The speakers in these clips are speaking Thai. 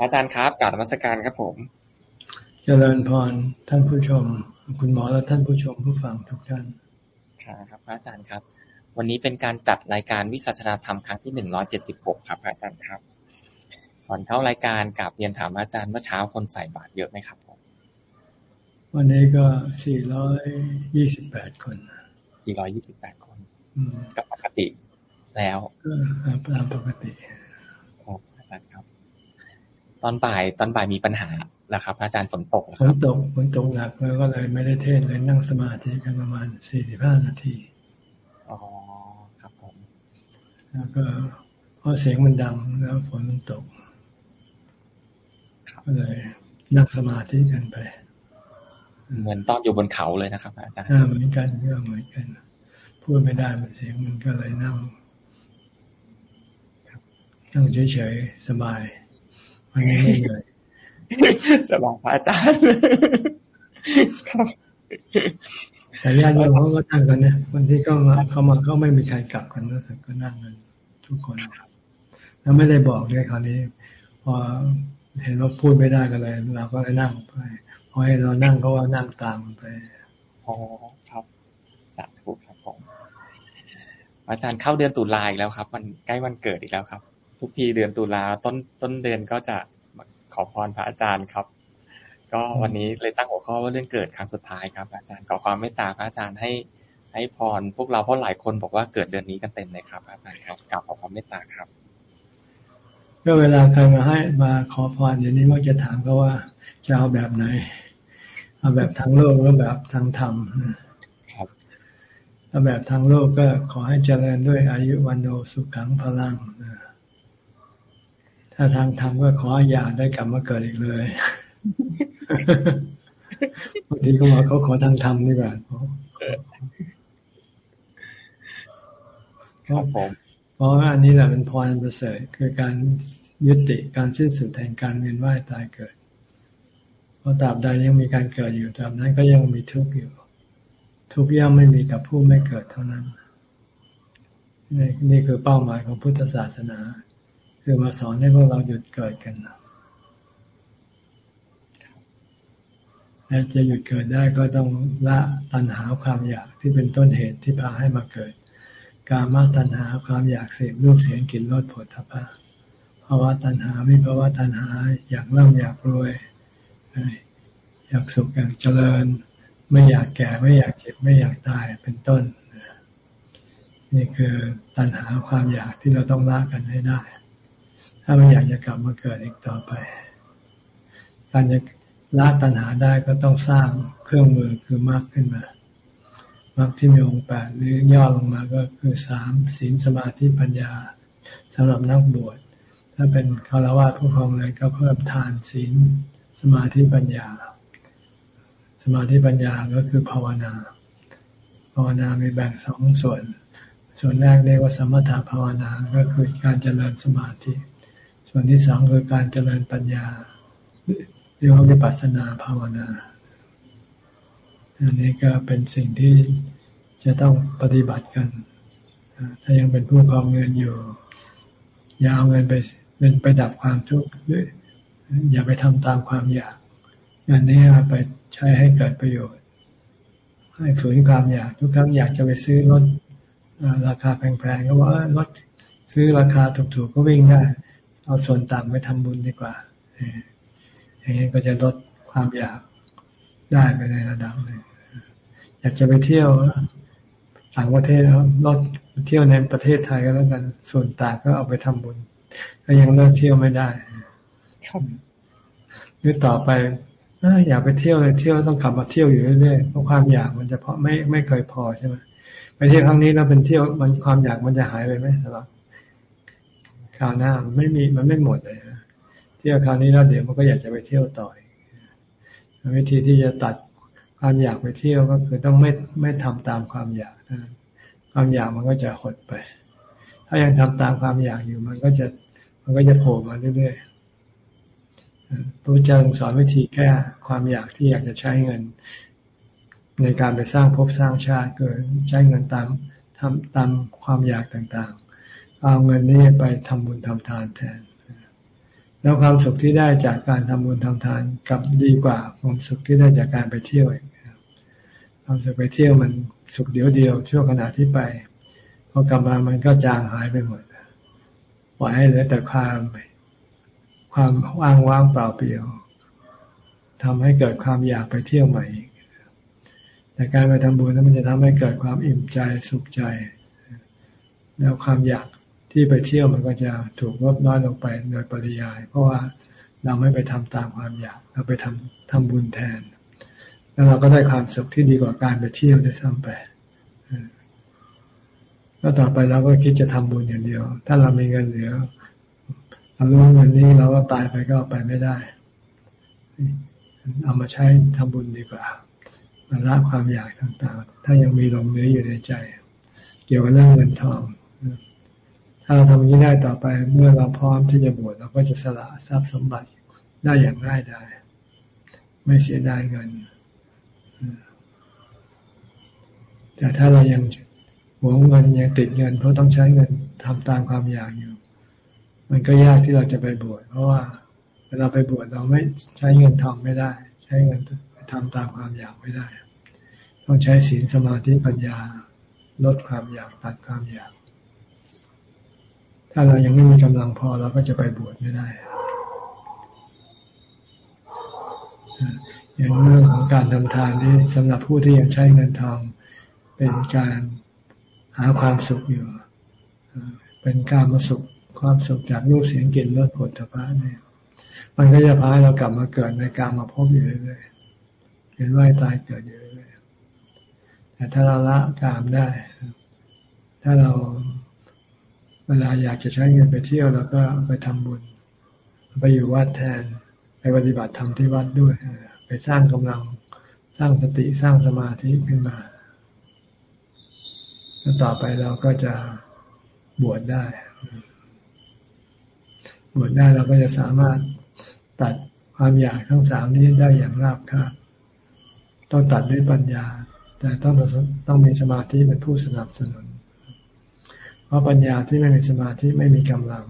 อาจารย์ครับกราบนมัสการครับผม เจริญพรท่านผู้ชม คุณหมอและท่านผู้ชมผู้ฟังทุกท่านครับอาจารย์ครับ วันนี้เป็นการจัดรายการวิสัชนาธรรมครั้งที่หนึ่งร้อยเจ็ดสิบหกครับอาจารย์ครับก่อนเข้ารายการกับเรียนถามอาจารย์ว่าเช้าคนใส่บาตรเยอะไหมครับผมวันนี้ก็สี่ร้อยยี่สิบแปดคนสี่ร้อยยี่สิบแปดคนกับปกติแล้วก็ตามปกติครับอาจารย์ครับ ตอนบ่ายตอนบ่ายมีปัญหาแล้วครับ อาจารย์ฝนตกฝนตกฝนตกหนักแล้วก็เลยไม่ได้เทศเลยนั่งสมาธิกันประมาณสี่สิบห้านาทีอ๋อครับผม แล้วก็เพราะเสียงมันดังแล้วฝนมันตกก็เลยนั่งสมาธิกันไป เหมือนตอนอยู่บนเขาเลยนะครับ อาจารย์เหมือนกันก็เหมือนกัน พูดไม่ได้มันเสียงมันก็เลยนั่งนั่งเฉยๆสบาย วันนี้ไม่เหนื่อยสบายพระอาจารย์แต่ญาติโยมเขาก็นั่งกันเนี่ยคนที่เข้ามาเขามาเขาไม่มีใครกลับกันรู้สึกก็นั่งกันทุกคนแล้วไม่ได้บอกด้วยคราวนี้ พอเห็นว่าพูดไม่ได้กันเลยเราก็เลยนั่งไปพอให้เรานั่งก็ว่านั่งตามไปอ๋อครับสาธุครับผมอาจารย์เข้าเดือนตุลาอีกแล้วครับ มันใกล้วันเกิดอีกแล้วครับ ทุกทีเดือนตุลาต้นต้นเดือนก็จะขอพรพระอาจารย์ครับ ก็วันนี้เลยตั้งหัวข้อว่าเรื่องเกิดครั้งสุดท้ายครับ อาจารย์ขอความเมตตาพระอาจารย์ให้ให้พรพวกเราเพราะหลายคนบอกว่าเกิดเดือนนี้กันเต็มเลยครับ อาจารย์ครับกลับขอความเมตตาครับก็เวลาใครมาให้มาขอพรเดี๋ยวนี้ว่าจะถามก็ว่าจะเอาแบบไหน เอาแบบทางโลกหรือแบบทางธรรมครับเอาแบบทางโลกก็ขอให้เจริญด้วยอายุวันโนสุขังพลัง ถ้าทางธรรมก็ขออย่าได้กลับมาเกิดอีกเลยบางทีเขาบอกเขาขอทางธรรมดีกว่าครับผมเพราะว่าอันนี้แหละเป็นพรประเสริฐคือการยุติการสิ้นสุดแห่งการเวียนว่ายตายเกิด เพราะตราบใดยังมีการเกิดอยู่ตราบนั้นก็ยังมีทุกข์อยู่ ทุกข์ย่อมไม่มีกับผู้ไม่เกิดเท่านั้น นี่คือเป้าหมายของพุทธศาสนา คือมาสอนให้พวกเราหยุดเกิดกันและจะหยุดเกิดได้ก็ต้องละตัณหาความอยากที่เป็นต้นเหตุที่พาให้มาเกิด กามาตัณหาความอยากเสพรูปเสียงกลิ่นรสผลทพะภาวะตัณหาไม่ภาวะตัณหาอยากร่ำอยากรวยอยากสุขอยากเจริญ ไม่อยากแก่ไม่อยากเจ็บไม่อยากตายเป็นต้น นี่คือตัณหาความอยากที่เราต้องละกันให้ได้ ถ้าไม่อยากจะกลับมาเกิดอีกต่อไป การจะละตัณหาได้ก็ต้องสร้างเครื่องมือคือมากขึ้นมามรรคที่มีองค์แปดหรือย่อลงมาก็คือสามศีลสมาธิปัญญาสำหรับนักบวช ถ้าเป็นคารวะผู้ครองเลยก็เพิ่มทานศีลสมาธิปัญญา สมาธิปัญญาก็คือภาวนา ภาวนามีแบ่งสองส่วน ส่วนแรกเรียกว่าสมถะภาวนาก็คือการเจริญสมาธิ ส่วนที่สองคือการเจริญปัญญาเรียกว่าวิปัสสนาภาวนา อันนี้ก็เป็นสิ่งที่จะต้องปฏิบัติกัน ถ้ายังเป็นผู้ครองเงินอยู่ อย่าเอาเงินไปเป็นไปดับความทุกข์ด้วย อย่าไปทำตามความอยากเงินนี้ไปใช้ให้เกิดประโยชน์ ให้ฝืนความอยากทุกครั้งอยากจะไปซื้อรถราคาแพงๆก็ว่ารถซื้อราคาถูกๆก็วิ่งได้ เอาส่วนต่างไปทำบุญดีกว่าอย่างนี้ก็จะลดความอยากได้ไปในระดับหนึ่งอยากจะไปเที่ยวต่างประเทศแล้วรถเที่ยวในประเทศไทยก็แล้วกัน ส่วนต่างก็เอาไปทำบุญก็ยังเลิกเที่ยวไม่ได้ครับหรือต่อไปอยากไปเที่ยวเลยเที่ยวต้องกลับมาเที่ยวอยู่เรื่อยๆเพราะความอยากมันจะพอไม่ไม่เคยพอใช่ไหมไปเที่ยวครั้งนี้เราเป็นเที่ยวมันความอยากมันจะหายไปไหมสำหรับ คราวหน้ามันไม่มีมันไม่หมดเลยเที่ยวคราวนี้แล้วเดี๋ยวมันก็อยากจะไปเที่ยวต่อวิธีที่จะตัดความอยากไปเที่ยวก็คือต้องไม่ไม่ทำตามความอยากนะความอยากมันก็จะหดไป ถ้ายังทำตามความอยากอยู่มันก็จะมันก็จะโผล่มาเรื่อยๆพระเจ้าสอนวิธีแก้ความอยากที่อยากจะใช้เงิน ในการไปสร้างภพสร้างชาติเกิดใช้เงินตามทำตามความอยากต่างๆ เอาเงินนี้ไปทำบุญทำทานแทน แล้วความสุขที่ได้จากการทำบุญทำทานกับดีกว่าความสุขที่ได้จากการไปเที่ยวอีกความสุขไปเที่ยวมันสุขเดียวเดียวช่วงขณะที่ไปพอกลับมามันก็จางหายไปหมดปล่อยให้เหลือแต่ความความว่างว่างเปล่าเปลี่ยวทำให้เกิดความอยากไปเที่ยวใหม่อีกแต่การไปทำบุญนั้นมันจะทำให้เกิดความอิ่มใจสุขใจ แล้วความอยาก ที่ไปเที่ยวมันก็จะถูกลดน้อยลงไปโดยปริยาย เพราะว่าเราไม่ไปทำตามความอยาก เราไปทำทำบุญแทน แล้วเราก็ได้ความสุขที่ดีกว่าการไปเที่ยวได้ซ้ำไปแล้วต่อไปเราก็คิดจะทำบุญอย่างเดียว ถ้าเรามีเงินเหลือเรารู้เงินนี้เราก็ตายไปก็ไปไม่ได้ เอามาใช้ทำบุญดีกว่ามาละความอยากต่างๆ ถ้ายังมีลงเนื้ออยู่ในใจ เกี่ยวกับเรื่องเงินทอง ถ้าเราทำอย่างนี้ได้ต่อไป เมื่อเราพร้อมที่จะบวชเราก็จะสละทรัพย์สมบัติได้อย่างง่ายได้ไม่เสียดายเงิน แต่ถ้าเรายังหวงเงินยังติดเงิน เพราะต้องใช้เงินทำตามความอยากอยู่ มันก็ยากที่เราจะไปบวชเพราะว่าเวลาไปบวชเราไม่ใช้เงินทองไม่ได้ ใช้เงินทำตามความอยากไม่ได้ ต้องใช้ศีลสมาธิปัญญาลดความอยากตัดความอยาก ถ้าเรายังไม่มีกำลังพอเราก็จะไปบวชไม่ได้อย่างเรื่องของการทำทานนี่สำหรับผู้ที่ยังใช้เงินทองเป็นการหาความสุขอยู่ เป็นการมาสุขความสุขจากรูปเสียงกลิ่นรสผลตภะเนี่ยมันก็จะพาเรากลับมาเกิดในการมาพบอยู่เรื่อยๆเห็นว่ายตายเกิดอยู่เรื่อยๆแต่ถ้าเราละกามได้ ถ้าเรา เวลาอยากจะใช้เงินไปเที่ยวเราก็ไปทำบุญ ไปอยู่วัดแทน ไปปฏิบัติธรรมที่วัดด้วย ไปสร้างกำลังสร้างสติสร้างสมาธิขึ้นมา แล้วต่อไปเราก็จะบวชได้ บวชได้เราก็จะสามารถตัดความอยากทั้งสามนี้ได้อย่างราบคาบต้องตัดด้วยปัญญา แต่ต้องต้องมีสมาธิเป็นผู้สนับสนุน เพราะปัญญาที่ไม่มีสมาธิไม่มีกำลัง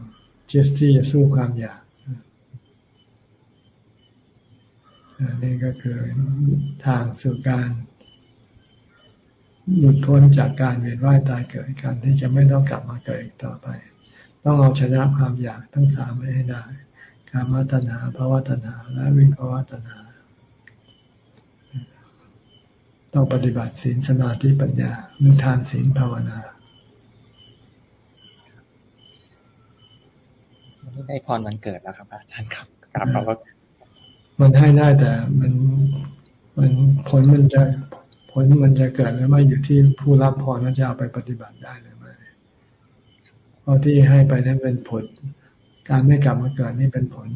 เจสที่จะสู้ความอยากนี่ก็คือทางสู่การหลุดพ้นจากการเวียนว่ายตายเกิดการที่จะไม่ต้องกลับมาเกิดอีกต่อไป ต้องเอาชนะความอยากทั้งสามให้ได้การมัตนาภาวะตนาและวิภาวะตนาต้องปฏิบัติศีลสมาธิปัญญามีทานศีลภาวนา ได้พรวันเกิดแล้วครับ อาจารย์ครับกราบขอบมันให้ได้แต่มันมันผลมันจะผลมันจะเกิดหรือไม่อยู่ที่ผู้รับพรว่าจะเอาไปปฏิบัติได้หรือไม่เพราะที่ให้ไปนั้นเป็นผล การไม่กลับมาเกิดนี่เป็นผล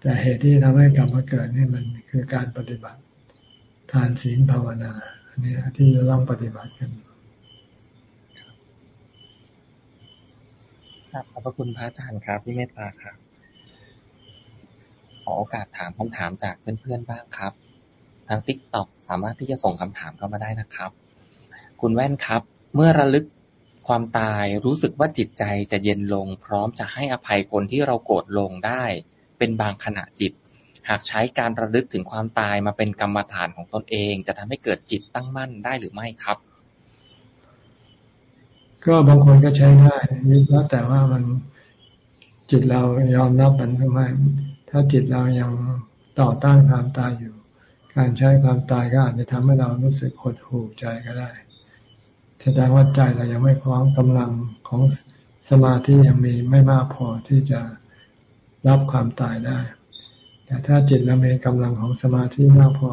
แต่เหตุที่ทำให้กลับมาเกิดนี่มันคือการปฏิบัติ ทานศีลภาวนาอันนี้ที่เราต้องปฏิบัติกัน ครับขอบพระคุณพระอาจารย์ครับที่เมตตาครับ ขอโอกาสถามคำถามจากเพื่อนๆบ้างครับ ทางติ๊กต็อกสามารถที่จะส่งคำถามเข้ามาได้นะครับ คุณแว่นครับ เมื่อระลึกความตายรู้สึกว่าจิตใจจะเย็นลง พร้อมจะให้อภัยคนที่เราโกรธลงได้ เป็นบางขณะจิต หากใช้การระลึกถึงความตายมาเป็นกรรมฐานของตนเอง จะทำให้เกิดจิตตั้งมั่นได้หรือไม่ครับ ก็บางคนก็ใช้ได้แล้วแต่ว่ามันจิตเรายอมรับมันหรือไม่ถ้าจิตเรายังต่อต้านความตายอยู่ การใช้ความตายก็อาจจะทำให้เรารู้สึกหดหู่ใจก็ได้แสดงว่าใจเรายังไม่พร้อมกำลังของสมาธิยังมีไม่มากพอที่จะรับความตายได้ แต่ถ้าจิตเรามีกำลังของสมาธิมากพอ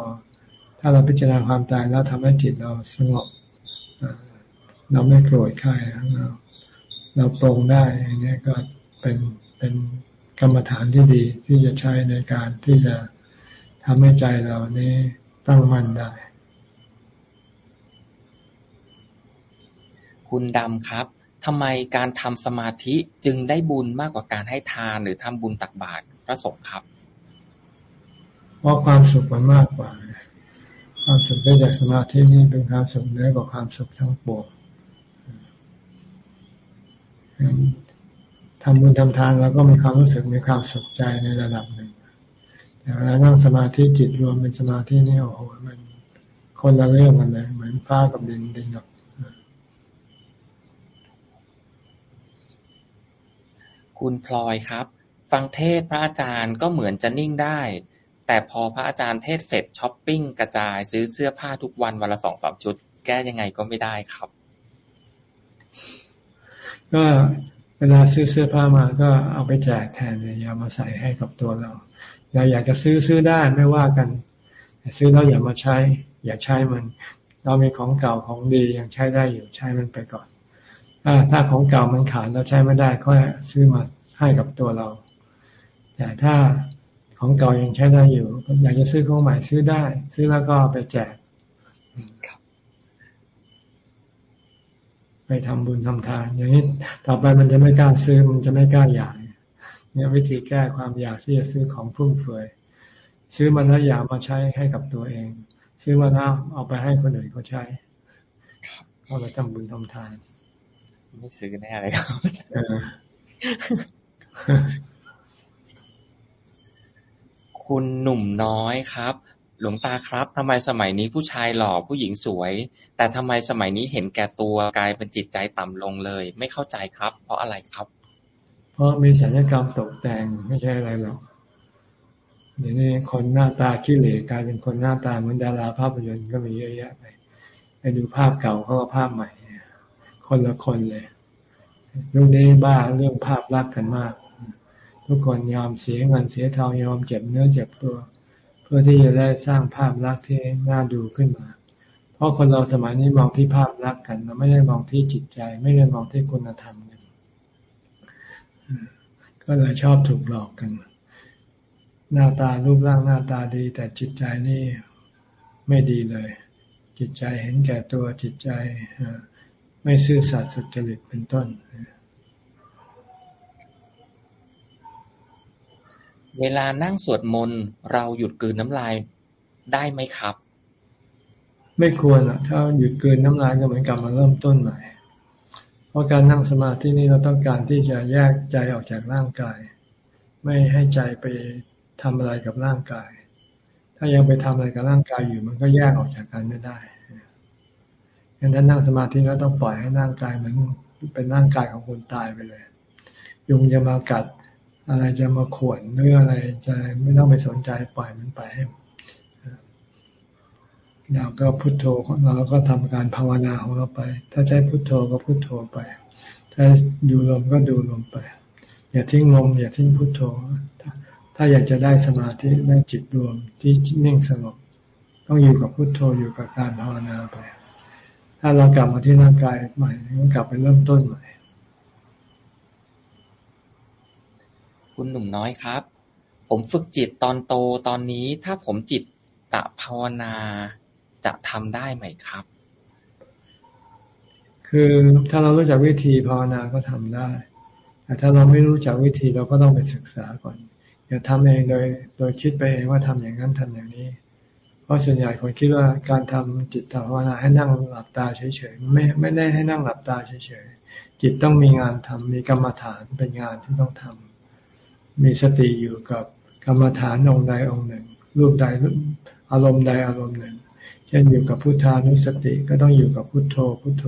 ถ้าเราพิจารณาความตายแล้วทำให้จิตเราสงบ เราไม่โกรธใครเราเราปรงได้อันนี้ก็เป็นเป็นกรรมฐานที่ดีที่จะใช้ในการที่จะทำให้ใจเรานี้ตั้งมั่นได้ คุณดำครับทำไมการทำสมาธิจึงได้บุญมากกว่าการให้ทานหรือทำบุญตักบาตรพระสงฆ์ครับ เพราะความสุขมันมากกว่า ความสุขได้จากสมาธินี่เป็นความสุขเหนือกว่าความสุขทั้งปวง ทำบุญทำทานเราก็มีความรู้สึกมีความสุขใจในระดับหนึ่งแต่เวลานั่งสมาธิจิตรวมเป็นสมาธินี่โอ้โหมันคนละเรื่องกันเลยเหมือนฟ้ากับดินดินกับคุณพลอยครับ ฟังเทศพระอาจารย์ก็เหมือนจะนิ่งได้ แต่พอพระอาจารย์เทศน์เสร็จช้อปปิ้งกระจายซื้อเสื้อผ้าทุกวันวันละสองสามชุด แก้ยังไงก็ไม่ได้ครับ ก็เวลาซื้อเสื้อผ้ามาก็เอาไปแจกแทนอย่ามาใส่ให้กับตัวเรา เราอยากจะซื้อซื้อได้ไม่ว่ากันแต่ซื้อแล้วอย่ามาใช้ อย่าใช้มัน เรามีของเก่าของดียังใช้ได้อยู่ใช้มันไปก่อนถ้าถ้าของเก่ามันขาดเราใช้ไม่ได้ก็ซื้อมาให้กับตัวเรา แต่ถ้าของเก่ายังใช้ได้อยู่ อยากจะซื้อของใหม่ซื้อได้ ซื้อแล้วก็ไปแจก ไปทำบุญทำทาน อย่างนี้ต่อไปมันจะไม่กล้าซื้อมันจะไม่กล้าอยากเนี่ยวิธีแก้ความอยากที่จะซื้อของฟุ่มเฟือยซื้อมาแล้วอยากมาใช้ให้กับตัวเอง ซื้อมาแล้วเอาไปให้คนอื่นเขาใช้เอาไปทำบุญทำทาน ไม่ซื้อแน่เลยครับคุณหนุ่มน้อยครับ หลวงตาครับทำไมสมัยนี้ผู้ชายหล่อผู้หญิงสวย แต่ทำไมสมัยนี้เห็นแก่ตัวกลายเป็นจิตใจต่ำลงเลย ไม่เข้าใจครับ เพราะอะไรครับ เพราะมีศัลยกรรมตกแต่งไม่ใช่อะไรหรอกเดี๋ยวนี้คนหน้าตาขี้เหร่กลายเป็นคนหน้าตาเหมือนดาราภาพยนตร์ก็มีเยอะแยะไปไปดูภาพเก่าเขาก็ภาพใหม่ คนละคนเลยยุคนี้บ้าเรื่องภาพลักษณ์กันมาก ทุกคนยอมเสียเงินเสียทองยอมเจ็บเนื้อเจ็บตัว พื่อที่จะได้สร้างภาพลักษณ์ที่น่าดูขึ้นมา เพราะคนเราสมัยนี้มองที่ภาพลักษณ์กันเราไม่ได้มองที่จิตใจ ไม่ได้มองที่คุณธรรมกันก็เลยชอบถูกหลอกกัน หน้าตารูปร่างหน้าตาดี แต่จิตใจนี่ไม่ดีเลย จิตใจเห็นแก่ตัวจิตใจไม่ซื่อสัตย์สุจริตเป็นต้น เวลานั่งสวดมนต์เราหยุดกืนน้ำลายได้ไหมครับ ไม่ควรอะ ถ้าหยุดกืนน้ำลายก็เหมือนกลับมาเริ่มต้นใหม่ เพราะการนั่งสมาธินี่เราต้องการที่จะแยกใจออกจากร่างกาย ไม่ให้ใจไปทำอะไรกับร่างกาย ถ้ายังไปทำอะไรกับร่างกายอยู่ มันก็แยกออกจากกันไม่ได้งั้นถ้านั่งสมาธิแล้วต้องปล่อยให้ร่างกายเหมือนเป็นร่างกายของคนตายไปเลย ยุงจะมากัด อะไรจะมาขวนหรืออะไรจะไม่ต้องไปสนใจปล่อยมันไปให้เราก็พุโทโธของเราก็ทำการภาวนาของเราไป ถ้าใช้พุโทโธก็พุโทโธไป ถ้าดูลมก็ดูลมไป อย่าทิ้งลมอย่าทิ้งพุโทโธ ถ้าอยากจะได้สมาธิได้จิตรวมที่นิ่งสงบต้องอยู่กับพุโทโธอยู่กับการภาวนาไป ถ้าเรากลับมาที่ร่างกายใหม่ก็กลับไปเริ่มต้นใหม่ คุณหนุ่มน้อยครับ ผมฝึกจิตตอนโตตอนนี้ ถ้าผมจิตตะภาวนาจะทำได้ไหมครับ คือถ้าเรารู้จักวิธีภาวนาก็ทำได้ แต่ถ้าเราไม่รู้จักวิธีเราก็ต้องไปศึกษาก่อน อย่าทำเองโดยโดยคิดไปเองว่าทำอย่างนั้นทำอย่างนี้ เพราะส่วนใหญ่คนคิดว่าการทำจิตภาวนาให้นั่งหลับตาเฉยๆไม่ไม่ได้ให้นั่งหลับตาเฉยๆจิตต้องมีงานทำมีกรรมฐานเป็นงานที่ต้องทำ มีสติอยู่กับกรรมฐานองค์ใดองค์หนึ่ง รูปใดอารมณ์ใดอารมณ์หนึ่ง เช่นอยู่กับพุทธานุสติก็ต้องอยู่กับพุทโธพุทโธ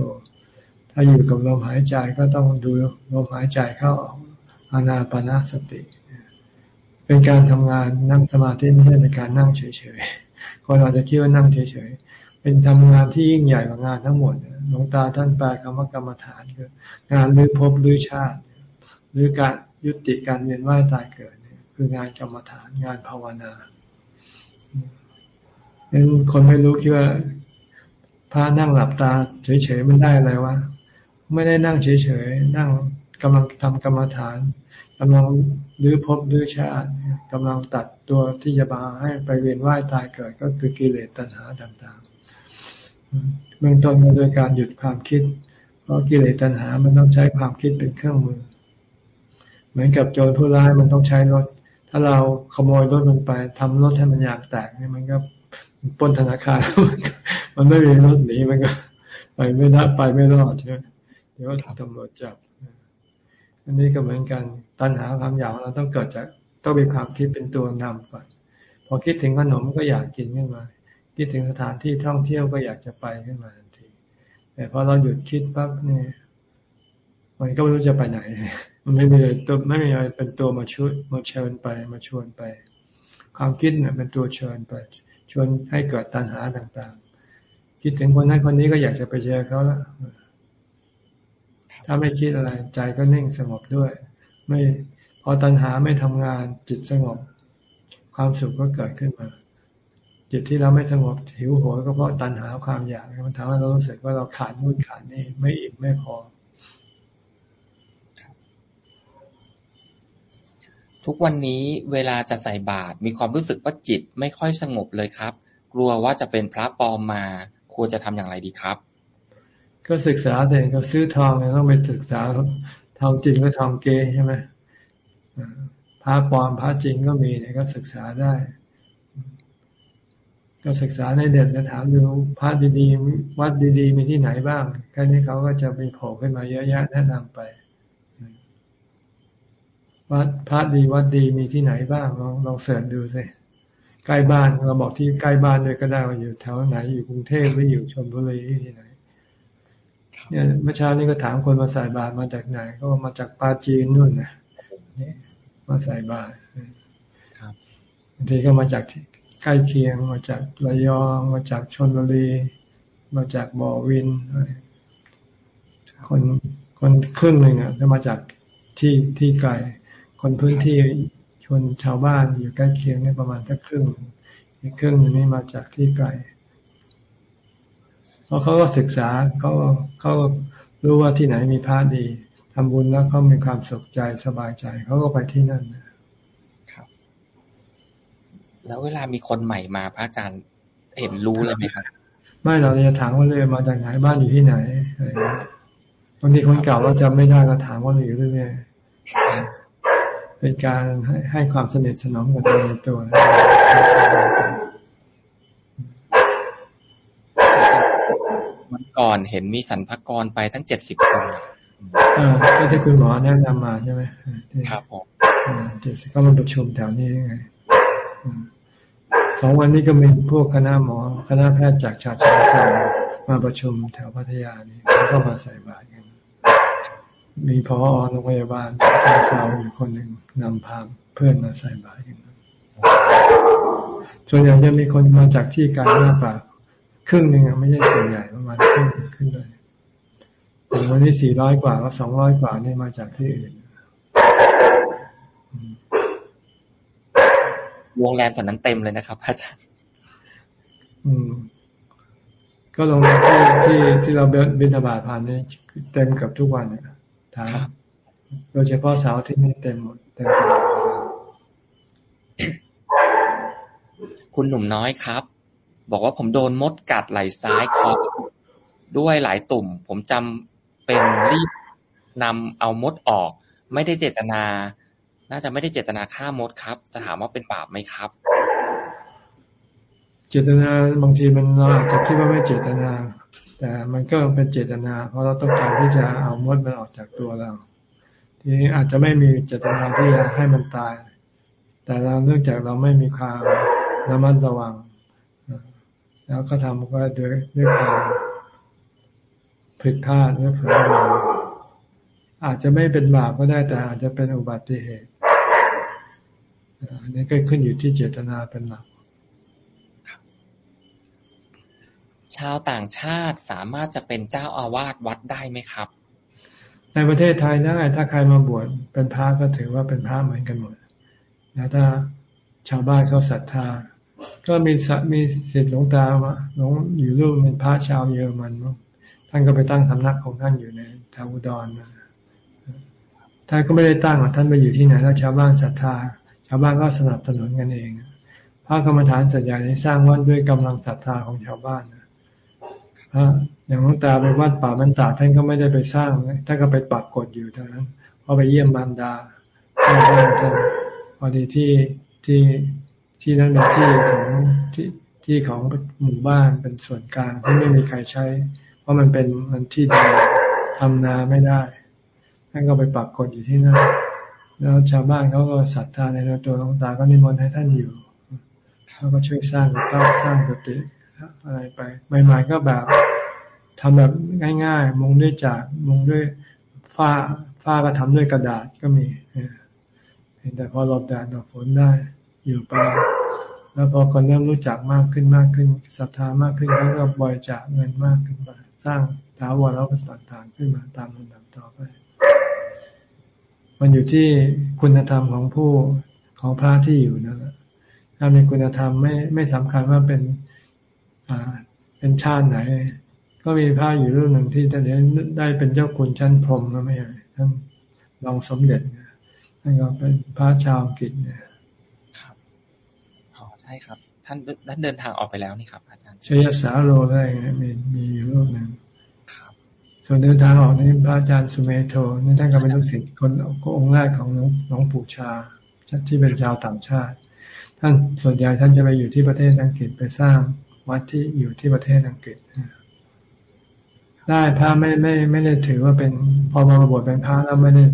ถ้าอยู่กับลมหายใจก็ต้องดูลมหายใจเข้าออกอานาปนาสติ เป็นการทำงานนั่งสมาธิไม่ใช่เป็นการนั่งเฉยๆคนอาจจะคิดว่านั่งเฉยๆเป็นทำงานที่ยิ่งใหญ่กว่างานทั้งหมดหลวงตาท่านแปลคำว่ากรรมฐานคืองานลือภพลือชาติหรือการ ยุติการเวียนว่ายตายเกิดเนี่ยคืองานกรรมฐานงานภาวนาเนั้นคนไม่รู้คิดว่าพระนั่งหลับตา เฉยๆมันได้อะไรวะไม่ได้นั่งเฉยๆนั่งกำลังทำกรรมฐานกำลังรื้อภพรื้อชาติกำลังตัดตัวที่จะมาให้ไปเวียนว่ายตายเกิดก็คือกิเลสตัณหาต่างๆเบื้องต้นโดยการหยุดความคิด เพราะกิเลสตัณหามันต้องใช้ความคิดเป็นเครื่องมือ เหมือนกับโจรผู้ร้ายมันต้องใช้รถ ถ้าเราขโมยรถมันไปทำรถให้มันอยากแตกเนี่ยมันก็ป้นธนาคารมันไม่มีรถหนีมันก็ ไปไม่ได้ไปไม่รอดใช่ไหมเดี๋ยวตำรวจจับอันนี้ก็เหมือนกันตัณหาความอยากเราต้องเกิดจากต้องมีความคิดเป็นตัวนำก่อนพอคิดถึงขนมก็อยากกินขึ้นมา คิดถึงสถานที่ท่องเที่ยวก็อยากจะไปขึ้นมาทันที แต่พอเราหยุดคิดปั๊บเนี่ย มันก็ไม่รู้จะไปไหน มันไม่มีอะไรตัวไม่มีอะไรเป็นตัวมาช่วยมาเชิญไปมาชวนไป ความคิดเนี่ยเป็นตัวเชิญไป ชวนให้เกิดตัณหาต่างๆ คิดถึงคนนั้นคนนี้ก็อยากจะไปเจอเขาล้วถ้าไม่คิดอะไรใจก็นิ่งสงบด้วย ไม่พอตัณหาไม่ทำงานจิตสงบ ความสุขก็เกิดขึ้นมา จิตที่เราไม่สงบหิวโหยก็เพราะตัณหาความอยากมันทำให้เรารู้สึกว่าเราขาดนู่นขาดนี่ไม่อิ่มไม่พอ ทุกวันนี้เวลาจะใส่บาตรมีความรู้สึกว่าจิตไม่ค่อยสงบเลยครับ กลัวว่าจะเป็นพระปลอมมา ควรจะทำอย่างไรดีครับ ก็ศึกษาแต่ก็ซื้อทองเนี่ยต้องไปศึกษาทองจริงก็ทองเกใช่ไหมพระปลอมพระจริงก็มีเนี่ยก็ศึกษาได้ ก็ศึกษาในเด่นจะถามดูพระดีๆวัดดีๆมีที่ไหนบ้างแค่นี้เขาก็จะมีโผล่ขึ้นมาเยอะแยะแนะนำไป วัดพระดีวัดดีมีที่ไหนบ้างลองลองเสิร์ชดูสิใกล้บ้านเราบอกที่ใกล้บ้านด้วยก็ได้ว่าอยู่แถวไหนอยู่กรุงเทพหรืออยู่ชลบุรีที่ไหนเนี่ยเมื่อเช้านี้ก็ถามคนมาใส่บาตรมาจากไหน ก็มาจากปาจีนนู่นนะนี่มาใส่บาตรบางทีก็มาจากใกล้เคียงมาจากระยอง มาจากชนบุรี มาจากบ่อวินคนคนครึ่งหนึ่งอะจะมาจากที่ที่ไกล คนพื้นที่ชนชาวบ้านอยู่ใกล้เคียงนี่ประมาณสักครึ่งอีกครึ่งนึงนี่มาจากที่ไกล เพราะเขาก็ศึกษาเขาเขารู้ว่าที่ไหนมีพระดีทำบุญแล้วเขามีความสุขใจสบายใจเขาก็ไปที่นั่นครับ แล้วเวลามีคนใหม่มาพระอาจารย์เห็นรู้เลยไหมครับไม่เราจะถามว่าเลยมาจากไหนบ้านอยู่ที่ไหนบางทีคนเก่าเราจำไม่ได้ก็ถามว่าอยู่เรื่อย เป็นการให้ให้ความสนิทสนมกับตัวในตัววันก่อนเห็นมีสรรพกรไปทั้งเจ็ดสิบคนอ่าก็ที่คุณหมอแนะนำมาใช่ไหมครับผมเจ็ดสิบก็มาประชุมแถวนี้ไงสองวันนี้ก็มีพวกคณะหมอ คณะแพทย์จากชาติชาติมาประชุมแถวพัทยานี่เขาก็มาใส่บาตรกัน มีพอโรงพยาบาลที่เซาอยู่คนหนึ่งนำพาเพื่อนมาใส่บาตรกันส่วนใหญ่จะมีคนมาจากที่ไกลมากกว่าครึ่งหนึ่งไม่ใช่ส่วนใหญ่ประมาณครึ่งขึ้นเลยแต่วันนี้สี่ร้อยกว่าก็สองร้อยกว่านี่มาจากที่อื่นวงแรมตอนนั้นเต็มเลยนะครับอาจารย์อืม ก็โรงแรมที่ที่ที่เราบินทบาทผ่านนี่เต็มกับทุกวันเนี่ย ถามโดยเฉพาะเสาร์ที่นี่เต็มหมดเต็มคุณหนุ่มน้อยครับ บอกว่าผมโดนมดกัดไหล่ซ้ายคอด้วยหลายตุ่ม ผมจำเป็นรีบนำเอามดออก ไม่ได้เจตนา น่าจะไม่ได้เจตนาฆ่ามดครับ จะถามว่าเป็นบาปไหมครับ เจตนาบางทีมันเราอาจจะคิดว่าไม่เจตนา แต่มันก็เป็นเจตนา เพราะเราต้องการที่จะเอามดมันออกจากตัวเรา ทีนี้อาจจะไม่มีเจตนาที่จะให้มันตาย แต่เราเนื่องจากเราไม่มีความระมัดระวัง แล้วก็ทำก็ด้วยด้วยความผิดพลาดหรือเผลออาจจะไม่เป็นบาปก็ได้แต่อาจจะเป็นอุบัติเหตุอันนี้ก็ขึ้นอยู่ที่เจตนาเป็นหลัก ชาวต่างชาติสามารถจะเป็นเจ้าอาวาสวัดได้ไหมครับ ในประเทศไทยได้ถ้าใครมาบวชเป็นพระก็ถือว่าเป็นพระเหมือนกันหมดแล้วถ้าชาวบ้านเขาศรัทธา ก็มีมีสิทธิ์หลวงตามาหลวงอยู่รูปเป็นพระชาวเยอรมันท่านก็ไปตั้งสำนักของท่านอยู่ในแถวอุดรนะท่านก็ไม่ได้ตั้งท่านไปอยู่ที่ไหนแล้วชาวบ้านศรัทธา ชาวบ้านก็สนับสนุนกันเองพระกรรมฐานส่วนใหญ่นี้สร้างวัดด้วยกำลังศรัทธาของชาวบ้านนะ อย่างหลวงตาไปวัดป่าบรรดาท่านก็ไม่ได้ไปสร้างท่านก็ไปปักกฎอยู่เท่านั้นพอไปเยี่ยมบรรดาท่านท่านพอดีที่ที่ที่นั่นเป็นที่ของที่ที่ของหมู่บ้านเป็นส่วนกลางที่ไม่มีใครใช้ เพราะมันเป็นมันที่ดินทำนาไม่ได้ท่านก็ไปปักกฎอยู่ที่นั่นแล้วชาวบ้านเขาก็ศรัทธาในตัวหลวงตาก็นิมนต์ให้ท่านอยู่เขาก็ช่วยสร้างกระสร้างกุฏิ อะไรไปใหม่ๆก็แบบทำแบบง่ายๆ มุงด้วยจากมุงด้วยฝ้าฝ้าก็ทำด้วยกระดาษก็มีแต่พอหลบแดดหลบฝนได้อยู่ไปแล้วพอคนเริ่มรู้จักมากขึ้นมากขึ้นศรัทธามากขึ้นเขาก็บริจาคเงินมากขึ้นไปสร้างถาวรแล้วก็สัฐานขึ้นมาตามลำดับต่อไป มันอยู่ที่คุณธรรมของผู้ของพระที่อยู่นั่นแหละถ้ามีคุณธรรมไม่ไม่สำคัญว่าเป็น เป็นชาติไหน ก็มีพระอยู่รุ่นหนึ่งที่ตอนนี้ได้เป็นเจ้าคุณชั้นพรหมก็ไม่ใช่ท่านรองสมเด็จท่านก็เป็นพระชาวอังกฤษเนี่ยครับอ๋อใช่ครับ ท่านท่านเดินทางออกไปแล้วนี่ครับ อาจารย์ชยสาโรได้มีมีอยู่รูปหนึ่งครับส่วนเดินทางออกนี่พระอาจารย์สุเมโทนี่ท่านก็เป็นลูกศิษย์คนก็องค์แรกของหลวงปู่ชาที่เป็นชาวต่างชาติ ท่านส่วนใหญ่ท่านจะไปอยู่ที่ประเทศอังกฤษไปสร้าง วัดที่อยู่ที่ประเทศอังกฤษได้พระไม่ไม่ไม่ได้ถือว่าเป็น พอมาบวชเป็นพระแล้วไม่ได้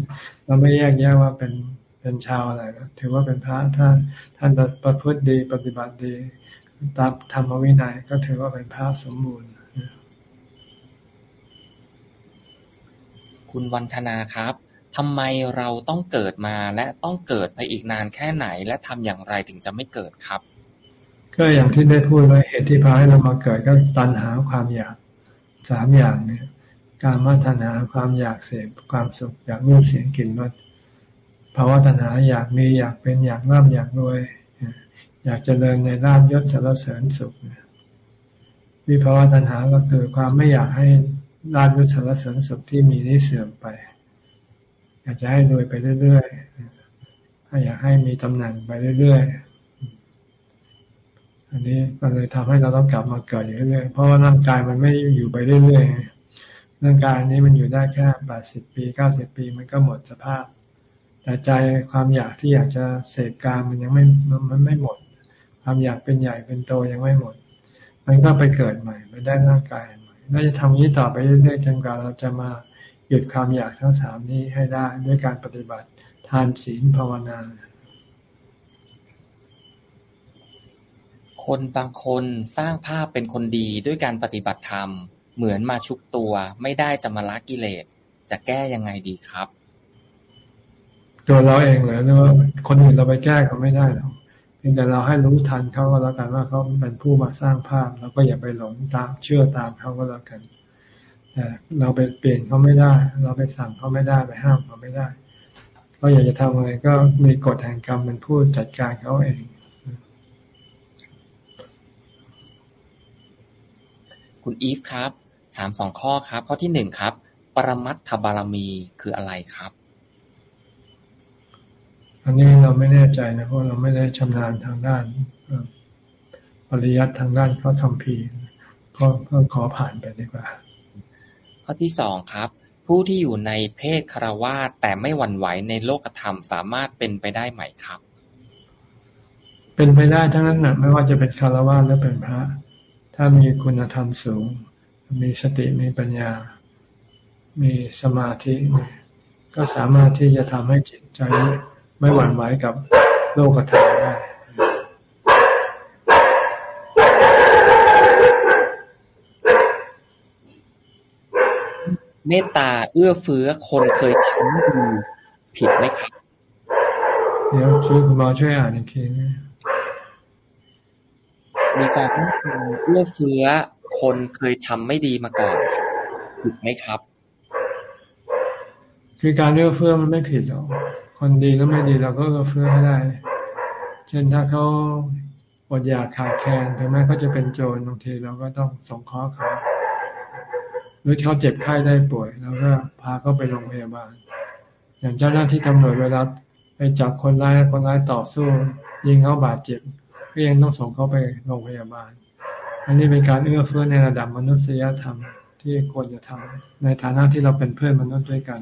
เราไม่แยกแยะว่าเป็นเป็นชาวอะไรนะถือว่าเป็นพระท่าน ท่านประพฤติดีปฏิบัติดีตามธรรมวินัยก็ถือว่าเป็นพระสมบูรณ์คุณวันธนาครับทำไมเราต้องเกิดมาและต้องเกิดไปอีกนานแค่ไหน และทำอย่างไรถึงจะไม่เกิดครับ ก็อย่างที่ได้พูดไว้เหตุที่พาให้เรามาเกิดก็ตัณหาความอยากสามอย่างเนี่ย การมาตัณหาความอยากเสพความสุขอยากรูปเสียงกลิ่นรสภาวะตัณหาอยากมีอยากเป็นอยากร่ำอยากรวย อยากเจริญในราบยศสารเสริญสุขวิภาวะตัณหาก็คือความไม่อยากให้ราบยศสารเสริญสุขที่มีนี้เสื่อมไป อยากจะให้รวยไปเรื่อยๆอยากให้มีตำแหน่งไปเรื่อยๆ อันนี้ก็เลยทำให้เราต้องกลับมาเกิดอยู่เรื่อยๆเพราะว่าร่างกายมันไม่อยู่ไปเรื่อยๆร่างกายนี้มันอยู่ได้แค่แปดสิบปีเก้าสิบปีมันก็หมดสภาพ แต่ใจความอยากที่อยากจะเสพการมันยังไม่มันไม่หมด ความอยากเป็นใหญ่เป็นโตยังไม่หมด มันก็ไปเกิดใหม่ไปได้ร่างกายใหม่เราจะทำนี้ต่อไปเรื่อยๆจนกว่าเราจะมาหยุดความอยากทั้งสามนี้ให้ได้ด้วยการปฏิบัติทานศีลภาวนา คนบางคนสร้างภาพเป็นคนดีด้วยการปฏิบัติธรรม เหมือนมาชุบตัว ไม่ได้จะมาละกิเลส จะแก้ยังไงดีครับ ตัวเราเองเหรอหรือว่าคนอื่นเราไปแก้เขาไม่ได้หรอกเพียงแต่เราให้รู้ทันเขาก็แล้วกันว่าเขาเป็นผู้มาสร้างภาพเราก็อย่าไปหลงตามเชื่อตามเขาก็แล้วกันแต่เราไปเปลี่ยนเขาไม่ได้ เราไปสั่งเขาไม่ได้ไปห้ามเขาไม่ได้ก็อยากจะทำอะไรก็มีกฎแห่งกรรมเป็นผู้จัดการเขาเอง คุณอีฟครับสามสองข้อครับ ข้อที่หนึ่งครับ ปรมัตถบารมีคืออะไรครับ อันนี้เราไม่แน่ใจนะเพราะเราไม่ได้ชำนาญทางด้านปริยัติทางด้านเขาทำพีก็ก็ขอผ่านไปดีกว่า ข้อที่สองครับ ผู้ที่อยู่ในเพศคารวาสแต่ไม่หวั่นไหวในโลกธรรมสามารถเป็นไปได้ไหมครับ เป็นไปได้ทั้งนั้นนะไม่ว่าจะเป็นคารวาสหรือเป็นพระ ถ้ามีคุณธรรมสูง มีสติมีปัญญา มีสมาธิ ก็สามารถที่จะทำให้จิตใจไม่หวั่นไหวกับโลกธรรมได้เมตตาเอื้อเฟื้อคนเคยทำดีผิดไหมครับ เดี๋ยวช่วยคุณหมอช่วยอ่านอีกที มีความเอื้อเฟื้อคนเคยทำไม่ดีมาก่อนผิดไหมครับ คือการเอื้อเฟื้อมันไม่ผิดหรอกคนดีแล้วไม่ดีเราก็เลือเฟื้อให้ได้ เช่นถ้าเขาอดอยากขาดแคลนถึงแม้เขาจะเป็นโจรบางทีเราก็ต้องสงเคราะห์เขาหรือเขาเจ็บไข้ได้ป่วยเราก็พาเขาไปโรงพยาบาล อย่างเจ้าหน้าที่ตำรวจเวลาไปจับคนร้ายคนร้ายต่อสู้ ยิงเขาบาดเจ็บ ก็ยังต้องส่งเขาไปโรงพยาบาล อันนี้เป็นการเอื้อเฟื้อในระดับมนุษยธรรมที่ควรจะทำในฐานะที่เราเป็นเพื่อนมนุษย์ด้วยกัน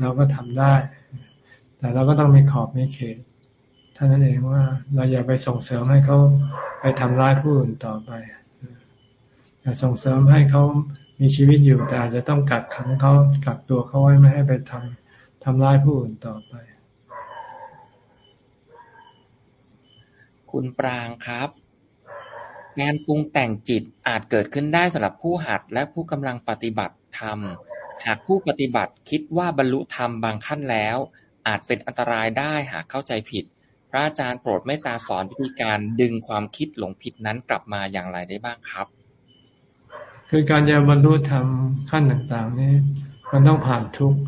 เราก็ทำได้ แต่เราก็ต้องมีขอบมีเขตท่านั้นเองว่าเราอย่าไปส่งเสริมให้เขาไปทำร้ายผู้อื่นต่อไปอย่าส่งเสริมให้เขามีชีวิตอยู่แต่อาจจะต้องกักขังเขากักตัวเขาไว้ไม่ให้ไปททำร้ายผู้อื่นต่อไป คุณปรางครับงานปรุงแต่งจิตอาจเกิดขึ้นได้สำหรับผู้หัดและผู้กำลังปฏิบัติธรรม หากผู้ปฏิบัติคิดว่าบรรลุธรรมบางขั้นแล้ว อาจเป็นอันตรายได้หากเข้าใจผิด พระอาจารย์โปรดเมตตาสอนวิธีการดึงความคิดหลงผิดนั้นกลับมาอย่างไรได้บ้างครับ คือการจะบรรลุธรรมขั้นต่างๆนี่มันต้องผ่านทุกข์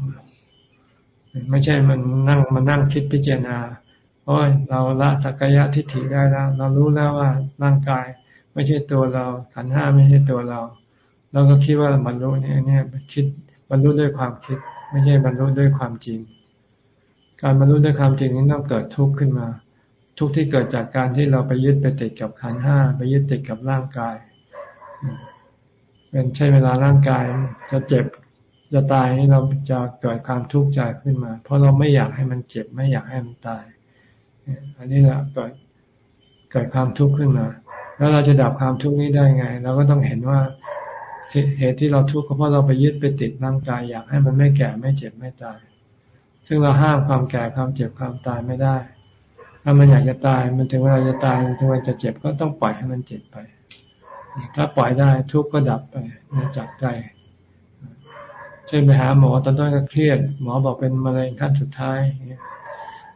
ไม่ใช่มันนั่งมานั่งคิดพิจารณา โอ้ยเราละสักยะทิฏฐิได้แล้ว เรารู้แล้วว่าร่างกายไม่ใช่ตัวเรา ขันห้าไม่ใช่ตัวเรา เราก็คิดว่าบรรลุเนี่ยเนี่ยคิดบรรลุด้วยความคิด ไม่ใช่บรรลุด้วยความจริง การบรรลุด้วยความจริงนี้ต้องเกิดทุกข์ขึ้นมา ทุกข์ที่เกิดจากการที่เราไปยึดไปติดกับขันห้าไปยึดติดกับร่างกายเป็นใช่เวลาร่างกายจะเจ็บจะตายนี่เราจะเกิดความทุกข์ใจขึ้นมา เพราะเราไม่อยากให้มันเจ็บไม่อยากให้มันตาย อันนี้แหละเกิดเกิดความทุกข์ขึ้นมา แล้วเราจะดับความทุกข์นี้ได้ไง เราก็ต้องเห็นว่าเหตุที่เราทุกข์ก็เพราะเราไปยึดไปติดร่างกายอยากให้มันไม่แก่ไม่เจ็บไม่ตาย ซึ่งเราห้ามความแก่ความเจ็บความตายไม่ได้ ถ้ามันอยากจะตายมันถึงเวลาจะตายถึงเวลาจะเจ็บก็ต้องปล่อยให้มันเจ็บไป ถ้าปล่อยได้ทุกข์ก็ดับไปจากใจเช่นไปหาหมอตอนต้นก็เครียด หมอบอกเป็นมะเร็งขั้นสุดท้าย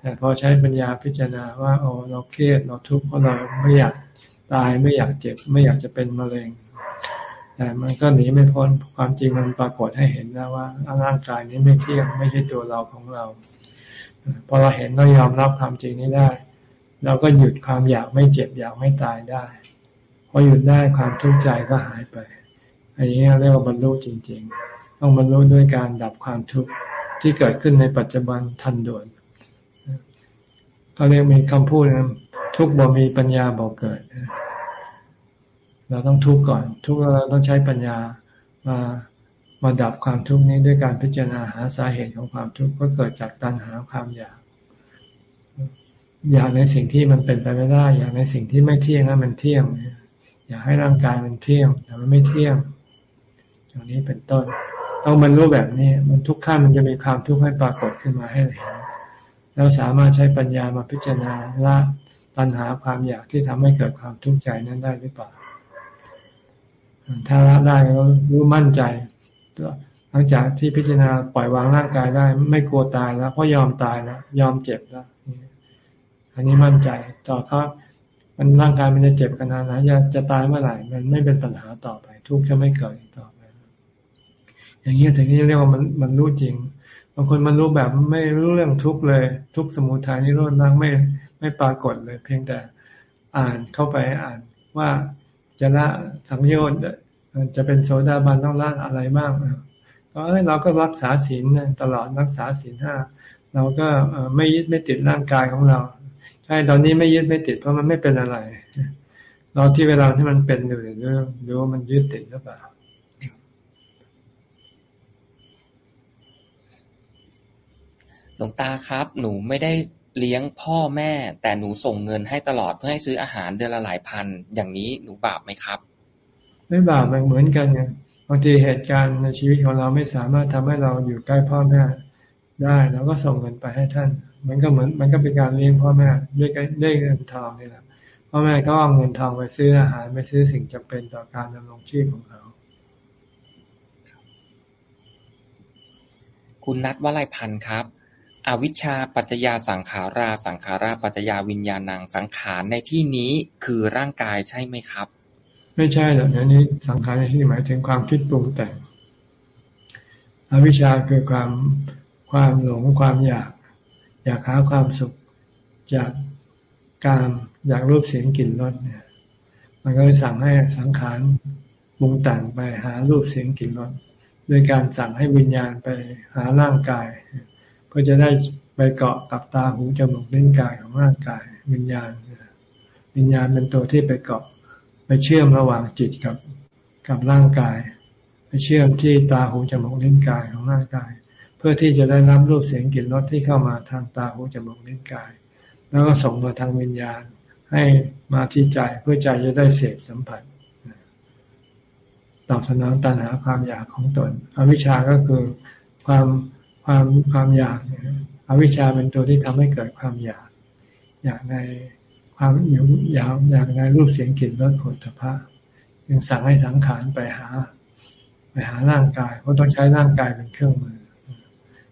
แต่พอใช้ปัญญาพิจารณาว่าโอ้เราเครียดเราทุกข์เพราะเราไม่อยากตายไม่อยากเจ็บ ไม่อยากจะเป็นมะเร็งแต่มันก็หนีไม่พ้นความจริงมันปรากฏให้เห็นแล้วว่าร่างกายนี้ไม่เที่ยงไม่ใช่ตัวเราของเรา พอเราเห็นเรายอมรับความจริงนี้ได้ เราก็หยุดความอยากไม่เจ็บอยากไม่ตายได้พอหยุดได้ความทุกข์ใจก็หายไป อันนี้เรียกว่าบรรลุจริง ๆ ต้องบรรลุด้วยการดับความทุกข์ที่เกิดขึ้นในปัจจุบันทันด่วน เขาเรียกมีคำพูดนะทุกบ่มีปัญญาบ่เกิด เราต้องทุกข์ก่อน ทุกข์เราต้องใช้ปัญญามามาดับความทุกข์นี้ด้วยการพิจารณาหาสาเหตุของความทุกข์ก็เกิดจากตัณหาความอยาก อยากในสิ่งที่มันเป็นไปไม่ได้ อยากในสิ่งที่ไม่เที่ยงนั้มันเที่ยงอยากให้ร่างกายมันเที่ยงแต่มันไม่เที่ยงอย่างนี้เป็นต้น ต้องบรรลุแบบนี้ มันทุกขั้นมันจะมีความทุกข์ให้ปรากฏขึ้นมาให้เห็น แล้วสามารถใช้ปัญญามาพิจารณาละปัญหาความอยากที่ทำให้เกิดความทุกข์ใจนั้นได้หรือเปล่า ถ้าละได้ก็รู้มั่นใจหลังจากที่พิจารณาปล่อยวางร่างกายได้ ไม่กลัวตายแล้วเพราะยอมตายแล้วยอมเจ็บแล้วอันนี้มั่นใจต่อเขามันร่างกายมันจะเจ็บขนาดไหนจะจะตายเมื่อไหร่มันไม่เป็นปัญหาต่อไป ทุกข์จะไม่เกิดต่อไป อย่างนี้ถึงจะเรียกว่ามันมันรู้จริง บางคนมันรู้แบบไม่รู้เรื่องทุกเลย ทุกสมุทัยนี่รดนั่งไม่ไม่ปรากฏเลย เพียงแต่อ่านเข้าไปอ่านว่าจะละสังโยชน์จะเป็นโสดาบันต้องละอะไรบ้างก็เราก็รักษาศีลตลอดรักษาศีลห้าเราก็ไม่ยึดไม่ติดร่างกายของเรา ใช่ตอนนี้ไม่ยึดไม่ติดเพราะมันไม่เป็นอะไร เราที่เวลาที่มันเป็นอยู่เรื่องดูว่ามันยึดติดหรือเปล่า ลวงตาครับ หนูไม่ได้เลี้ยงพ่อแม่ แต่หนูส่งเงินให้ตลอดเพื่อให้ซื้ออาหารเดือนละหลายพัน อย่างนี้หนูบาปไหมครับ ไม่บาปมันเหมือนกันไงบางทีเหตุการณ์ในชีวิตของเราไม่สามารถทำให้เราอยู่ใกล้พ่อแม่ได้เราก็ส่งเงินไปให้ท่าน มันก็เหมือนมันก็เป็นการเลี้ยงพ่อแม่ด้วยด้วยเงินทองนี่แหละพ่อแม่ก็เอาเงินทองไปซื้ออาหารไปซื้อสิ่งจำเป็นต่อการดำรงชีพของเขาคุณนัทวลัยพันธ์ครับ อวิชชาปัจจยาสังขารา สังขาราปัจจยาวิญญาณัง สังขารในที่นี้คือร่างกายใช่ไหมครับ ไม่ใช่หรอกอันนี้สังขารในที่หมายถึงความคิดปรุงแต่ง อวิชชาคือความความหลงความอยาก อยากหาความสุขจากการอยากรูปเสียงกลิ่นรสเนี่ย มันก็เลยสั่งให้สังขารปรุงแต่งไปหารูปเสียงกลิ่นรสด้วยการสั่งให้วิญญาณไปหาร่างกายพื่ อจะได้ไปเกาะกับตาหูจมูกลิ้นกายของร่างกาย วิญญาณวิญญาณเป็นตัวที่ไปเกาะไปเชื่อมระหว่างจิตกับกับร่างกาย ไปเชื่อมที่ตาหูจมูกลิ้นกายของร่างกาย เพื่อที่จะได้รับรูปเสียงกลิ่นรสที่เข้ามาทางตาหูจมูกลิ้นกาย แล้วก็ส่งมาทางวิญญาณ ให้มาที่ใจเพื่อใจจะได้เสพสัมผัสตอบสนองตัณหาความอยากของตนอวิชชาก็คือความ ความความอยากอวิชชาเป็นตัวที่ทำให้เกิดความอยาก อยากในความอยากอยากในรูปเสียงกลิ่นรสผลพระยังสั่งให้สังขารไปหา ไปหาร่างกายเพราะต้องใช้ร่างกายเป็นเครื่องมือ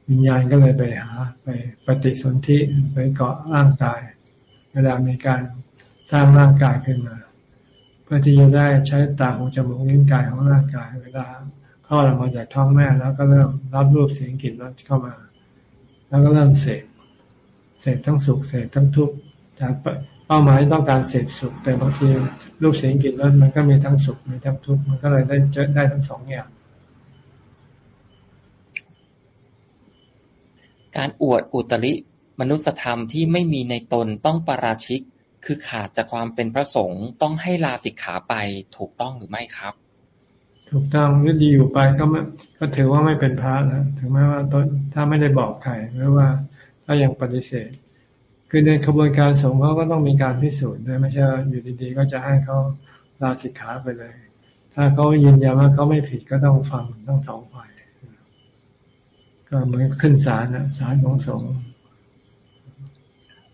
วิญญาณก็เลยไปหา ไปปฏิสนธิไปเกาะร่างกาย เวลามีการสร้างร่างกายขึ้นมา เพื่อที่จะได้ใช้ตาหูจมูกลิ้นกายของร่างกาย เวลา คลอดออกมาจากท้องแม่แล้วก็เริ่มรับรูปเสียงกลิ่นรสเข้ามา แล้วก็เริ่มเสพเสพทั้งสุขเสพทั้งทุกข์จากเป้าหมายต้องการเสพสุข แต่บางทีรูปเสียงกลิ่นรสมันก็มีทั้งสุขมีทั้งทุกข์มันก็เลยได้เจอได้ทั้งสองอย่างการอวดอุตริมนุสธรรมที่ไม่มีในตนต้องปราชิก คือขาดจากความเป็นพระสงฆ์ต้องให้ลาสิกขาไปถูกต้องหรือไม่ครับ ถูกต้องหรือดีอยู่ไปก็ไม่ก็ถือว่าไม่เป็นพระนะถึงแม้ว่าตนถ้าไม่ได้บอกใครหรือว่าถ้ายังปฏิเสธ คือในขบวนการสงฆ์เขาก็ต้องมีการพิสูจน์ด้วยไม่ใช่อยู่ดีๆ ก็จะให้เขาลาสิกขาไปเลย ถ้าเขายืนยันว่าเขาไม่ผิดก็ต้องฟังทั้งสองฝ่ายก็เหมือนขึ้นศาลนะศาลของสงฆ์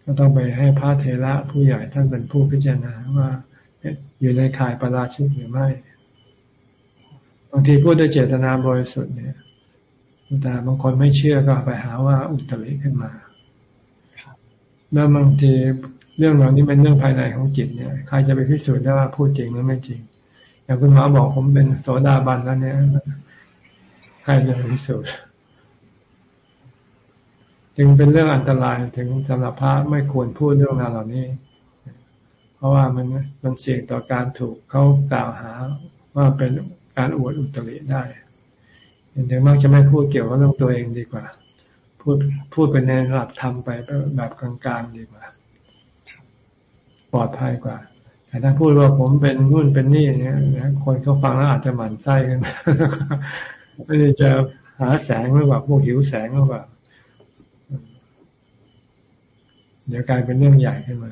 ก็ต้องไปให้พระเทระผู้ใหญ่ท่านเป็นผู้พิจารณาว่าอยู่ในข่ายประราชิกหรือไม่างทีพูดด้วยเจตนาบริสุทธิ์เนี่ย แต่บางคนไม่เชื่อก็ไปหาว่าอุตริขึ้นมาแล้วบางทีเรื่องเหล่านี้เป็นเรื่องภายในของจิตเนี่ย ใครจะไปพิสูจน์ได้ว่าพูดจริงหรือไม่จริง อย่างคุณหมอบอกผมเป็นโสดาบันแล้วเนี่ย ใครจะพิสูจน์จึงเป็นเรื่องอันตรายถึงสำหรับพระไม่ควรพูดเรื่องราวเหล่านี้ เพราะว่ามันมันเสี่ยงต่อการถูกเขากล่าวหาว่าเป็น การอวดอุตริได้อย่างมากจะไม่พูดเกี่ยวกับเรื่องตัวเองดีกว่า พูดพูดเป็นในระดับธรรมไปแบบกลางๆดีกว่า ปลอดภัยกว่า แต่ถ้าพูดว่าผมเป็นนู่นเป็นนี่เนี่ยคนเขาฟังแล้วอาจจะหมั่นไส้กันไม่ได้จะหาแสงหรือว่าพวกหิวแสงหรือว่าเดี๋ยวกลายเป็นเรื่องใหญ่ขึ้นมา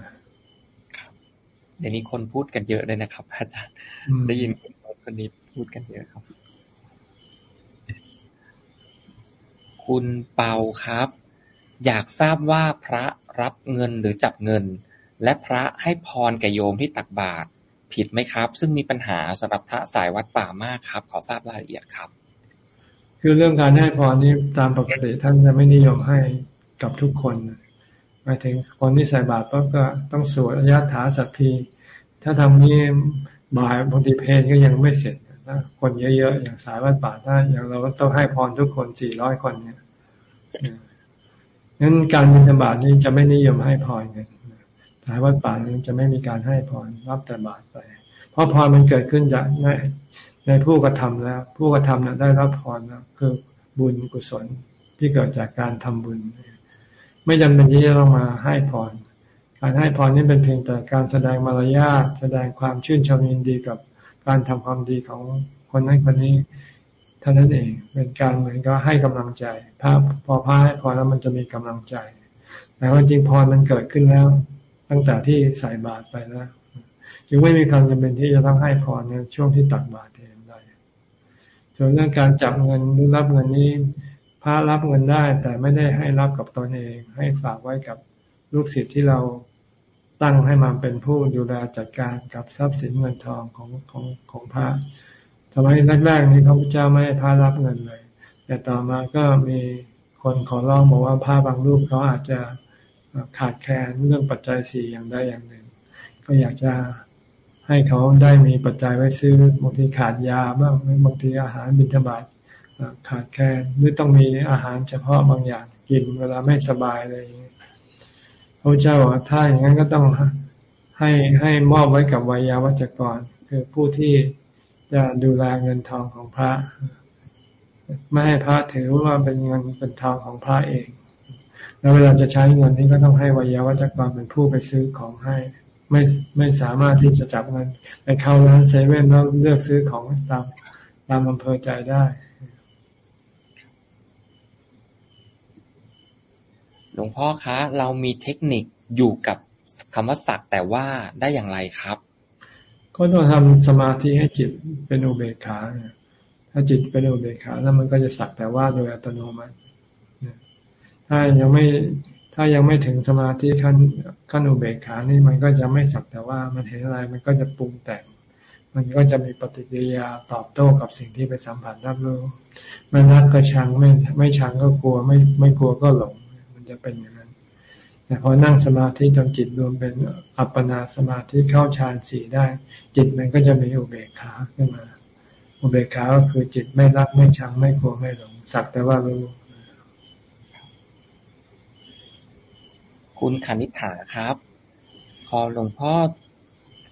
เดี๋ยวนี้คนพูดกันเยอะเลยนะครับ อาจารย์ได้ยินคนนี้ พูดกันเยอะครับ คุณเปาครับ อยากทราบว่าพระรับเงินหรือจับเงิน และพระให้พรแก่โยมที่ตักบาตรผิดไหมครับ ซึ่งมีปัญหาสำหรับพระสายวัดป่ามากครับ ขอทราบรายละเอียดครับ คือเรื่องการให้พรนี้ตามปกติท่านจะไม่นิยมให้กับทุกคนหมายถึงคนที่ใส่บาตรก็ต้องสวดอายะถาสัพพีถ้าทำนี้บ่ายบางทีเพลงก็ยังไม่เสร็จ นะคนเยอะๆอย่างสายวัดป่าถ้าอย่างเราก็ต้องให้พรทุกคนสี่ร้อยคนเนี่ยนั้นการบิณฑบาตนี้จะไม่นิยมให้พรกันสายวัดป่านี้จะไม่มีการให้พรรับแต่บาตรไป เพราะพรมันเกิดขึ้นจากในในผู้กระทำแล้ว ผู้กระทำนั้นได้รับพรแล้วคือบุญกุศลที่เกิดจากการทำบุญ ไม่จำเป็นที่จะต้องมาให้พรการให้พรนี่เป็นเพียงแต่การแสดงมารยาทแสดงความชื่นชมยินดีกับ การทำความดีของคนนั้นคนนี้เท่านั้นเองเป็นการเหมือนก็ให้กำลังใจพระพอพระให้พรแล้วมันจะมีกำลังใจแต่ว่าจริงพรมันเกิดขึ้นแล้ว ตั้งแต่ที่ใส่บาตรไปแล้วจึงไม่มีความจำเป็นที่จะต้องให้พรในช่วงที่ตักบาตรเองได้ส่วนเรื่องการจับเงินหรือรับเงินนี้พระรับเงินได้แต่ไม่ได้ให้รับกับตนเอง ให้ฝากไว้กับลูกศิษย์ที่เรา ตั้งให้มันเป็นผู้ดูแลจัดการกับทรัพย์สินเงินทองของของของพระทำไมแรกๆนี้พระพุทธเจ้าไม่ให้พระรับเงินเลย แต่ต่อมาก็มีคนขอร้องบอกว่าพระบางรูปเขาอาจจะขาดแคลนเรื่องปัจจัยสี่อย่างใดอย่างหนึ่ง ก็อยากจะให้เขาได้มีปัจจัยไว้ซื้อบางทีขาดยาบ้างบางทีอาหารบิณฑบาตขาดแคลนหรือต้องมีอาหารเฉพาะบางอย่างกินเวลาไม่สบายอะไรอย่างนี้ พระเจ้าบอกถ้าอย่างนั้นก็ต้องให้ให้มอบไว้กับวิยาวัจกร คือผู้ที่จะดูแลเงินทองของพระ ไม่ให้พระถือว่าเป็นเงินเป็นทองของพระเอง แล้วเวลาจะใช้เงินนี้ก็ต้องให้วิยาวัจกรเป็นผู้ไปซื้อของให้ ไม่ไม่สามารถที่จะจับเงินไปเข้าร้านเซเว่นแล้วเลือกซื้อของตามตามอำเภอใจได้ หลวงพ่อคะ เรามีเทคนิคอยู่กับคำว่าสักแต่ว่าได้อย่างไรครับ ก็ต้องทำสมาธิให้จิตเป็นอุเบกขาถ้าจิตเป็นอุเบกขาแล้วมันก็จะสักแต่ว่าโดยอัตโนมัติถ้ายังไม่ถ้ายังไม่ถึงสมาธิขั้นขั้นอุเบกขานี่มันก็จะไม่สักแต่ว่ามันเห็นอะไรมันก็จะปรุงแต่ง มันก็จะมีปฏิกิริยาตอบโต้กับสิ่งที่ไปสัมผัสรับรู้ไม่รักก็ชังไม่ไม่ชังก็กลัวไม่ไม่กลัวก็หลง จะเป็นอย่างนั้นแต่พอนั่งสมาธิจนจิตรวมเป็นอัปปนาสมาธิเข้าฌานสี่ได้ จิตมันก็จะมีอุเบกขาขึ้นมา อุเบกขาก็คือจิตไม่รักไม่ชังไม่กลัวไม่หลงสักแต่ว่ารู้คุณคณิษฐาครับ พอหลวงพ่อ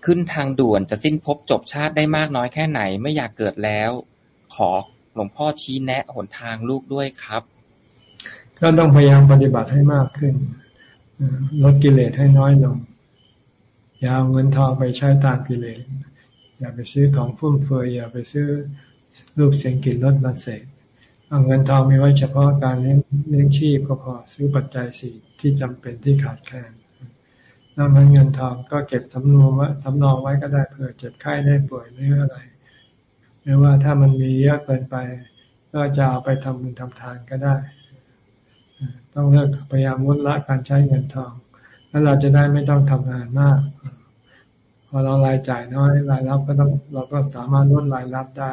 ขึ้นทางด่วนจะสิ้นภพจบชาติได้มากน้อยแค่ไหน ไม่อยากเกิดแล้ว ขอหลวงพ่อชี้แนะหนทางลูกด้วยครับ ก็ต้องพยายามปฏิบัติให้มากขึ้นลดกิเลสให้น้อยลง อย่าเอาเงินทองไปใช้ตามกิเลส อย่าไปซื้อของฟุ่มเฟือยอย่าไปซื้อรูปเสียงกลิ่นรสมาเสกเอาเงินทองมีไว้เฉพาะการเลี้ยงเลี้ยงชีพก็พอซื้อปัจจัยสี่ที่จำเป็นที่ขาดแคลนนอกนั้นเงินทองก็เก็บสำรองไว้สำรองไว้ก็ได้เผื่อเจ็บไข้ได้ป่วยหรืออะไรหรือว่าถ้ามันมีเยอะเกินไป ก็จะเอาไปทำบุญทำทานก็ได้ ต้องเลิกพยายามลดละการใช้เงินทอง แล้วเราจะได้ไม่ต้องทำงานมาก พอเรารายจ่ายน้อยรายรับก็ต้องเราก็สามารถลดรายรับได้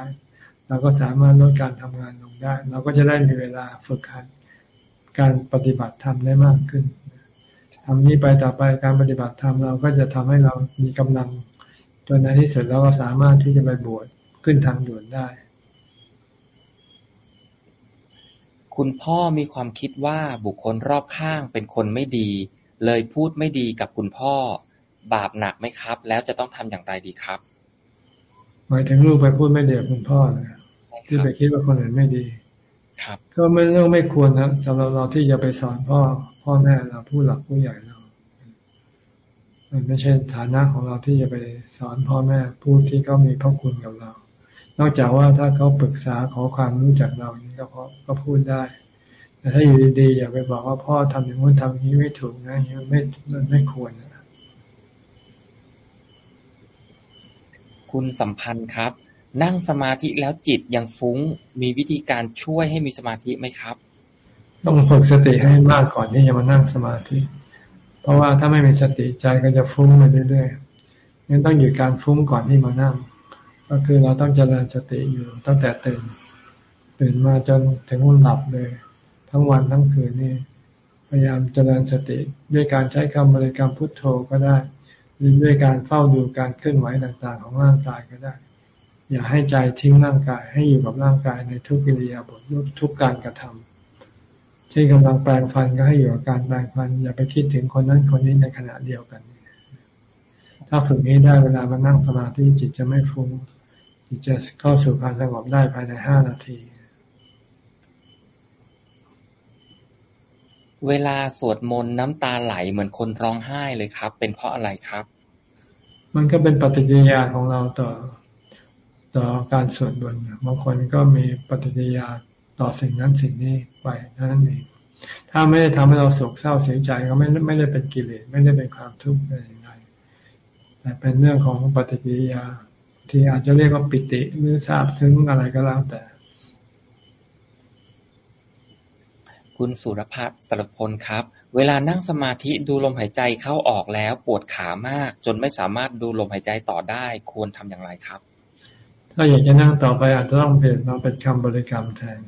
เราก็สามารถลดการทำงานลงได้ เราก็จะได้มีเวลาฝึกหัดการปฏิบัติธรรมได้มากขึ้นทำนี้ไปต่อไปการปฏิบัติธรรมเราก็จะทำให้เรามีกำลังจนในที่สุดเราก็สามารถที่จะไปบวชขึ้นทางด่วนได้ คุณพ่อมีความคิดว่าบุคคลรอบข้างเป็นคนไม่ดี เลยพูดไม่ดีกับคุณพ่อ บาปหนักไหมครับ แล้วจะต้องทำอย่างไรดีครับ หมายถึงลูกไปพูดไม่ดีกับคุณพ่อนะที่ไปคิดว่าคนอื่นไม่ดีครับ ก็ไม่เรื่องไม่ควรนะสำหรับเราที่จะไปสอนพ่อ พ่อแม่เราผู้หลักผู้ใหญ่เรา มันไม่ใช่ฐานะของเราที่จะไปสอนพ่อแม่ผู้ที่เขามีพระคุณกับเรา นอกจากว่าถ้าเขาปรึกษาขอความรู้จากเรานี่ก็พอก็พูดได้ แต่ถ้าอยู่ดีๆอย่าไปบอกว่าพ่อทำอย่างนู้นทำอย่างนี้ไม่ถูกนะนี่ไม่มันไม่ควรนะคุณสัมพันธ์ครับ นั่งสมาธิแล้วจิตยังฟุ้งมีวิธีการช่วยให้มีสมาธิไหมครับ ต้องฝึกสติให้มากก่อนที่จะมานั่งสมาธิ เพราะว่าถ้าไม่มีสติใจก็จะฟุ้งไปเรื่อยๆงั้นต้องหยุดการฟุ้งก่อนที่มานั่ง ก็คือเราต้องเจริญสติอยู่ตั้งแต่ตื่น ตื่นมาจนถึงวันหลับเลย ทั้งวันทั้งคืนนี่พยายามเจริญสติด้วยการใช้คำบริกรรมพุทโธก็ได้หรือด้วยการเฝ้าดูการเคลื่อนไหวต่างๆ ของร่างกายก็ได้ อย่าให้ใจทิ้งร่างกายให้อยู่กับร่างกายในทุกกิริยาบททุกการกระทำเช่นกำลังแปลงฟันก็ให้อยู่กับการแปลงฟัน อย่าไปคิดถึงคนนั้นคนนี้ในขณะเดียวกัน ถ้าฝึกนี้ได้เวลามานั่งสมาธิจิตจะไม่ฟุ้ง จะเข้าสู่ความสงบได้ภายในห้านาที เวลาสวดมนต์น้ำตาไหลเหมือนคนร้องไห้เลยครับ เป็นเพราะอะไรครับ มันก็เป็นปฏิกิริยาของเราต่อต่อการสวดมนต์บางคนก็มีปฏิกิริยาต่อสิ่งนั้นสิ่งนี้ไปนั่นเองถ้าไม่ได้ทำให้เราโศกเศร้าเสียใจก็ไม่ไม่ได้เป็นกิเลสไม่ได้เป็นความทุกข์อะไรอย่างไรแต่เป็นเรื่องของปฏิกิริยา ที่อาจจะเรียกว่าปิติหรือทราบซึ้งอะไรก็แล้วแต่ คุณสุรพัฒน์สรพลครับ เวลานั่งสมาธิดูลมหายใจเข้าออกแล้วปวดขามาก จนไม่สามารถดูลมหายใจต่อได้ควรทำอย่างไรครับ ถ้าอยากจะนั่งต่อไปอาจจะต้องเปลี่ยนมาเป็นคำบริกรรมแทน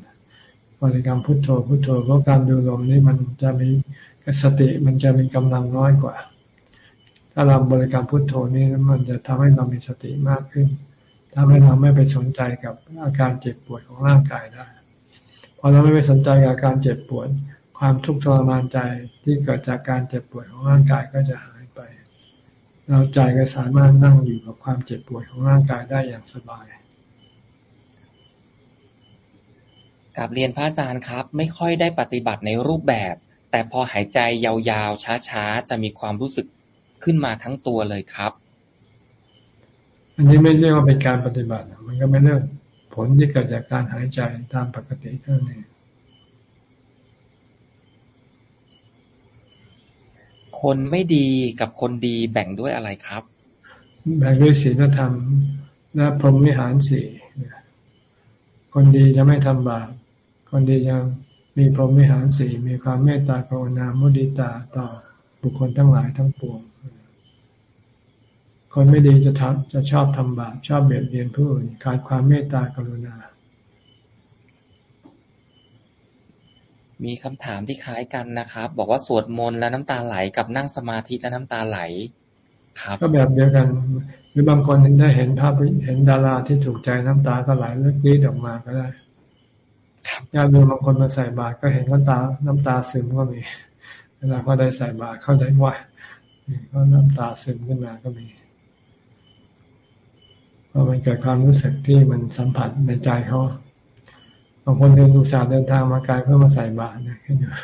บริกรรมพุทโธพุทโธเพราะการดูลมนี่มันจะมีสติมันจะมีกำลังน้อยกว่า ถ้าเราบริกรรมพุทโธนี่มันจะทำให้เรามีสติมากขึ้นทำให้เราไม่ไปสนใจกับอาการเจ็บปวดของร่างกายได้พอเราไม่ไปสนใจกับอาการเจ็บปวด ความทุกข์ทรมานใจที่เกิดจากการเจ็บปวดของร่างกายก็จะหายไป เราใจก็สามารถนั่งอยู่กับความเจ็บปวดของร่างกายได้อย่างสบายกับเรียนพระอาจารย์ครับ ไม่ค่อยได้ปฏิบัติในรูปแบบ แต่พอหายใจยาวๆช้าๆจะมีความรู้สึก ขึ้นมาทั้งตัวเลยครับ อันนี้ไม่เรียกว่าเป็นการปฏิบัติ มันก็ไม่เรื่องผลที่เกิดจากการหายใจตามปกติเท่านั้นคนไม่ดีกับคนดีแบ่งด้วยอะไรครับ แบ่งด้วยศีลธรรมและพรหมวิหารสี่คนดีจะไม่ทำบาปคนดีจะมีพรหมวิหารสี่มีความเมตตากรุณามุดิตาต่อบุคคลทั้งหลายทั้งปวง คนไม่ดีจะทำจะชอบทำบาปชอบเบียดเบียนผู้อื่นขาดความเมตตากรุณา มีคำถามที่คล้ายกันนะครับ บอกว่าสวดมนต์แล้วน้ำตาไหลกับนั่งสมาธิแล้วน้ำตาไหล ครับ ก็แบบเดียวกัน หรือบางคนได้เห็นภาพเห็นดาราที่ถูกใจน้ำตาก็ไหลเลือดรีดออกมาก็ได้ญาติโยมบางคนมาใส่บาตรก็เห็นน้ำตาน้ำตาซึมก็มีเวลาเขาได้ใส่บาตรเขาได้ว่าก็น้ำตาซึมขึ้นมาก็มีเพราะมันเกิดความรู้สึกที่มันสัมผัสในใจเขาบางคนเดินอุตส่าห์เดินทางมาไกลเพื่อมาใส่บาตรนะขึ้นมา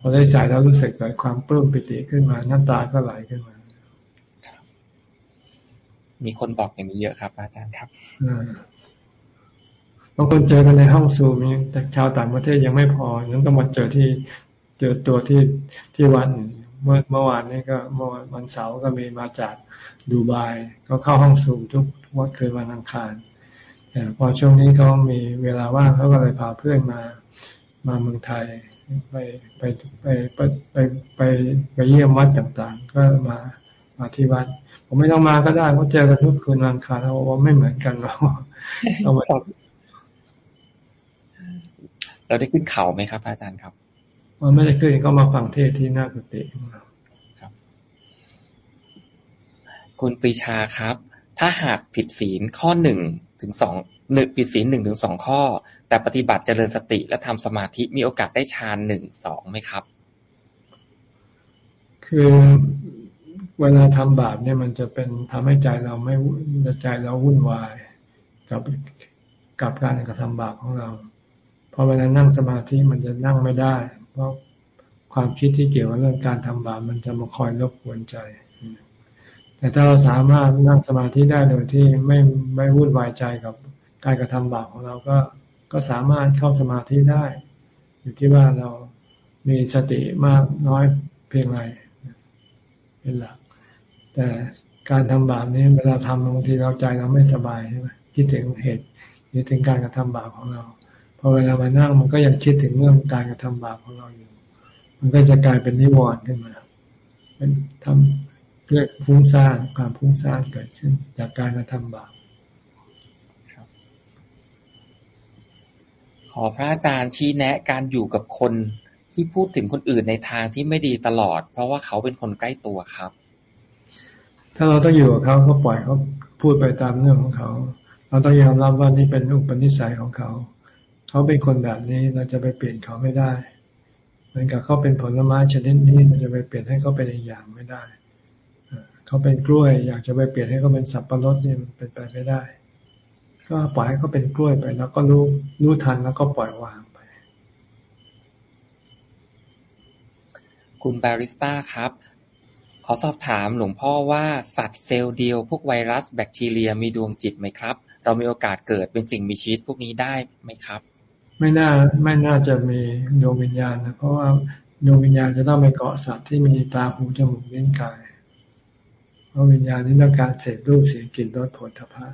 พอได้ใส่แล้วรู้สึกเกิดความปลื้มปิติขึ้นมาน้ำตาก็ไหลขึ้นมามีคนบอกอย่างนี้เยอะครับ อาจารย์ครับบางคนเจอกันในห้องซูมแต่ชาวต่างประเทศยังไม่พอยังต้องมาเจอที่ เจอตัวที่ที่วัน เมื่อเมื่อวานนี้ก็เมื่อวันเสาร์ก็มีมาจากดูไบก็เข้าห้องซูมทุกวันคืนวันอังคารแต่พอช่วงนี้เขามีเวลาว่างเขาก็เลยพาเพื่อนมามาเมืองไทยไปไปไปไปไปไปไปเยี่ยมวัดต่างๆ ก็มามาที่วัด ผมไม่ต้องมาก็ได้เพราะเจอกันทุกคืนวันอังคารเราว่าไม่เหมือนกันเราเราเราได้ขึ้นเขาไหมครับ อาจารย์ครับ มันไม่ได้ขึ้นก็มาฟังเทศที่หน้ากุฏิครับ คุณปรีชาครับ ถ้าหากผิดศีลข้อหนึ่งถึงสองหนึ่งผิดศีลหนึ่งถึงสองข้อ แต่ปฏิบัติเจริญสติและทำสมาธิมีโอกาสได้ฌานหนึ่งสองไหมครับ คือเวลาทำบาปเนี่ยมันจะเป็นทำให้ใจเราไม่ใจเราวุ่นวายกับกับการกระทำบาปของเราพอเวลานั่งสมาธิมันจะนั่งไม่ได้ เพราะความคิดที่เกี่ยวกับเรื่องการทำบาปมันจะมาคอยรบกวนใจ แต่ถ้าเราสามารถนั่งสมาธิได้โดยที่ไม่ไม่วุ่นวายใจกับการกระทำบาปของเราก็ก็สามารถเข้าสมาธิได้ อยู่ที่ว่าเรามีสติมากน้อยเพียงไรเป็นหลัก แต่การทำบาปนี้เวลาทำบางทีเราใจเราไม่สบายใช่ไหมคิดถึงเหตุคิดถึงการกระทำบาปของเรา อเวลามานั่งมันก็ยังคิดถึงเรื่องการกระทำบาปของเราอยู่ มันก็จะกลายเป็นนิวรณ์ขึ้นมาเป็นทำเรียกฟุ้งซ่านความฟุ้งซ่านเกิดขึ้น จากการกระทำบาปขอพระอาจารย์ชี้แนะการอยู่กับคนที่พูดถึงคนอื่นในทางที่ไม่ดีตลอด เพราะว่าเขาเป็นคนใกล้ตัวครับ ถ้าเราต้องอยู่กับเขาก็ปล่อยเขาพูดไปตามเรื่องของเขา เราต้องยอมรับว่านี่เป็นอุปนิสัยของเขา เขาเป็นคนแบบนี้เราจะไปเปลี่ยนเขาไม่ได้เหมือนกับเขาเป็นผลไม้ชนิดนี้เราจะไปเปลี่ยนให้เขาเป็นอีกอย่างไม่ได้เขาเป็นกล้วย อยากจะไปเปลี่ยนให้เขาเป็นสับปะรดเนี่มันเป็นไปไม่ได้ ก็ปล่อยให้เขาเป็นกล้วยไป แล้วก็รู้รู้ทันแล้วก็ปล่อยวางไป คุณบาริสต้าครับ ขอสอบถามหลวงพ่อว่าสัตว์เซลล์เดียวพวกไวรัสแบคทีเรียมีดวงจิตไหมครับ เรามีโอกาสเกิดเป็นสิ่งมีชีวิตพวกนี้ได้ไหมครับ ไม่น่าไม่น่าจะมีดวงวิญญาณนะเพราะว่าดวงวิญญาณจะต้องไปเกาะสัตว์ที่มีตาหูจมูกลิ้นกาย เพราะวิญญาณนี้ต้องการเสพรูปเสียงกลิ่นรสผลทพะ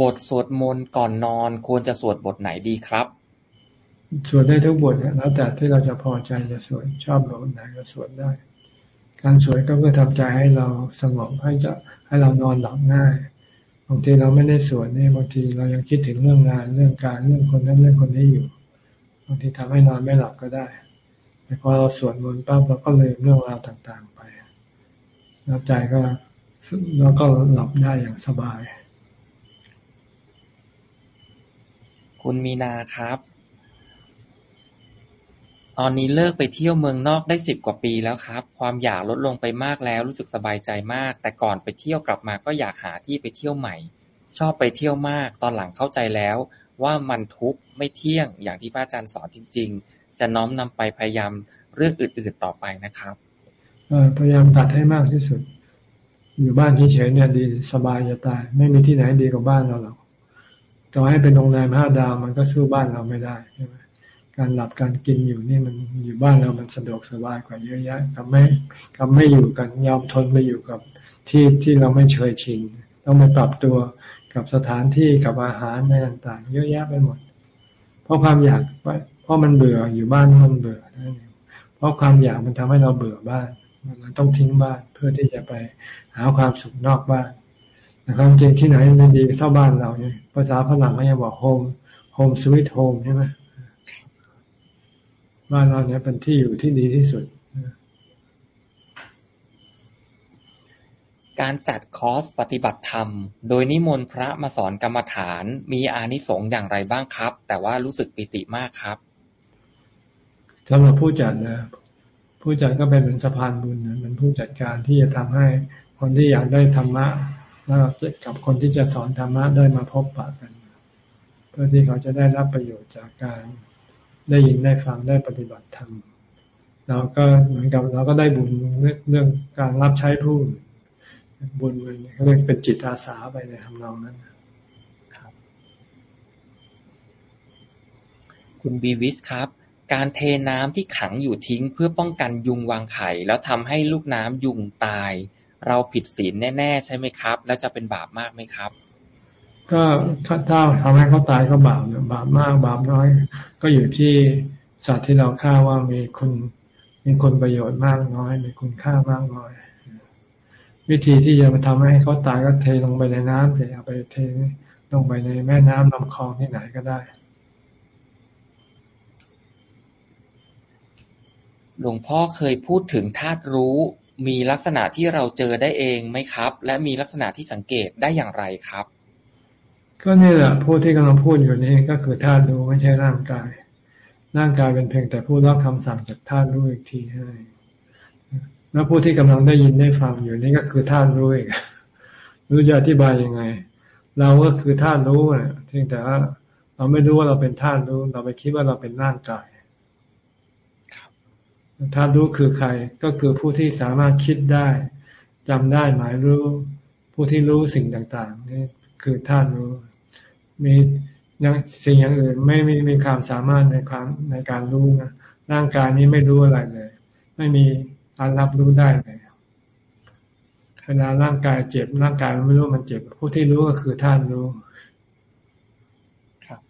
บทสวดมนต์ก่อนนอนควรจะสวดบทไหนดีครับ สวดได้ทุกบทแล้วแต่ที่เราจะพอใจจะสวดชอบบทไหนก็สวดได้ การสวดก็เพื่อทำใจให้เราสงบให้จะให้เรานอนหลับง่าย บางทีเราไม่ได้สวดนี่บางทีเรายังคิดถึงเรื่องงานเรื่องการเรื่องคนนั้นเรื่องคนนี้อยู่ บางทีทำให้นอนไม่หลับก็ได้แต่พอเราสวดมนต์ปั๊บเราก็ลืมเรื่องราวต่างๆไปแล้วใจก็แล้วก็หลับได้อย่างสบาย คุณมีนาครับ ตอนนี้เลิกไปเที่ยวเมืองนอกได้สิบกว่าปีแล้วครับ ความอยากลดลงไปมากแล้ว รู้สึกสบายใจมาก แต่ก่อนไปเที่ยวกลับมาก็อยากหาที่ไปเที่ยวใหม่ ชอบไปเที่ยวมาก ตอนหลังเข้าใจแล้ว ว่ามันทุกข์ไม่เที่ยง อย่างที่พระอาจารย์สอนจริง ๆ จะน้อมนำไปพยายามเรื่องอื่น ๆต่อไปนะครับพยายามตัดให้มากที่สุด อยู่บ้านเฉยๆเนี่ยดีสบายจะตาย ไม่มีที่ไหนดีกว่าบ้านเราหรอกต่อให้เป็นโรงแรมห้าดาวมันก็สู้บ้านเราไม่ได้ใช่ไหม การหลับการกินอยู่นี่มันอยู่บ้านเรามันสะดวกสบายกว่าเยอะแยะกับไม่กับไม่อยู่กันยอมทนไปอยู่กับที่ที่เราไม่เคยชินต้องไปปรับตัวกับสถานที่กับอาหารในต่างๆ เยอะแยะไปหมด เพราะความอยากเพราะมันเบื่ออยู่บ้านมันเบื่อนั่นเองเพราะความอยากมันทำให้เราเบื่อบ้านมันต้องทิ้งบ้านเพื่อที่จะไปหาความสุขนอกบ้านแต่ความจริงที่ไหนไม่ดีเท่าบ้านเราเนี่ยภาษาฝรั่งเขาจะบอก home home sweet home ใช่ไหม บ้านเราเนี่ยเป็นที่อยู่ที่ดีที่สุด การจัดคอร์สปฏิบัติธรรม โดยนิมนต์พระมาสอนกรรมฐาน มีอานิสงส์อย่างไรบ้างครับ แต่ว่ารู้สึกปิติมากครับสำหรับผู้จัดนะผู้จัดก็เป็นเหมือนสะพานบุญนะเหมือนผู้จัดการที่จะทำให้คนที่อยากได้ธรรมะแล้วกับคนที่จะสอนธรรมะได้มาพบปะกัน เพื่อที่เขาจะได้รับประโยชน์จากการ ได้ยินได้ฟังได้ปฏิบัติธรรมเราก็เหมือนกับเราก็ได้บุญเรื่องการรับใช้ผู้บุญมันเขาเรียกเป็นจิตอาสาไปในทำนองนั้นครับ คุณบีวิสครับ การเทน้ำที่ขังอยู่ทิ้งเพื่อป้องกันยุงวางไข่ แล้วทำให้ลูกน้ำยุงตาย เราผิดศีลแน่ ๆ ใช่ไหมครับ แล้วจะเป็นบาปมากไหมครับ ก็ถ้าทำให้เขาตายก็บาปบาปมากบาปน้อย ก็อยู่ที่สัตว์ที่เราฆ่าว่ามีคุณมีคุณประโยชน์มากน้อย มีคุณค่ามากน้อย วิธีที่จะมาทำให้เขาตายก็เทลงไปในน้ำเสียเอาไปเทลงไปในแม่น้ำลำคลองที่ไหนก็ได้หลวงพ่อเคยพูดถึงธาตุรู้มีลักษณะที่เราเจอได้เองไหมครับ และมีลักษณะที่สังเกตได้อย่างไรครับ ก็นี่แหละพูดที่กำลังพูดอยู่นี้ก็คือธาตุรู้ไม่ใช่ร่างกาย ร่างกายเป็นเพียงแต่ผู้รับคำสั่งจากธาตุรู้อีกทีให้แล้วผู้ที่กำลังได้ยินได้ฟังอยู่นี่ก็คือท่านรู้เองรู้จะอธิบายยังไง เราก็คือท่านรู้นะเพียงแต่ว่าเราไม่รู้ว่าเราเป็นท่านรู้ เราไปคิดว่าเราเป็นร่างกายท่านรู้คือใครก็คือผู้ที่สามารถคิดได้จำได้หมายรู้ ผู้ที่รู้สิ่งต่างๆนี่คือท่านรู้ มียังสิ่งอย่างอื่นไม่มีมีความสามารถในความในการรู้นะร่างกายนี้ไม่รู้อะไรเลย ไม่มีการรับรู้ได้เลยเวลาร่างกายเจ็บร่างกายมันไม่รู้มันเจ็บ ผู้ที่รู้ก็คือท่านรู้ ครับ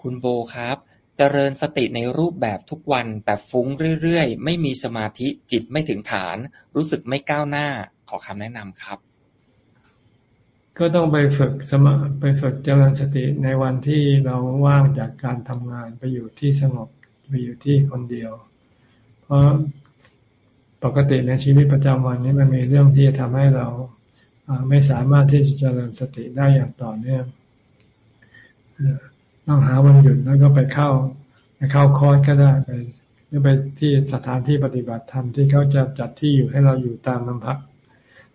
คุณโบครับจเจริญสติในรูปแบบทุกวันแต่ฟุ้งเรื่อยๆ ไม่มีสมาธิจิตไม่ถึงฐาน รู้สึกไม่ก้าวหน้า ขอคำแนะนำครับ ก็ต้องไปฝึกสมาไปฝึกเจริญสติในวันที่เราว่างจากการทำงานไปอยู่ที่สงบไปอยู่ที่คนเดียว เพราะปกติในชีวิตประจำวันนี้มันมีเรื่องที่จะทำให้เราไม่สามารถที่จะเจริญสติได้อย่างต่อเนื่องต้องหาวันหยุดแล้วก็ไปเข้าไปเข้าคอร์สก็ได้ไปหรือไปที่สถานที่ปฏิบัติธรรมที่เขาจะจัดที่อยู่ให้เราอยู่ตามลำพัก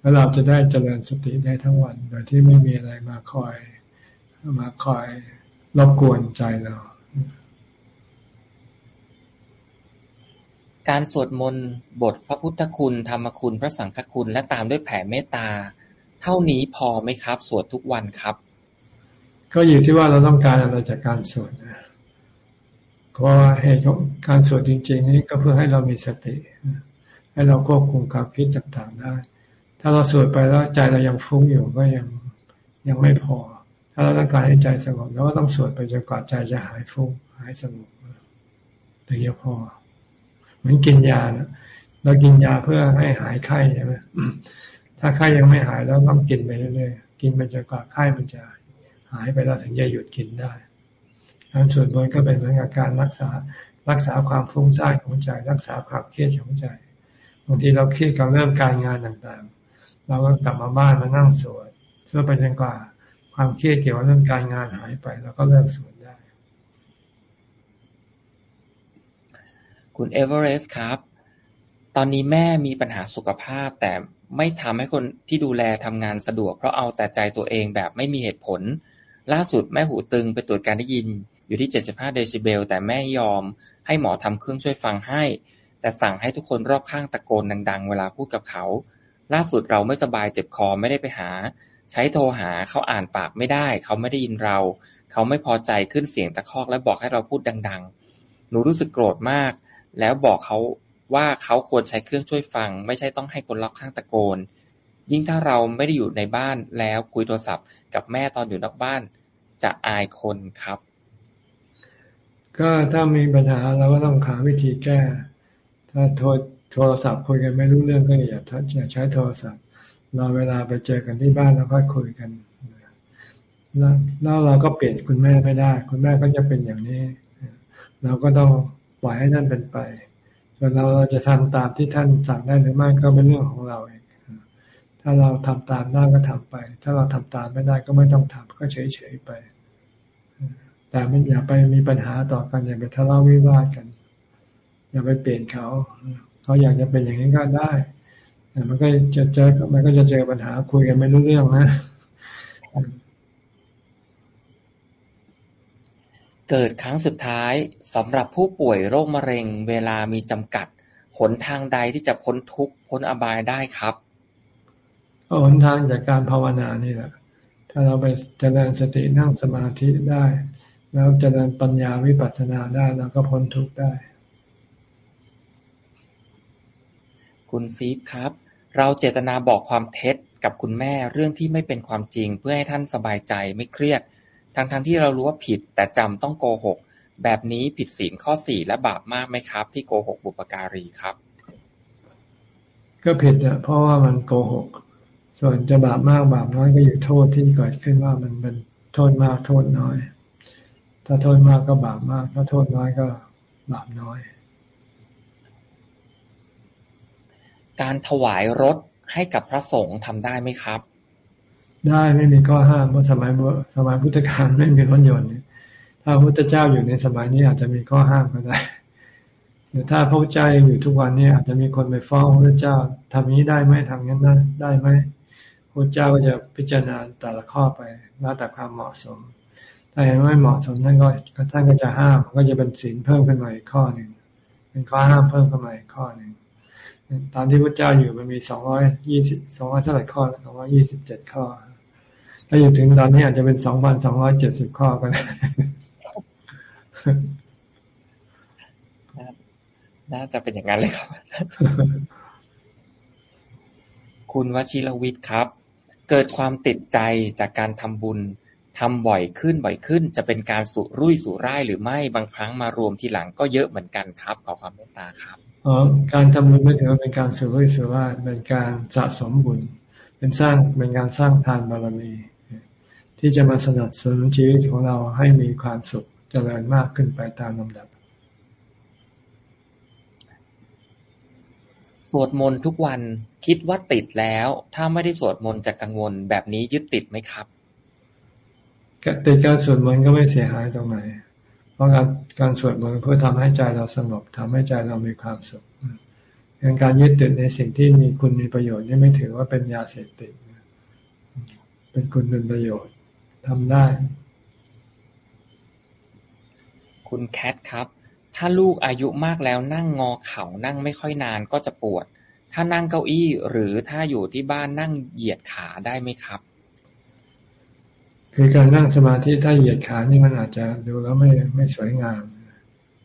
แล้วเราจะได้เจริญสติได้ทั้งวันโดยที่ไม่มีอะไรมาคอยมาคอยรบกวนใจเรา การสวดมนต์บทพระพุทธคุณ ธรรมคุณ พระสังฆคุณ และตามด้วยแผ่เมตตา เท่านี้พอไหมครับ สวดทุกวันครับ ก็อยู่ที่ว่าเราต้องการอะไรจากการสวดนะเพราะว่าเหตุของการสวดจริง ๆ นี่ก็เพื่อให้เรามีสติ ให้เราควบคุมความคิดต่างๆได้ ถ้าเราสวดไปแล้วใจเรายังฟุ้งอยู่ก็ยังยังไม่พอ ถ้าเราต้องการให้ใจสงบเราก็ต้องสวดไปจนกว่าใจจะหายฟุ้งหายสงบถึงจะพอ เหมือนกินยาเรากินยาเพื่อให้หายไข้ใช่ไหมถ้าไข้ยังไม่หายแล้วต้องกินไปเรื่อยๆ กินไปจนกว่าไข้มันจะหายไปแล้วถึงจะหยุดกินได้การส่วนบนก็เป็นเหมือนกับการรักษารักษาความฟุ้งซ่านของใจ รักษาความเครียดของใจ บางทีเราเครียดกับเรื่องการงานต่างๆ เราก็กลับมาบ้านมานั่งสวดเพื่อไปจนกว่า ความเครียดเกี่ยวกับเรื่องการงานหายไป แล้วก็เลิกสวดคุณเอเวอเรสต์ครับ ตอนนี้แม่มีปัญหาสุขภาพ แต่ไม่ทำให้คนที่ดูแลทำงานสะดวก เพราะเอาแต่ใจตัวเองแบบไม่มีเหตุผล ล่าสุดแม่หูตึงไปตรวจการได้ยินอยู่ที่ 75 เดซิเบล แต่แม่ยอมให้หมอทำเครื่องช่วยฟังให้ แต่สั่งให้ทุกคนรอบข้างตะโกนดัง ๆ เวลาพูดกับเขา ล่าสุดเราไม่สบายเจ็บคอไม่ได้ไปหา ใช้โทรหา เขาอ่านปากไม่ได้ เขาไม่ได้ยินเรา เขาไม่พอใจขึ้นเสียงตะคอกและบอกให้เราพูดดัง ๆ หนูรู้สึกโกรธมาก แล้วบอกเขาว่าเขาควรใช้เครื่องช่วยฟัง ไม่ใช่ต้องให้คนรอบข้างตะโกน ยิ่งถ้าเราไม่ได้อยู่ในบ้านแล้วคุยโทรศัพท์กับแม่ตอนอยู่นอกบ้าน จะอายคนครับ ก็ถ้ามีปัญหาเราก็ต้องหาวิธีแก้ ถ้าโทร โทรศัพท์คุยกันไม่รู้เรื่องก็อย่าอย่าใช้โทรศัพท์รอเวลาไปเจอกันที่บ้านแล้วค่อยคุยกันแล้วเราก็เปลี่ยนคุณแม่ไม่ได้ คุณแม่ก็จะเป็นอย่างนี้ เราก็ต้องปล่อยให้ท่านเป็นไปส่วนเราเราจะทำตามที่ท่านสั่งได้หรือไม่ก็เป็นเรื่องของเราเองถ้าเราทำตามได้ก็ทำไป ถ้าเราทำตามไม่ได้ก็ไม่ต้องทำก็เฉยๆไป แต่ไม่อย่าไปมีปัญหาต่อกันอย่าไปทะเลาะวิวาทกัน อย่าไปเปลี่ยนเขา เขาอยากจะเป็นอย่างนี้ก็ได้แต่มันก็จะเจอมันก็จะเจอปัญหาคุยกันไม่รู้เรื่องนะเกิดครั้งสุดท้ายสำหรับผู้ป่วยโรคมะเร็ง เวลามีจำกัด หนทางใดที่จะพ้นทุกข์พ้นอบายได้ครับหนทางจากการภาวนานี่แหละ ถ้าเราไปเจริญสตินั่งสมาธิได้ แล้วเจริญปัญญาวิปัสสนาได้เราก็พ้นทุกข์ได้ คุณซีฟครับ เราเจตนาบอกความเท็จกับคุณแม่เรื่องที่ไม่เป็นความจริง เพื่อให้ท่านสบายใจไม่เครียด ทั้งทั้งที่เรารู้ว่าผิดแต่จำต้องโกหก แบบนี้ผิดศีลข้อสี่และบาปมากไหมครับ ที่โกหกบุปการีครับ ก็ผิดอะเพราะว่ามันโกหก ส่วนจะบาปมากบาปน้อยก็อยู่โทษที่เกิดขึ้นว่ามันเป็นโทษมากโทษน้อย ถ้าโทษมากก็บาปมาก ถ้าโทษน้อยก็บาปน้อย การถวายรถให้กับพระสงฆ์ทำได้ไหมครับ ได้ไม่มีข้อห้ามเพราะสมัยสมัยพุทธกาลไม่มีรถยนต์ถ้าพระพุทธเจ้าอยู่ในสมัยนี้อาจจะมีข้อห้ามก็ได้แต่ถ้าพระเจ้าอยู่ทุกวันนี้อาจจะมีคนไปฟ้องพระเจ้าทำนี้ได้ไหมทำนั้นนั้นได้ไหมพระเจ้าก็จะพิจารณาแต่ละข้อไปแล้วแต่ความเหมาะสมถ้าเห็นว่าไม่เหมาะสมท่านก็ท่านก็จะห้ามก็จะเป็นศีลเพิ่มขึ้นมาอีกข้อหนึ่งเป็นข้อห้ามเพิ่มขึ้นมาอีกข้อหนึ่ง ตอนที่พระเจ้าอยู่มันมีสองร้อยยี่สิบสองร้อยเท่าไหร่ข้อสองร้อยี่สิบเจ็ดข้อ ถ้าอยู่ถึงตอนนี้อาจจะเป็นสองพันสองร้อยเจ็ดสิบข้อก็ได้น่าจะเป็นอย่างนั้นเลยครับ คุณวชิรวิทย์ครับ เกิดความติดใจจากการทำบุญ ทำบ่อยขึ้นบ่อยขึ้น จะเป็นการสุรุ่ยสุร่ายหรือไม่ บางครั้งมารวมทีหลังก็เยอะเหมือนกันครับ ขอความเมตตาครับอ๋อการทำบุญไม่ถือว่าเป็นการสุรุ่ยสุร่ายเป็นการสะสมบุญ เป็นสร้างเป็นการสร้างทานบารมี ที่จะมาสนับสนุนชีวิตของเราให้มีความสุขเจริญมากขึ้นไปตามลำดับสวดมนต์ทุกวันคิดว่าติดแล้ว ถ้าไม่ได้สวดมนต์จะกังวลแบบนี้ยึดติดไหมครับ ติดการสวดมนต์ก็ไม่เสียหายตรงไหน เพราะการการสวดมนต์เพื่อทำให้ใจเราสงบทำให้ใจเรามีความสุขการยึดติดในสิ่งที่มีคุณมีประโยชน์นี่ไม่ถือว่าเป็นยาเสพติดเป็นคุณเป็นประโยชน์ทำได้ คุณแคทครับ ถ้าลูกอายุมากแล้วนั่งงอเข่านั่งไม่ค่อยนานก็จะปวด ถ้านั่งเก้าอี้หรือถ้าอยู่ที่บ้านนั่งเหยียดขาได้ไหมครับ คือการนั่งสมาธิถ้าเหยียดขานี่มันอาจจะดูแล้วไม่ไม่สวยงาม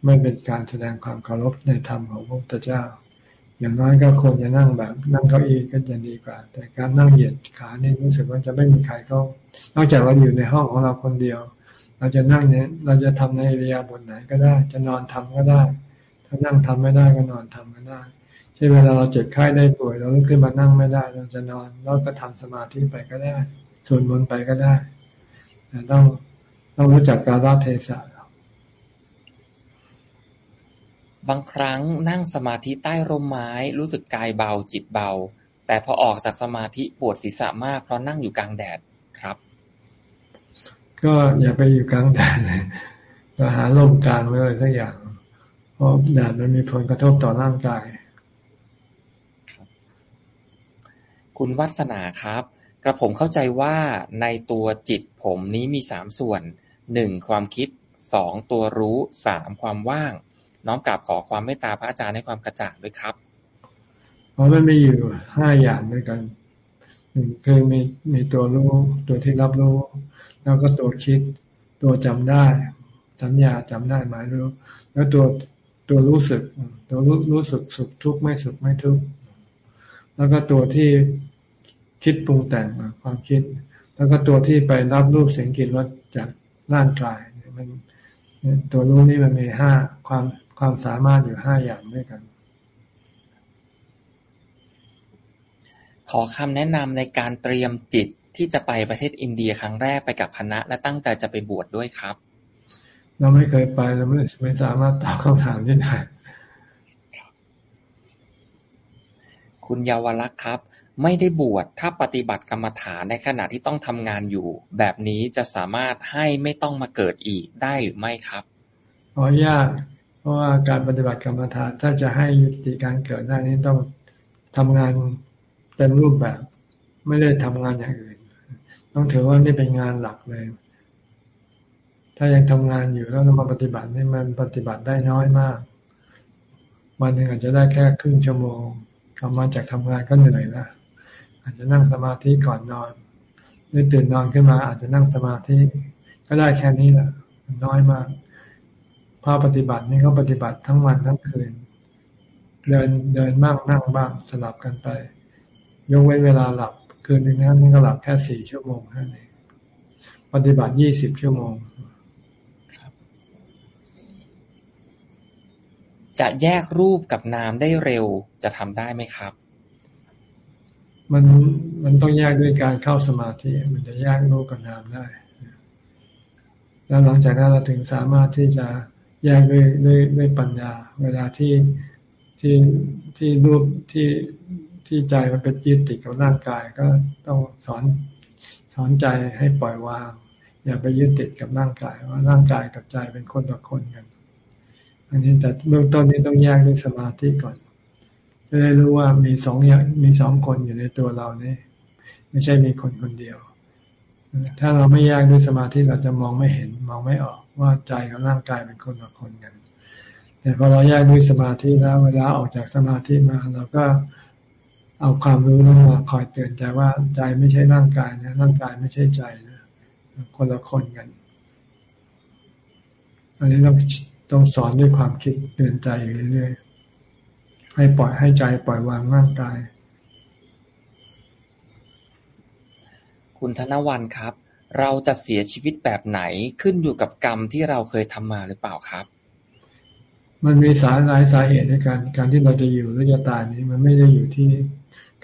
ไม่เป็นการแสดงความเคารพในธรรมของพระพุทธเจ้า อย่างน้อยก็ควรจะนั่งแบบ นั่งเก้าอี้ก็จะดีกว่า แต่การนั่งเหยียดขานี่รู้สึกว่าจะไม่มีใครเขานอกจากเราอยู่ในห้องของเราคนเดียว เราจะนั่งเนี่ยเราจะทำในเรียบนไหนก็ได้ จะนอนทำก็ได้ ถ้านั่งทำไม่ได้ก็นอนทำก็ได้เช่นเวลาเราเจ็บไข้ได้ป่วยเราลุกขึ้นมานั่งไม่ได้ เราจะนอนเราก็ทำสมาธิไปก็ได้ส่วนบนไปก็ได้ ต่ต้องต้องรู้จักการรับเทศะบางครั้งนั่งสมาธิใต้ร่มไม้ รู้สึกกายเบาจิตเบา แต่พอออกจากสมาธิปวดศีรษะมาก เพราะนั่งอยู่กลางแดดครับ ก็อย่าไปอยู่กลางแดดเลยเราหาร่มกลางไว้เลยสักอย่างเพราะแดดมันมีผลกระทบต่อร่างกายคุณวัฒนาครับ กระผมเข้าใจว่าในตัวจิตผมนี้มีสามส่วน หนึ่งความคิด สองตัวรู้ สามความว่าง น้อมกราบขอความเมตตาพระอาจารย์ให้ความกระจ่างด้วยครับเพราะมันมีอยู่ห้าอย่างด้วยกันหนึ่งคือมีมีตัวรู้ ตัวที่รับรู้ แล้วก็ตัวคิด ตัวจำได้ สัญญาจำได้หมายรู้ แล้วตัวตัวรู้สึก ตัวรู้รู้สึกสุขทุกข์ไม่สุขไม่ทุกข์แล้วก็ตัวที่ คิดปรุงแต่งความคิด แล้วก็ตัวที่ไปรับรูปเสียงกลิ่นรสจากร่างกายมันตัวรู้นี่มันมีห้าความความสามารถอยู่ห้าอย่างด้วยกัน ขอคำแนะนำในการเตรียมจิตที่จะไปประเทศอินเดียครั้งแรกไปกับคณะ และตั้งใจจะไปบวชดด้วยครับ เราไม่เคยไปเราไม่ไม่สามารถตอบคำถามนี้ได้คุณเยาวรักษ์ครับ ไม่ได้บวช ถ้าปฏิบัติกรรมฐานในขณะที่ต้องทำงานอยู่ แบบนี้จะสามารถให้ไม่ต้องมาเกิดอีกได้หรือไม่ครับอ๋อยากเพราะว่าการปฏิบัติกรรมฐานถ้าจะให้ยุติการเกิดได้นี้ต้องทำงานเต็มรูปแบบ ไม่ได้ทำงานอย่างอื่น ต้องถือว่านี่เป็นงานหลักเลย ถ้ายังทำงานอยู่แล้วมาปฏิบัตินี่มันปฏิบัติได้น้อยมากวันหนึ่งอาจจะได้แค่ครึ่งชั่วโมงกลับมาจากทำงานก็เหนื่อยแล้ว อาจจะนั่งสมาธิก่อนนอน หรือตื่นนอนขึ้นมา อาจจะนั่งสมาธิ ก็ได้แค่นี้แหละน้อยมากภาพปฏิบัตินี่เขาปฏิบัติทั้งวันทั้งคืน เดินเดินบ้างนั่งบ้างสลับกันไป ยกเว้นเวลาหลับคืนหนึ่งนั้นนี่ก็หลับแค่สี่ชั่วโมงแค่นี้ปฏิบัติยี่สิบชั่วโมงจะแยกรูปกับนามได้เร็วจะทำได้ไหมครับ มันมันต้องแยกด้วยการเข้าสมาธิ มันจะแยกรูปกับนามได้ แล้วหลังจากนั้นเราถึงสามารถที่จะแยกด้วยด้วยด้วยปัญญา เวลาที่ที่ที่รูปที่ที่ใจมันเป็นยึดติดกับร่างกายก็ต้องสอนสอนใจให้ปล่อยวาง อย่าไปยึดติดกับร่างกาย ว่าร่างกายกับใจเป็นคนต่อคนกัน อันนี้แต่เบื้องต้นนี้ต้องแยกด้วยสมาธิก่อน จะได้รู้ว่ามีสองอย่างมีสองคนอยู่ในตัวเรานี่ไม่ใช่มีคนคนเดียว ถ้าเราไม่แยกด้วยสมาธิเราจะมองไม่เห็นมองไม่ออกว่าใจกับร่างกายเป็นคนละคนกันแต่พอเราแยกด้วยสมาธิแล้ว เวลาออกจากสมาธิมาเราก็เอาความรู้นั้นมาคอยเตือนใจว่าใจไม่ใช่ร่างกายนะร่างกายไม่ใช่ใจนะคนละคนกัน อันนี้ต้องต้องสอนด้วยความคิดเตือนใจอยู่เรื่อยๆ ให้ปล่อยให้ใจปล่อยวางร่างกาย คุณธนวันครับ เราจะเสียชีวิตแบบไหนขึ้นอยู่กับกรรมที่เราเคยทำมาหรือเปล่าครับ มันมีสาหลายสาเหตุในการการที่เราจะอยู่หรือจะตายนี้มันไม่ได้อยู่ที่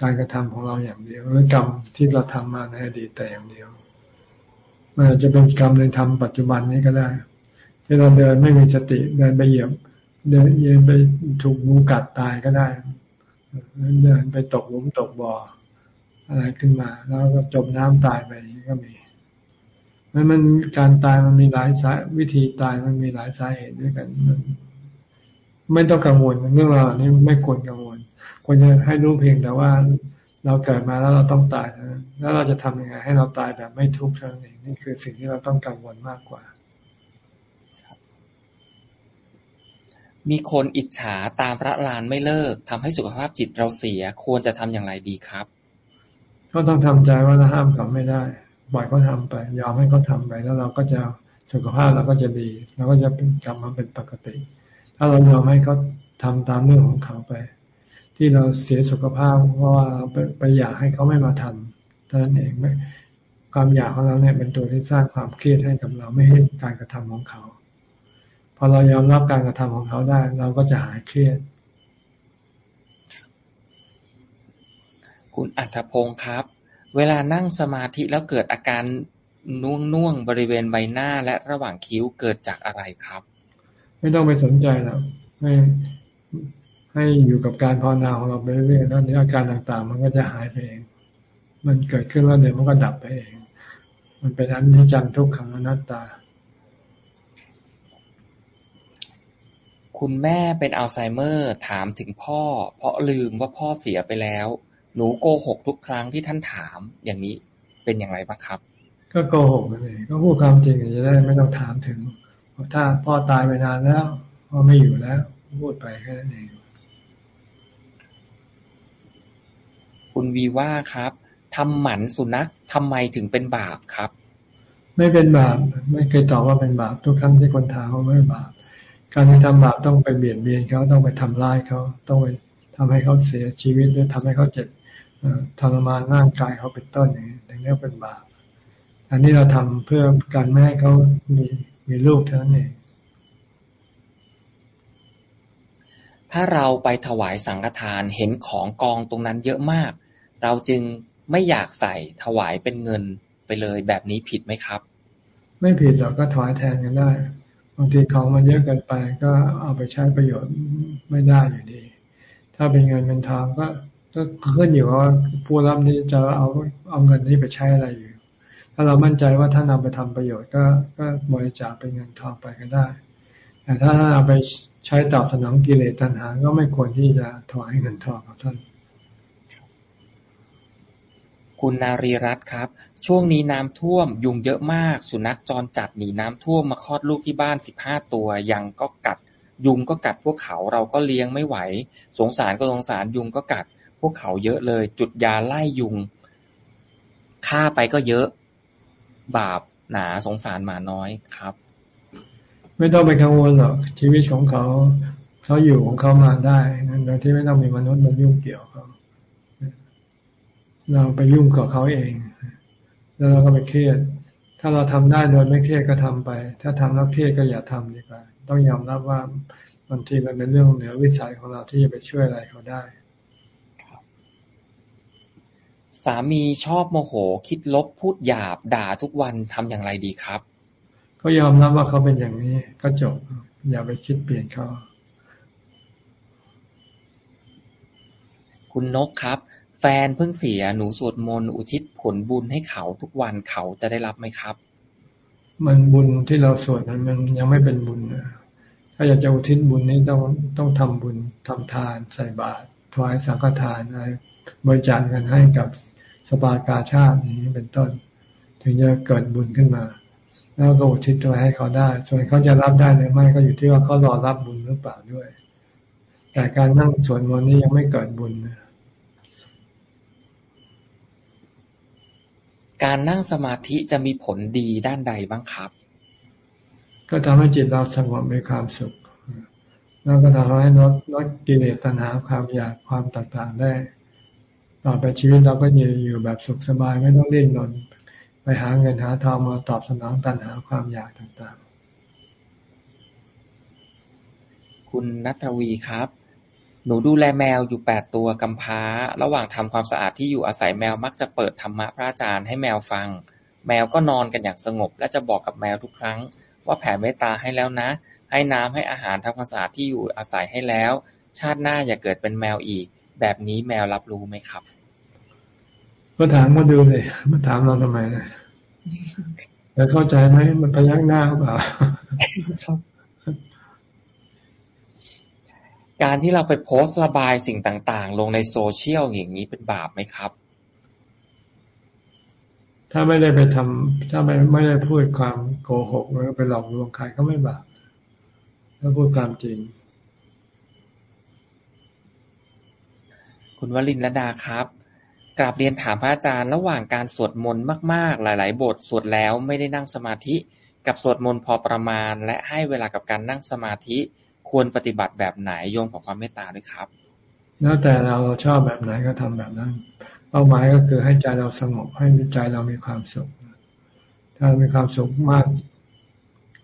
การกระทำของเราอย่างเดียวหรือกรรมที่เราทำมาในอดีตแต่อย่างเดียวมันอาจจะเป็นกรรมในทำปัจจุบันนี้ก็ได้ที่เราเดินไม่มีสติเดินไปเหยียบ เดินเย็นไปถูกงูกัดตายก็ได้ เดินไปตกหลุมตกบ่ออะไรขึ้นมา แล้วก็จมน้ำตายไปก็มีมันมันการตายมันมีหลายสายวิธีตายมันมีหลายสาเหตุด้วยกันมันไม่ต้องกังวลเรื่องราวนี้ไม่ควรกังวลควรจะให้รู้เพียงแต่ว่าเราเกิดมาแล้วเราต้องตายนะแล้วเราจะทำยังไงให้เราตายแบบไม่ทุกข์เท่านั้นเองนี่คือสิ่งที่เราต้องกังวลมากกว่า มีคนอิจฉาตามพระลานไม่เลิก ทำให้สุขภาพจิตเราเสีย ควรจะทำอย่างไรดีครับ ก็ต้องทำใจว่าเราห้ามเขาไม่ได้ปล่อยเขาทาไป ยอมให้เขาทาไป แล้วเราก็จะสุขภาพเราก็จะดีเราก็จะกลับมาเป็นปกติ ถ้าเรายอมให้เขาทาตามเรื่องของเขาไป ที่เราเสียสุขภาพเพราะว่าไปไปอยากให้เขาไม่มาทำเท่านั้นเองไม่ความอยากของเราเนี่ยเป็นตัวที่สร้างความเครียดให้กับเราไม่ให้การกระทำของเขา พอเรายอมรับการกระทำของเขาได้ เราก็จะหายเครียด คุณอัธพงศ์ครับ เวลานั่งสมาธิแล้วเกิดอาการน่วงน่วงบริเวณใบหน้าและระหว่างคิ้วเกิดจากอะไรครับ ไม่ต้องไปสนใจหรอกให้ให้อยู่กับการภาวนาของเราไปเรื่อยๆแล้วนี้อาการต่างๆ มันก็จะหายไปเอง มันเกิดขึ้นแล้วเดี๋ยวมันก็ดับไปเอง มันเป็นอันนี้จังทุกขังอนัตตา คุณแม่เป็นอัลไซเมอร์ ถามถึงพ่อ เพราะลืมว่าพ่อเสียไปแล้ว หนูโกหกทุกครั้งที่ท่านถาม อย่างนี้เป็นอย่างไรบ้างครับ ก็โกหกนั่นเองก็พูดความจริงจะได้ไม่ต้องถามถึงถ้าพ่อตายไปนานแล้วพ่อไม่อยู่แล้ว พูดไปแค่นั้นเองคุณวีว่าครับทำหมันสุนัขทำไมถึงเป็นบาปครับ ไม่เป็นบาป ไม่เคยตอบว่าเป็นบาปทุกครั้งที่คนถามว่าไม่บาป การที่ทำบาปต้องไปเบียดเบียนเขาต้องไปทำร้ายเขาต้องไปทำให้เขาเสียชีวิตหรือทำให้เขาเจ็บทรมานร่างกายเขาเป็นต้นอย่างนี้ถึงเรียกเป็นบาป อันนี้เราทำเพื่อการไม่ให้เขามีมีลูกเท่านั้นเองถ้าเราไปถวายสังฆทานเห็นของกองตรงนั้นเยอะมาก เราจึงไม่อยากใส่ถวายเป็นเงินไปเลยแบบนี้ผิดไหมครับ ไม่ผิดหรอกก็ถวายแทนกันได้ บางทีของมันเยอะเกินไปก็เอาไปใช้ประโยชน์ไม่ได้อยู่ดี ถ้าเป็นเงินเป็นทองก็ก็ขึ้นอยู่ว่าผู้รับนี้จะเอาเอาเงินนี้ไปใช้อะไรอยู่ ถ้าเรามั่นใจว่าท่านเอาไปทำประโยชน์ก็ก็บริจาคเป็นเงินทองไปก็ได้ แต่ถ้าท่าเอาไปใช้ตอบสนองกิเลสตัณหา ก็ไม่ควรที่จะถวายเงินทองกับท่าน คุณนารีรัตน์ครับ ช่วงนี้น้ำท่วม ยุงเยอะมาก สุนัขจรจัดหนีน้ำท่วมมาคลอดลูกที่บ้านสิบห้าตัว ยังก็กัด ยุงก็กัดพวกเขาเราก็เลี้ยงไม่ไหว สงสารก็สงสารยุงก็กัด พวกเขาเยอะเลย จุดยาไล่ยุงฆ่าไปก็เยอะ บาปหนาสงสารหมาน้อยครับ ไม่ต้องไปกังวลหรอกชีวิตของเขา เขาอยู่ของเขามาได้โดยที่ไม่ต้องมีมนุษย์มายุ่งเกี่ยวเเราไปยุ่งกับเขาเอง แล้วเราก็ไปเครียด ถ้าเราทำได้โดยไม่เครียดก็ทำไป ถ้าทำแล้วเครียดก็อย่าทำดีกว่า ต้องยอมรับว่าบางทีมันเป็นเรื่องเหนือวิสัยของเราที่จะไปช่วยอะไรเขาได้สามีชอบโมโห คิดลบพูดหยาบด่าทุกวันทำอย่างไรดีครับ ก็ยอมรับว่าเขาเป็นอย่างนี้ ก็จบ อย่าไปคิดเปลี่ยนเขาคุณนกครับ แฟนเพิ่งเสีย หนูสวดมนต์อุทิศผลบุญให้เขาทุกวัน เขาจะได้รับไหมครับ มันบุญที่เราสวดนั้นมันยังไม่เป็นบุญนะถ้าอยากจะอุทิศบุญนี้ต้องต้องทำบุญทำทาน ใส่บาตรถวายสังฆทานอะไรบริจาคกันให้กับสปากาชาตินี้เป็นต้น ถึงจะเกิดบุญขึ้นมา แล้วก็อุทิศตัวให้เขาได้ ส่วนเขาจะรับได้หรือไม่ก็อยู่ที่ว่าเขารอรับบุญหรือเปล่าด้วย แต่การนั่งสวดมนต์นี้ยังไม่เกิดบุญนะ การนั่งสมาธิจะมีผลดีด้านใดบ้างครับ ก็ทำให้จิตเราสงบมีความสุข แล้วก็ทำให้ลดลดกิเลสตัณหาความอยากความต่างๆได้ ต่อไปชีวิตเราก็จะอยู่แบบสุขสบายไม่ต้องดิ้นรนไปหาเงินหาทองมาตอบสนองตัณหาความอยากต่างๆ คุณนัทวีครับ หนูดูแลแมวอยู่แปดตัวกำพร้า ระหว่างทำความสะอาดที่อยู่อาศัยแมวมักจะเปิดธรรมะพระอาจารย์ให้แมวฟัง แมวก็นอนกันอย่างสงบ และจะบอกกับแมวทุกครั้ง ว่าแผ่เมตตาให้แล้วนะ ให้น้ำให้อาหารทำความสะอาดที่อยู่อาศัยให้แล้ว ชาติหน้าอย่าเกิดเป็นแมวอีก แบบนี้แมวรับรู้ไหมครับก็ถามมาดูเลยมาถามเราทำไมแล้วเข้าใจไหมมันพยักหน้าเปล่า การที่เราไปโพสต์ระบายสิ่งต่าง ๆ ลงในโซเชียลอย่างนี้เป็นบาปไหมครับ ถ้าไม่ได้ไปทำถ้าไม่ไม่ได้พูดความโกหกหรือไปหลอกลวงใครก็ไม่บาปถ้าพูดความจริง คุณวลินละดาครับกราบเรียนถามพระอาจารย์ระหว่างการสวดมนต์มาก ๆ หลาย ๆ บทสวดแล้วไม่ได้นั่งสมาธิ กับสวดมนต์พอประมาณ และให้เวลากับการนั่งสมาธิ ควรปฏิบัติแบบไหนโยมของความเมตตาด้วยครับ แล้วแต่เราชอบแบบไหนก็ทำแบบนั้น เป้าหมายก็คือให้ใจเราสงบให้ใจเรามีความสุข ถ้ามีความสุขมาก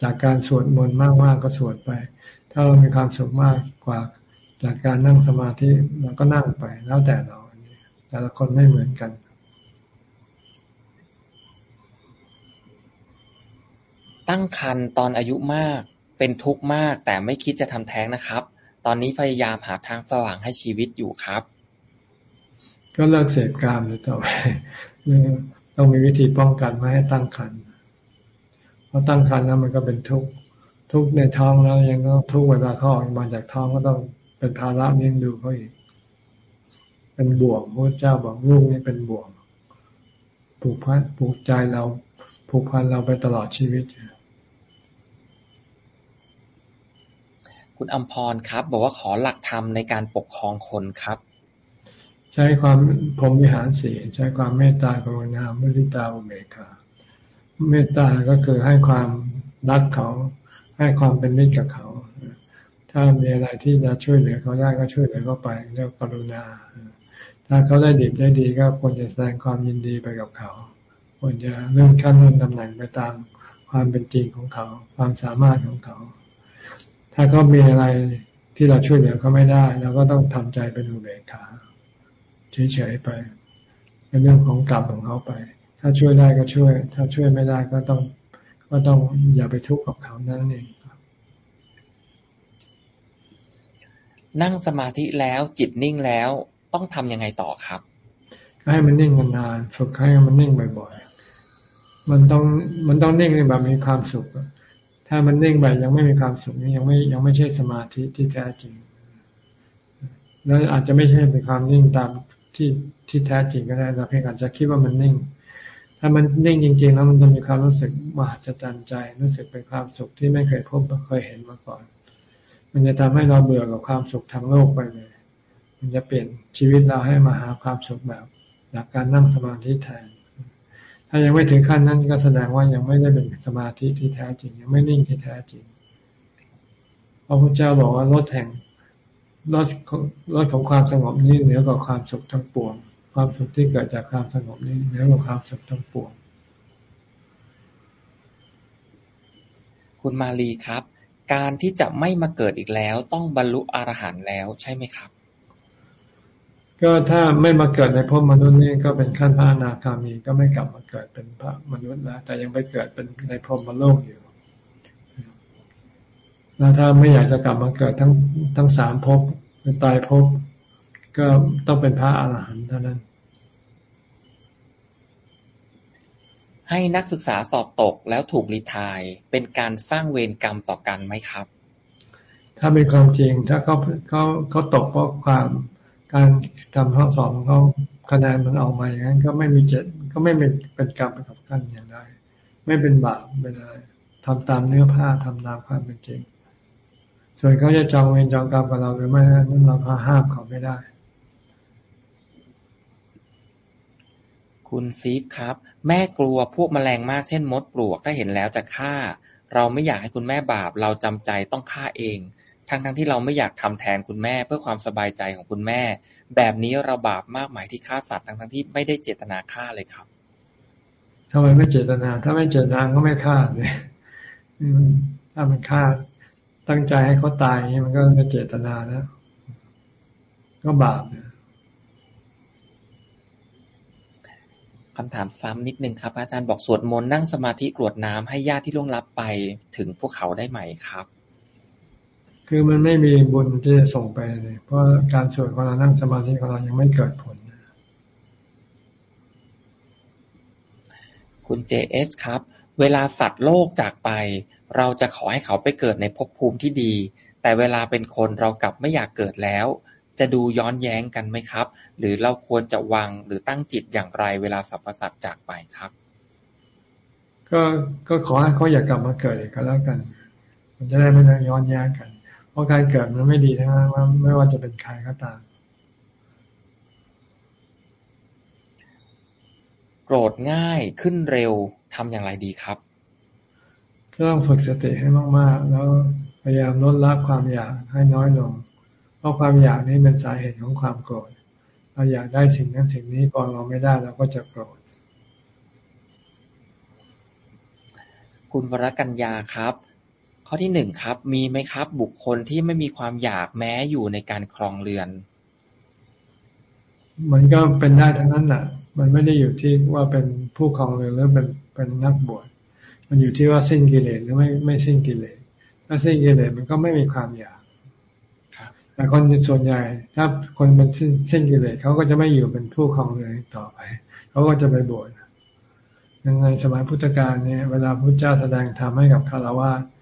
จากการสวดมนต์มากๆกก็สวดไป ถ้าเรามีความสุขมากกว่าจากการนั่งสมาธิเราก็นั่งไป แล้วแต่เราแต่ละคนไม่เหมือนกันตั้งคันตอนอายุมาก เป็นทุกข์มาก แต่ไม่คิดจะทำแท้งนะครับ ตอนนี้พยายามหาทางสว่างให้ชีวิตอยู่ครับ ก็เลิกเสพกามเลยต่อไปต้องมีวิธีป้องกันไม่ให้ตั้งครรภ์เพราะตั้งครรภ์แล้วมันก็เป็นทุกข์ทุกข์ในท้องแล้วยังต้องทุกข์เวลาเขาออกมาจากท้องก็ต้องเป็นภาระเลี้ยงดูเขาอีก เป็นบ่วงพระเจ้าบอกลูกนี่เป็นบ่วงผูกพันผูกใจเราผูกพันเราไปตลอดชีวิต คุณอมพรครับ บอกว่าขอหลักธรรมในการปกครองคนครับ ใช้ความพรหมวิหารสีใช้ความเมตตากรุณามุทิตาอุเบกขาเมตตาก็คือให้ความรักเขา ให้ความเป็นมิตรกับเขา ถ้ามีอะไรที่จะช่วยเหลือเขาได้ก็ช่วยเหลือเขาไปเรียกกรุณา ถ้าเขาได้ดีได้ดีก็ควรจะแสดงความยินดีไปกับเขาควรจะเลื่อนขั้นเลื่อนตำแหน่งไปตามความเป็นจริงของเขา ความสามารถของเขา ถ้าเขามีอะไรที่เราช่วยเหลือเขาไม่ได้เราก็ต้องทำใจเป็นอุเบกขาเฉยๆไปเป็นเรื่องของกรรมของเขาไป ถ้าช่วยได้ก็ช่วย ถ้าช่วยไม่ได้ก็ต้อง ก็ต้องอย่าไปทุกข์กับเขานั่นเองนั่งสมาธิแล้วจิตนิ่งแล้วต้องทํำยังไงต่อครับ ให้มันนิ่งนานๆฝึกให้มันนิ่งบ่อย ๆ มันต้องมันต้องนิ่งแบบมีความสุข ถ้ามันนิ่งแบบยังไม่มีความสุขยังไม่ยังไม่ใช่สมาธิที่แท้จริง แล้วอาจจะไม่ใช่เป็นความนิ่งตามที่ที่แท้จริงก็ได้เราเพียงอาจจะคิดว่ามันนิ่ง ถ้ามันนิ่งจริง ๆ แล้วมันจะมีความรู้สึกมหัศจรรย์ใจ รู้สึกเป็นความสุขที่ไม่เคยพบไม่เคยเห็นมาก่อน มันจะทำให้เราเบื่อกับความสุขทางโลกไปเลย มันจะเปลี่ยนชีวิตเราให้มาหาความสุขแบบจากการนั่งสมาธิแทน ถ้ายังไม่ถึงขั้นนั้นก็แสดงว่ายังไม่ได้เป็นสมาธิที่แท้จริง ยังไม่นิ่งที่แท้จริงพระพุทธเจ้าบอกว่าลดแห่งลดลดของความสงบนี้เหนือกว่าความสุขทั้งปวง ความสุขที่เกิดจากความสงบนี้เหนือกว่าความสุขทั้งปวง คุณมาลีครับ การที่จะไม่มาเกิดอีกแล้ว ต้องบรรลุอรหันต์แล้วใช่ไหมครับ ก็ถ้าไม่มาเกิดในภพมนุษย์นี่ก็เป็นขั้นพระอนาคามีก็ไม่กลับมาเกิดเป็นพระมนุษย์แล้วแต่ยังไปเกิดเป็นในพรหมโลกอยู่แล้วถ้าไม่อยากจะกลับมาเกิดทั้งทั้งสามภพเป็นตายภพก็ต้องเป็นพระอรหันต์เท่านั้น ให้นักศึกษาสอบตกแล้วถูกรีทายเป็นการสร้างเวรกรรมต่อกันไหมครับ ถ้าเป็นความจริงถ้าเขาเขาเขาตกเพราะความ การทำข้อสอบของเขาคะแนนมันออกมาอย่างนั้น ก็ไม่มีเจ็ดก็ไม่เป็นเป็นกรรมกับกันอย่างไรไม่เป็นบาปเป็นอะไรทำตามเนื้อผ้าทำตามความเป็นจริง ส่วนเขาจะจองเวรจองกรรมกับเราหรือไม่นั้นเราก็ห้ามเขาไม่ได้ คุณซีฟครับ แม่กลัวพวกแมลงมากเช่นมดปลวกถ้าเห็นแล้วจะฆ่า เราไม่อยากให้คุณแม่บาป เราจำใจต้องฆ่าเอง ทั้งทั้งที่เราไม่อยากทำแทนคุณแม่ เพื่อความสบายใจของคุณแม่ แบบนี้เราบาปมากไหมที่ฆ่าสัตว์ทั้งทั้งที่ไม่ได้เจตนาฆ่าเลยครับทำไมไม่เจตนา ถ้าไม่เจตนาก็ไม่ฆ่าเลยถ้ามันฆ่าตั้งใจให้เขาตายอย่างนี้มันก็ไม่เจตนาแล้วก็บาปเนี่ยคำถามซ้ำนิดนึงครับ อาจารย์บอกสวดมนต์นั่งสมาธิกรวดน้ำให้ญาติที่ล่วงลับไปถึงพวกเขาได้ไหมครับ คือมันไม่มีบุญที่จะส่งไปเลย เพราะการสวดของเรานั่งสมาธิของเรายังไม่เกิดผล คุณเจเอสครับ เวลาสัตว์โลกจากไป เราจะขอให้เขาไปเกิดในภพภูมิที่ดี แต่เวลาเป็นคนเรากลับไม่อยากเกิดแล้ว จะดูย้อนแย้งกันไหมครับ หรือเราควรจะวางหรือตั้งจิตอย่างไร เวลาสรรพสัตว์จากไปครับ ก็ก็ขอให้เขาอย่ากลับมาเกิดอีกก็แล้วกัน มันจะได้ไม่ต้องย้อนแย้งกัน เพราะการเกิดมันไม่ดีทั้งนั้นว่าไม่ว่าจะเป็นใครก็ตาม โกรธง่ายขึ้นเร็วทำอย่างไรดีครับก็ต้องฝึกสติให้มากๆ แล้วพยายามลดละความอยากให้น้อยลง เพราะความอยากนี้เป็นสาเหตุของความโกรธ เราอยากได้สิ่งนั้นสิ่งนี้พอเราไม่ได้เราก็จะโกรธ คุณวรกัญญาครับ ข้อที่หนึ่งครับ มีไหมครับ บุคคลที่ไม่มีความอยากแม้อยู่ในการครองเรือน มันก็เป็นได้ทั้งนั้นแหละมันไม่ได้อยู่ที่ว่าเป็นผู้ครองเรือนหรือเป็นเป็นนักบวชมันอยู่ที่ว่าสิ้นกิเลสหรือไม่ไม่สิ้นกิเลสถ้าสิ้นกิเลสมันก็ไม่มีความอยากแต่คนส่วนใหญ่ ถ้าคนเป็นสิ้นสิ้นกิเลสเขาก็จะไม่อยู่เป็นผู้ครองเรือนต่อไปเขาก็จะไปบวชยังไงสมัยพุทธกาลเนี่ยเวลาพระเจ้าแสดงธรรมให้กับคารวะพ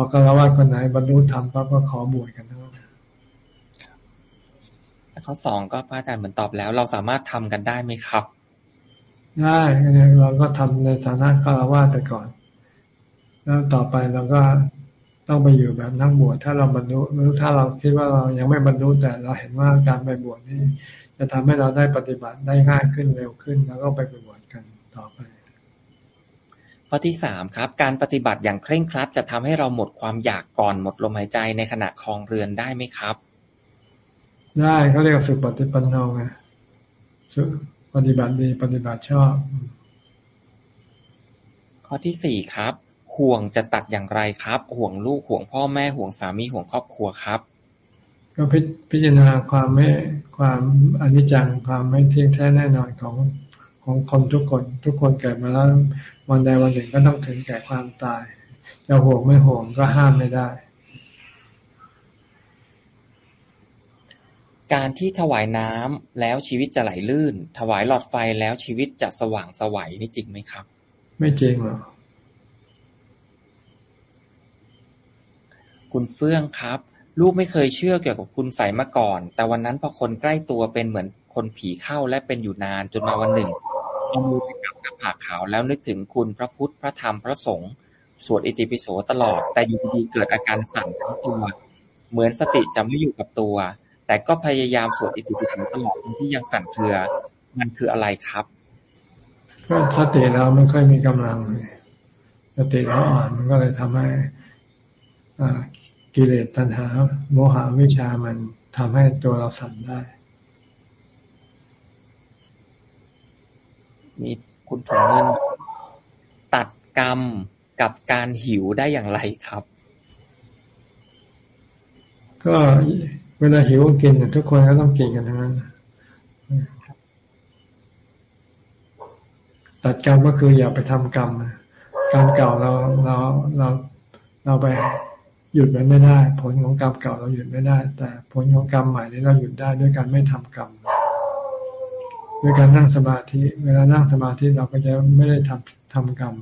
อคารวะคนไหนบรรลุธรรมปั๊บก็ขอบวชกันทั้งนั้นข้อสองก็พระอาจารย์เหมือนตอบแล้ว เราสามารถทำกันได้ไหมครับ ได้เราก็ทำในฐานะคารวะไปก่อน แล้วต่อไปเราก็ต้องไปอยู่แบบนักบวชถ้าเราบรรลุหรือถ้าเราคิดว่าเรายังไม่บรรลุแต่เราเห็นว่าการไปบวชนี่จะทำให้เราได้ปฏิบัติได้ง่ายขึ้นเร็วขึ้น แล้วก็ไปบวชกันต่อไป ข้อที่สามครับ การปฏิบัติอย่างเคร่งครัด จะทำให้เราหมดความอยากก่อนหมดลมหายใจในขณะคลองเรือนได้ไหมครับ ได้เขาเรียกสุปฏิปันโนไงปฏิบัติดีปฏิบัติชอบ ข้อที่สี่ครับ ห่วงจะตัดอย่างไรครับ ห่วงลูกห่วงพ่อแม่ห่วงสามีห่วงครอบครัวครับ ก็พิพจารณาความไม่ความอนิจจังความไม่เที่ยงแท้แน่นอนของของคนทุกคน ทุกคนเกิดมาแล้ว วันใดวันหนึ่งก็ต้องถึงแก่ความตาย จะห่วงไม่ห่วงก็ห้ามไม่ได้ การที่ถวายน้ำแล้วชีวิตจะไหลลื่น ถวายหลอดไฟแล้วชีวิตจะสว่างสวัยนี่จริงไหมครับ ไม่จริงหรอกคุณเฟื่องครับ ลูกไม่เคยเชื่อเกี่ยวกับคุณใสมาก่อน แต่วันนั้นพอคนใกล้ตัวเป็นเหมือนคนผีเข้าและเป็นอยู่นานจนมาวันหนึ่งเอามือไปจับหน้า ผากขาวแล้วนึกถึงคุณพระพุทธพระธรรมพระสงฆ์สวดอิติปิโสตลอด แต่อยู่ดีๆเกิดอาการสั่นทั้งตัวเหมือนสติจะไม่อยู่กับตัว แต่ก็พยายามสวดอิติปิโสตลอดที่ยังสั่นเครือ มันคืออะไรครับก็สติเราไม่ค่อยมีกำลังเลยสติเราอ่อนมันก็เลยทำให้กิเลสตัณหา โมหะวิชามันทำให้ตัวเราสั่นได้มี คุณถุงเงินตัดกรรมกับการหิวได้อย่างไรครับ ก็เวลาหิวกินทุกคนก็ต้องกินกันทั้งนั้นตัดกรรมก็คืออย่าไปทำกรรมกรรมเก่าเราเราเราเราไปหยุดมันไม่ได้ ผลของกรรมเก่าเราหยุดไม่ได้ แต่ผลของกรรมใหม่นี้เราหยุดได้ด้วยการไม่ทำกรรม ด้วยการนั่งสมาธิ เวลานั่งสมาธิเราก็จะไม่ได้ทำทำกรรม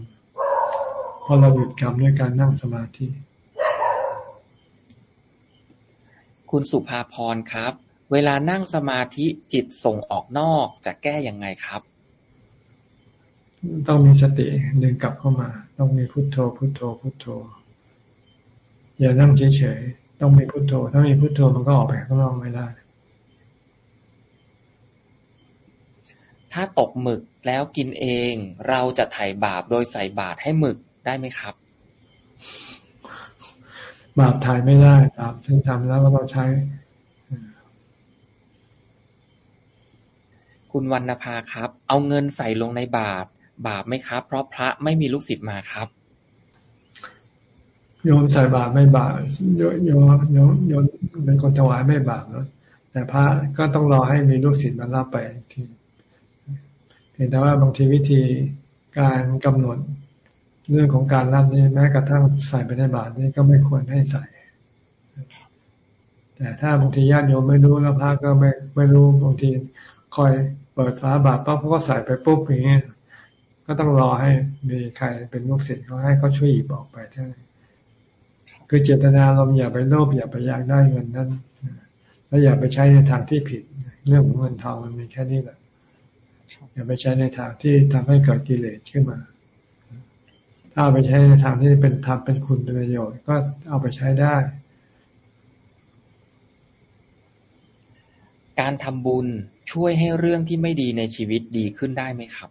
เพราะเราหยุดกรรมด้วยการนั่งสมาธิ คุณสุภาพรครับ เวลานั่งสมาธิจิตส่งออกนอกจะแก้ยังไงครับ ต้องมีสติดึงกลับเข้ามา ต้องมีพุโทโธ พุโทโธ พุโทโธ อย่านั่งเฉยๆ ต้องมีพุโทโธ ถ้ามีพุโทโธมันก็ออกไปข้างนอกไม่ได้ ถ้าตกหมึกแล้วกินเอง เราจะไถ่บาปโดยใส่บาตรให้หมึกได้ไหมครับ บาปถ่ายไม่ได้บาปซึ่งทำแล้วก็ต้องใช้ คุณวรรณภาครับ เอาเงินใส่ลงในบาตรบาปไหมครับ เพราะพระไม่มีลูกศิษย์มาครับโยมใส่บาตรไม่บาปโยโยโยโยเป็นคนถวายไม่บาปนะแต่พระก็ต้องรอให้มีลูกศิษย์มารับไปที เห็นแต่ว่าบางทีวิธีการกำหนดเรื่องของการรับนี่แม้กระทั่งใส่ไปในบาตรนี่ก็ไม่ควรให้ใส่ แต่ถ้าบางทีญาติโยมไม่รู้แล้วพระก็ไม่ไม่รู้บางทีคอยเปิดฝาบาตรปั๊บเขาก็ใส่ไปปุ๊บอย่างเงี้ยก็ต้องรอให้มีใครเป็นลูกศิษย์เขาให้เขาช่วยหยิบออกไปเท่านั้นคือเจตนาเราอย่าไปโลภอย่าไปอยากได้เงินนั้นแล้วอย่าไปใช้ในทางที่ผิด เรื่องของเงินทองมันมีแค่นี้แหละ อย่าไปใช้ในทางที่ทำให้เกิดกิเลสขึ้นมา ถ้าเอาไปใช้ในทางที่เป็นธรรมเป็นคุณเป็นประโยชน์ ก็เอาไปใช้ได้ การทำบุญช่วยให้เรื่องที่ไม่ดีในชีวิตดีขึ้นได้ไหมครับ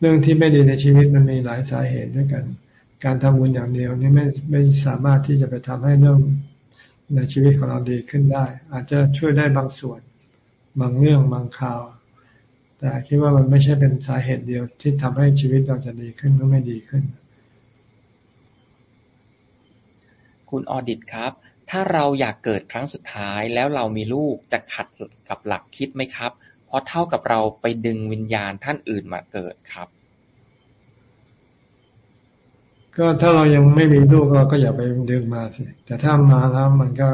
เรื่องที่ไม่ดีในชีวิตมันมีหลายสาเหตุด้วยกัน การทำบุญอย่างเดียวนี่ไม่ไม่สามารถที่จะไปทำให้เรื่องในชีวิตของเราดีขึ้นได้ อาจจะช่วยได้บางส่วน บางเรื่องบางข่าว แต่คิดว่ามันไม่ใช่เป็นสาเหตุเดียวที่ทำให้ชีวิตเราจะดีขึ้นหรือไม่ดีขึ้น คุณออดิตครับ ถ้าเราอยากเกิดครั้งสุดท้ายแล้วเรามีลูกจะขัดกับหลักคิดไหมครับ เพราะเท่ากับเราไปดึงวิญญาณท่านอื่นมาเกิดครับก็ถ้าเรายังไม่มีลูกเราก็อย่าไปดึงมาสิ แต่ถ้ามาแล้วมันก็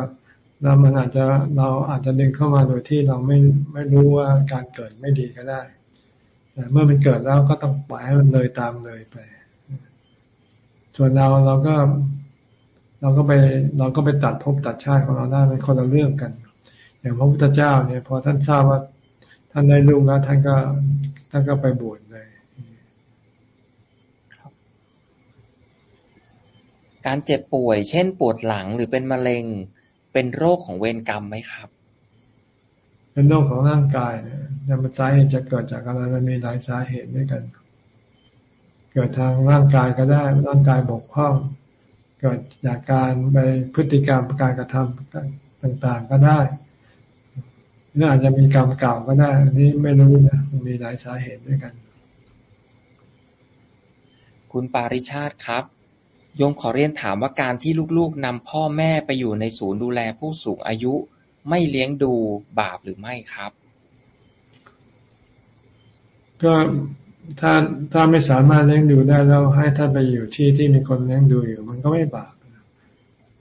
แล้วมันอาจจะเราอาจจะดึงเข้ามาโดยที่เราไม่ไม่รู้ว่าการเกิดไม่ดีก็ได้แต่เมื่อมันเกิดแล้วก็ต้องปล่อยให้มันเลยตามเลยไป ส่วนเราเราก็ เราก็ไป เราก็ไปตัดภพตัดชาติของเราได้เป็นคนละเรื่องกัน อย่างพระพุทธเจ้าเนี่ยพอท่านทราบว่าท่านได้ลูกแล้วท่านก็ท่านก็ไปบวชเลยการเจ็บป่วย เช่นปวดหลังหรือเป็นมะเร็ง เป็นโรคของเวรกรรมไหมครับ เป็นโรคของร่างกายเนี่ยมันสาเหตุจะเกิดจากอะไรมันมีหลายสาเหตุด้วยกัน เกิดทางร่างกายก็ได้ร่างกายบกพร่อง เกิดจากการไปพฤติกรรมการกระทำต่างๆก็ได้หรืออาจจะมีกรรมเก่าก็ได้อันนี้ไม่รู้นะมีหลายสาเหตุด้วยกัน คุณปาริชาติครับ โยมขอเรียนถามว่าการที่ลูกๆนำพ่อแม่ไปอยู่ในศูนย์ดูแลผู้สูงอายุ ไม่เลี้ยงดูบาปหรือไม่ครับ ก็ถ้าถ้าไม่สามารถเลี้ยงดูได้แล้วให้ท่านไปอยู่ที่ที่มีคนเลี้ยงดูอยู่ มันก็ไม่บาป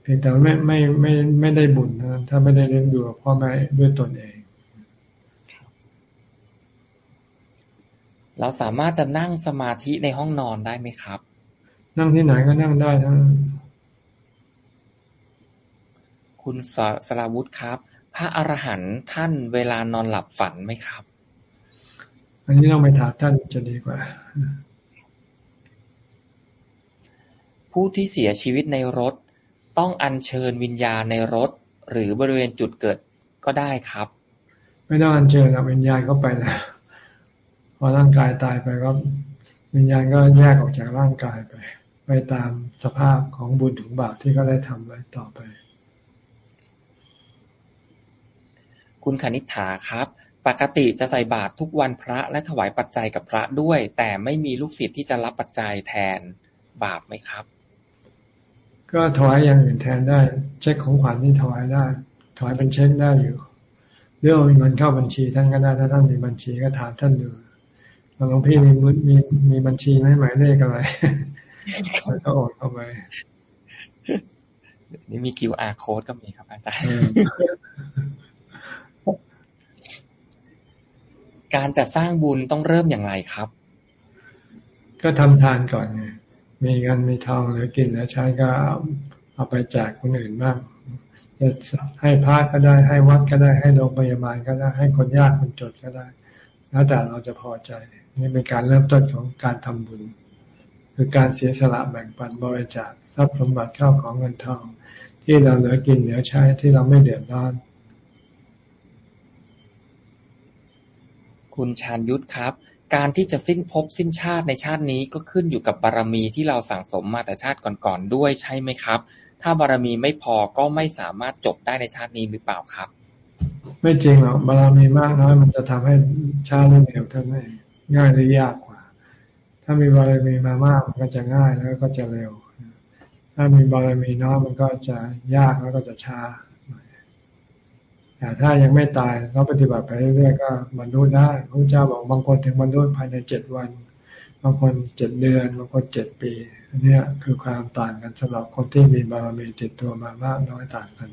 เพียงแต่ไม่ไม่ไม่ไม่ได้บุญนะถ้าไม่ได้เลี้ยงดูพ่อแม่ด้วยตนเอง เราสามารถจะนั่งสมาธิในห้องนอนได้ไหมครับ นั่งที่ไหนก็นั่งได้ทั้งคุณสสราวุธครับ พระอรหันต์ท่านเวลานอนหลับฝันไหมครับ อันนี้ต้องไปถามท่านจะดีกว่า ผู้ที่เสียชีวิตในรถ ต้องอัญเชิญวิญญาณในรถ หรือบริเวณจุดเกิดก็ได้ครับ ไม่ต้องอัญเชิญวิญญาณเข้าไปแล้วพอร่างกายตายไปก็วิญญาณก็แยกออกจากร่างกายไป ไปตามสภาพของบุญถึงบาปที่เขาได้ทำไว้ต่อไป คุณคณิษฐาครับ ปกติจะใส่บาตรทุกวันพระและถวายปัจจัยกับพระด้วย แต่ไม่มีลูกศิษย์ที่จะรับปัจจัยแทนบาปไหมครับ ก็ถวายอย่างอื่นแทนได้ เช็คของขวัญนี่ถวายได้ ถวายเป็นเช็คได้อยู่เรื่องมีเงินเข้าบัญชีท่านก็ได้ถ้าท่านมีบัญชีก็ถามท่านดูหลวงพี่มีมีมีบัญชีไหมหมายเลขอะไร ก็โอนเข้าไปนี่มี QR code ก็มีครับอาจารย์การจะสร้างบุญต้องเริ่มอย่างไรครับ ก็ทำทานก่อนไงมีเงินมีทองหรือกินแล้วใช้ก็เอาไปแจกคนอื่นบ้างจะให้พระก็ได้ให้วัดก็ได้ให้โรงพยาบาลก็ได้ให้คนยากคนจนก็ได้ แล้วแต่เราจะพอใจ นี่เป็นการเริ่มต้นของการทำบุญ คือการเสียสละแบ่งปันบริจาคทรัพย์สมบัติเข้าของเงินทอง ที่เราเหลือกินเหลือใช้ที่เราไม่เดือดร้อน คุณชาญยุทธครับ การที่จะสิ้นภพสิ้นชาติในชาตินี้ก็ขึ้นอยู่กับบารมีที่เราสั่งสมมาแต่ชาติก่อนๆด้วยใช่ไหมครับ ถ้าบารมีไม่พอก็ไม่สามารถจบได้ในชาตินี้หรือเปล่าครับ ไม่จริงหรอกบารมีมากน้อยมันจะทำให้ชาติเร็วเท่านั้นง่ายหรือยากกว่า ถ้ามีบารมีมามากมันก็จะง่ายแล้วก็จะเร็ว ถ้ามีบารมีน้อยมันก็จะยากแล้วก็จะช้าแต่ถ้ายังไม่ตายเราปฏิบัติไปเรื่อยๆก็บรรลุได้พระเจ้าบอกบางคนถึงบรรลุภายในเจ็ดวัน บางคนเจ็ดเดือน บางคนเจ็ดปีอันนี้คือความต่างกันสำหรับคนที่มีบารมีติดตัวมามากน้อยต่างกัน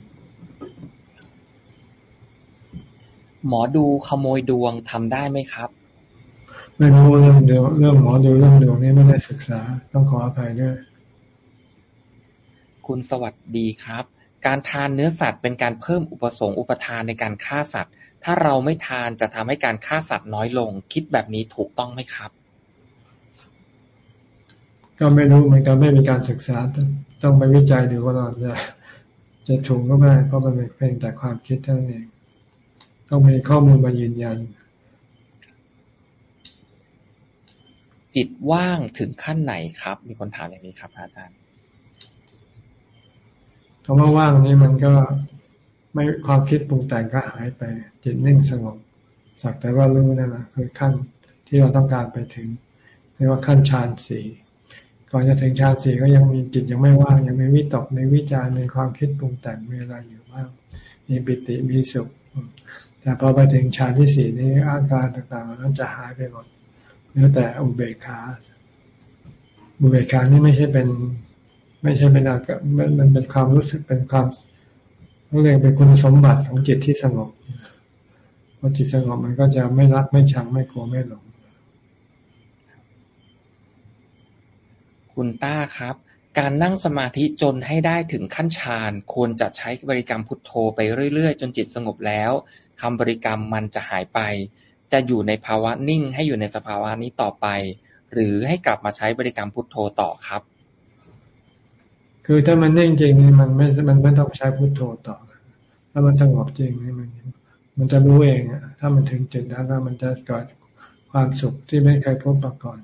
หมอดูขโมยดวงทำได้ไหมครับ ไม่รู้เรื่องเดียวเรื่องหมอดูเรื่องดวงนี้ไม่ได้ศึกษา ต้องขออภัยด้วย คุณสวัสดีครับ การทานเนื้อสัตว์เป็นการเพิ่มอุปสงค์อุปทานในการฆ่าสัตว์ ถ้าเราไม่ทานจะทำให้การฆ่าสัตว์น้อยลง คิดแบบนี้ถูกต้องไหมครับ ก็ไม่รู้เหมือนกันไม่มีการศึกษา ต้องไปวิจัยดูว่าเราจะจะถูกก็ไม่เพราะมันเป็นเพียงแต่ความคิดเท่านั้นเองต้องมีข้อมูลมายืนยัน จิตว่างถึงขั้นไหนครับ มีคนถามอย่างนี้ครับอาจารย์คำว่าว่างนี้มันก็ไม่ความคิดปรุงแต่งก็หายไป จิตนิ่งสงบสักแต่ว่ารู้นั่นแหละคือขั้นที่เราต้องการไปถึงเรียกว่าขั้นฌานสี่ก่อนจะถึงฌานสี่ก็ยังมีจิตยังไม่ว่าง ยังมีวิตกในวิจารในความคิดปรุงแต่งมีอะไรอยู่บ้างมีปิติมีสุข แต่พอไปถึงฌานที่สี่นี้อาการต่างๆนั้นจะหายไปหมด เหลือแต่อุเบกขาอุเบกขานี่ไม่ใช่เป็น ไม่ใช่เป็นอาการมันเป็นความรู้สึกเป็นความเรียกเป็นคุณสมบัติของจิตที่สงบพอจิตสงบมันก็จะไม่รักไม่ชังไม่กลัวไม่หลง คุณต้าครับ การนั่งสมาธิจนให้ได้ถึงขั้นฌานควรจะใช้บริกรรมพุทโธไปเรื่อยๆ จนจิตสงบแล้วคำบริกรรมมันจะหายไป จะอยู่ในภาวะนิ่งให้อยู่ในสภาวะนี้ต่อไป หรือให้กลับมาใช้บริกรรมพุทโธต่อครับ คือถ้ามันนิ่งจริงนี่มันไม่ มันไม่ต้องใช้พุทโธต่อ ถ้ามันสงบจริงนี่มัน มันจะรู้เองอะถ้ามันถึงจุดนั้นแล้วมันจะเกิดความสุขที่ไม่เคยพบมาก่อน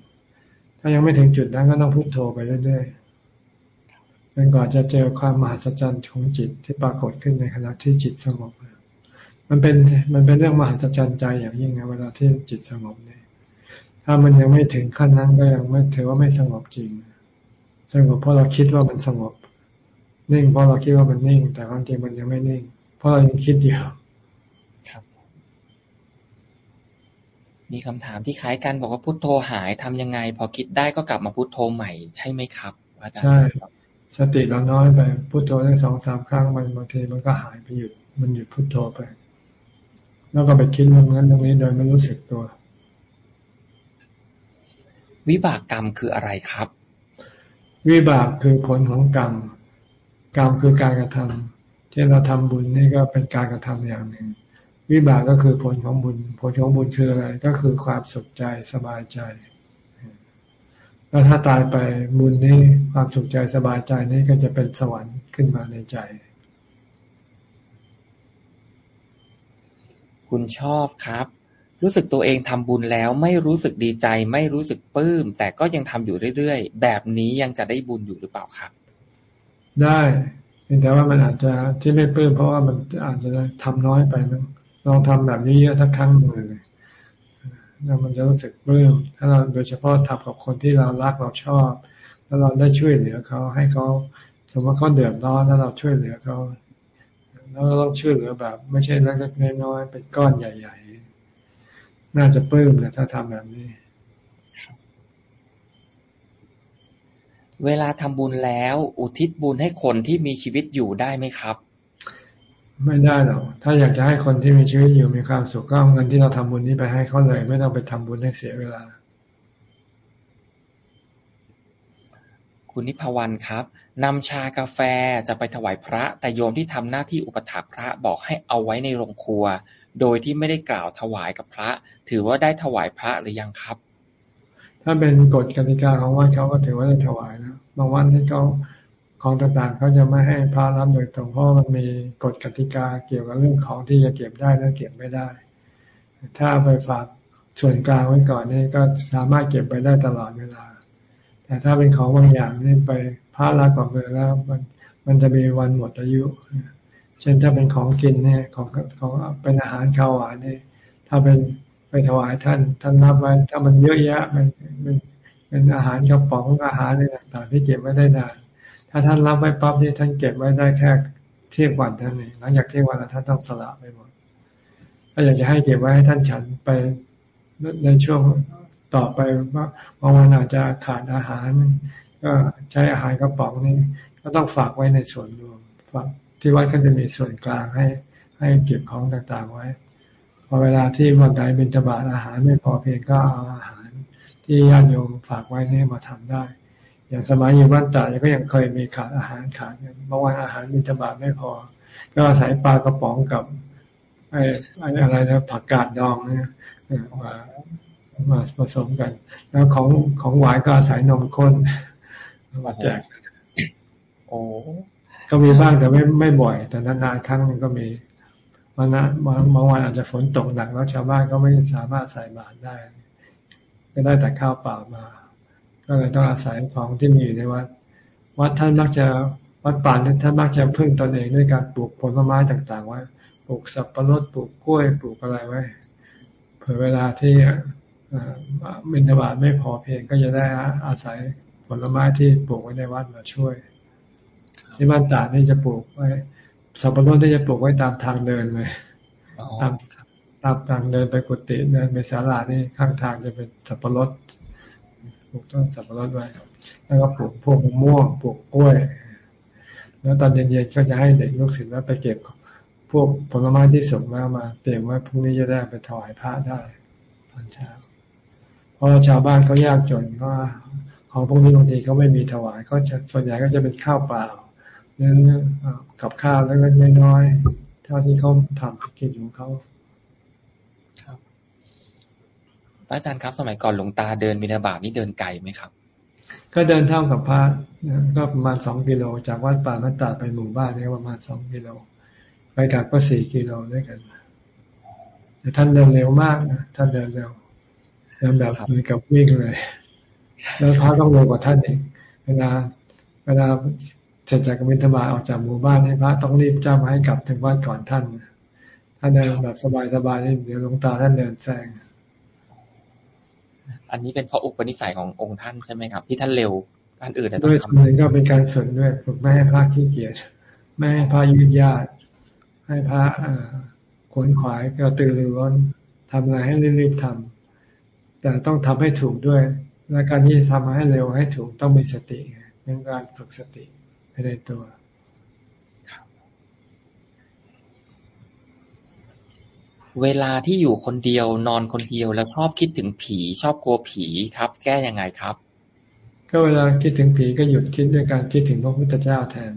ถ้ายังไม่ถึงจุดนั้นก็ต้องพุทโธไปเรื่อยๆจนกว่าจะเจอความมหัศจรรย์ของจิตที่ปรากฏขึ้นในขณะที่จิตสงบมัน มันเป็นมันเป็นเรื่องมหัศจรรย์ใจอย่างยิ่งนะเวลาที่จิตสงบเนี่ยถ้ามันยังไม่ถึงขั้นนั้นก็ยังไม่ถือว่าไม่สงบจริง สงบเพราะเราคิดว่ามันสงบ นิ่งเพราะเราคิดว่ามันนิ่ง แต่ความจริงมันยังไม่นิ่ง เพราะเรายังคิดอยู่ครับ มีคำถามที่คล้ายกันบอกว่าพุทโธหายทำยังไง พอคิดได้ก็กลับมาพุทโธใหม่ใช่ไหมครับอาจารย์ใช่สติเราน้อยไปพุทโธได้สองสามครั้งมันบางทีมันก็หายไปหยุดมันหยุดพุทโธไป แล้วก็ไปคิดเรื่องนั้นเรื่องนี้โดยไม่รู้สึกตัว วิบากกรรมคืออะไรครับ วิบากคือผลของกรรม กรรมคือการกระทำที่เราทำบุญนี่ก็เป็นการกระทำอย่างหนึ่ง วิบากก็คือผลของบุญ ผลของบุญคืออะไร ก็คือความสุขใจสบายใจ แล้วถ้าตายไปบุญนี้ความสุขใจสบายใจนี้ก็จะเป็นสวรรค์ขึ้นมาในใจ คุณชอบครับ รู้สึกตัวเองทำบุญแล้ว ไม่รู้สึกดีใจ ไม่รู้สึกปลื้ม แต่ก็ยังทำอยู่เรื่อยๆ แบบนี้ยังจะได้บุญอยู่หรือเปล่าครับ ได้แต่ว่ามันอาจจะที่ไม่ปลื้มเพราะว่ามันอาจจะทำน้อยไปนะลองทำแบบนี้เยอะสักครั้งหนึ่งเลยแล้วมันจะรู้สึกปลื้มถ้าเราโดยเฉพาะทำกับคนที่เรารักเราชอบ แล้วเราได้ช่วยเหลือเขาให้เขาสมมติเขาเดือดร้อนแล้วเราช่วยเหลือเขา แล้วเราต้องช่วยเหลือแบบ ไม่ใช่เล็กๆน้อยๆเป็นก้อนใหญ่ ๆ น่าจะปลื้มนะถ้าทำแบบนี้ เวลาทำบุญแล้ว อุทิศบุญให้คนที่มีชีวิตอยู่ได้ไหมครับ ไม่ได้หรอกถ้าอยากจะให้คนที่มีชีวิตอยู่มีความสุขก็เอาเงินที่เราทำบุญนี้ไปให้เขาเลย ไม่ต้องไปทำบุญให้เสียเวลา คุณนิพวันครับ นำชากาแฟจะไปถวายพระ แต่โยมที่ทำหน้าที่อุปถัมภ์พระบอกให้เอาไว้ในโรงครัว โดยที่ไม่ได้กล่าวถวายกับพระ ถือว่าได้ถวายพระหรือยังครับ ถ้าเป็นกฎกติกาของวัดเขาก็ถือว่าได้ถวายนะบางวันที่เขาของต่างๆเขาจะไม่ให้พระรับโดยตรงเพราะมันมีกฎกติกาเกี่ยวกับเรื่องของที่จะเก็บได้และเก็บไม่ได้ ถ้าไปฝากส่วนกลางไว้ก่อนนี่ก็สามารถเก็บไปได้ตลอดเวลา แต่ถ้าเป็นของบางอย่างนี่ไปพระรับกับมือแล้ว มันมันจะมีวันหมดอายุ เช่นถ้าเป็นของกินเนี่ยของของเป็นอาหารข้าวหวานเนี่ยถ้าเป็นไปถวายท่าน ท่านรับไว้ถ้ามันเยอะแยะมันเป็นเป็นอาหารกระป๋องอาหารอะไรต่างๆที่เก็บไว้ได้นานถ้าท่านรับไว้ปั๊บนี่ท่านเก็บไว้ได้แค่เที่ยงวันเท่านี้หลังจากเที่ยงวันแล้วท่านต้องสละไปหมดถ้าอยากจะให้เก็บไว้ให้ท่านฉันไปในช่วง ต่อไปว่าบางวันอาจจะขาดอาหาร ก็ใช้อาหารกระป๋องนี่ก็ต้องฝากไว้ในส่วนรวมฝากที่วัดก็จะมีส่วนกลางให้ ให้เก็บของต่างๆไว้ พอเวลาที่วันใดเป็นจบาอาหารไม่พอเพียงก็เอาอาหาร ที่ญาติโยมฝากไว้นี่มาทำได้ อย่างสมัยอยู่บ้านตาก็ยังเคยมีขาดอาหารขาดเมื่อวานอาหารมีจบาไม่พอ ก็อาศัยปลากระป๋องกับไอ้อะไรนะผักกาดดองเนี่ย มามาผสมกัน แล้วของของหวานก็อาศัยนมข้นมาแจกโอ้ก็มีบ้างแต่ไม่ไม่บ่อย แต่นานๆครั้งนึงก็มีวันนะบางวันอาจจะฝนตกหนักแล้วชาวบ้านก็ไม่สามารถใส่บาตรได้ ก็ได้แต่ข้าวเปล่ามา ก็เลยต้องอาศัยของที่มีอยู่ในวัด วัดท่านมักจะวัดป่าท่านมักจะพึ่งตนเองด้วยการปลูกผลไม้ต่างๆไว้ปลูกสับปะรดปลูกกล้วยปลูกอะไรไว้เผื่อเวลาที่ มินทบาทไม่พอเพียงก็จะได้อาศัยผลไม้ที่ปลูกไว้ในวัดมาช่วย ที่บ้านตานี่จะปลูกไว้สับปะรดที่จะปลูกไว้ตามทางเดินเลยตามตามทางเดินไปกุฏิเดินไปศาลานี่ข้างทางจะเป็นสับปะรดปลูกต้นสับปะรดไว้ แล้วก็ปลูกพวกมะม่วงปลูกกล้วย แล้วตอนเย็นๆก็จะให้เด็กลูกศิษย์ว่าไปเก็บพวกผลไม้ที่สุกมามา เตรียมไว้พรุ่งนี้จะได้ไปถวายพระได้ตอนเช้าเพ ราะชาวบ้านเขายากจนเพราะของพวกนี้บางทีเขาไม่มีถวายก็จะส่วนใหญ่ก็จะเป็นข้าวเปล่าเนื้อกับข้าวเล็กๆน้อยๆเท่าที่เขาทำกินของเขาระอาจารย์ครับ สมัยก่อนหลวงตาเดินมินาบาตนี่เดินไกลไหมครับ ก็เดินเท่ากับพระก็ประมาณสองกิโลจากวัดป่ามัตตาไปหมู่บ้านนี่ประมาณสองกิโลไปกลับก็สี่กิโลด้วยกันแต่ท่านเดินเร็วมากนะท่านเดินเร็ว เดินแบบเหมือนกับวิ่งเลย แล้วพระต้องเร็วกว่าท่านเองเวลาเวลาเสร็จจากมินทบาออกจากหมู่บ้านให้พระต้องรีบจ้ามาให้กลับถึงวัดก่อนท่านถ้าเดินแบบสบายๆนี่เดี๋ยวหลวงตาท่านเดินแซงอันนี้เป็นเพราะอุปนิสัยขององค์ท่านใช่ไหมครับ ที่ท่านเร็วท่านอื่นแต่ด้วยส่วนหนึ่งก็เป็นการฝึกด้วยฝึกไม่ให้พระขี้เกียจไม่ให้พระยืดยาดให้พระขนขวายกระตือรือร้นทำอะไรให้รีบๆทำ แต่ต้องทำให้ถูกด้วย และการที่ทำให้เร็วให้ถูกต้องมีสติเป็นการฝึกสติไปในตัวเวลาที่อยู่คนเดียวนอนคนเดียวแล้วชอบคิดถึงผี ชอบกลัวผีครับ แก้ยังไงครับ ก็เวลาคิดถึงผีก็หยุดคิดด้วยการคิดถึงพระพุทธเจ้าแทน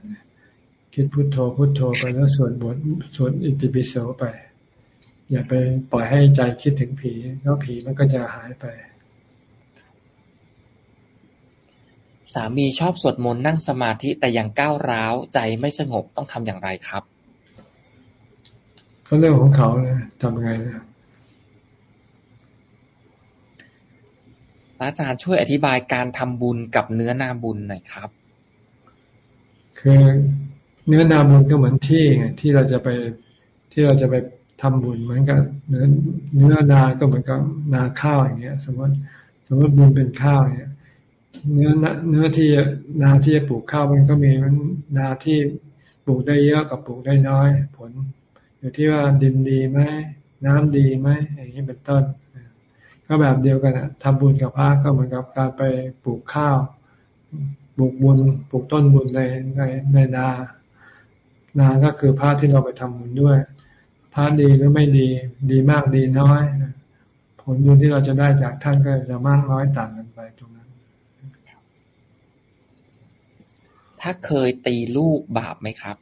คิดพุทโธพุทโธไปแล้วสวดบทสวดอิติปิโสไป อย่าไปปล่อยให้ใจคิดถึงผีแล้วผีมันก็จะหายไป สามีชอบสวดมนต์นั่งสมาธิแต่ยังก้าวร้าวใจไม่สงบต้องทำอย่างไรครับก็เรื่องของเขานะทำยังไงนะอาจารย์ช่วยอธิบายการทำบุญกับเนื้อนาบุญหน่อยครับ คือเนื้อนาบุญก็เหมือนที่ไงที่เราจะไปที่เราจะไป ทำบุญเหมือนกับเนื้อเนื้อนาก็เหมือนกับนาข้าวอย่างเงี้ย สมมติสมมติบุญเป็นข้าวเนี่ยเนื้อเนื้อที่นาที่จะปลูกข้าวมันก็มีมันนาที่ปลูกได้เยอะกับปลูกได้น้อย ผล อยู่ที่ว่าดินดีไหมน้ำดีไหมอย่างนี้เป็นต้น ก็แบบเดียวกันอะทำบุญกับพระก็เหมือนกับการไปปลูกข้าวปลูกบุญปลูกต้นบุญในในในนา นาก็คือพระที่เราไปทำบุญด้วย พระดีหรือไม่ดี ดีมากดีน้อย ผลบุญที่เราจะได้จากท่านก็จะมากน้อยต่างกันไปตรงถ้าเคยตีลูกบาปไหมครับ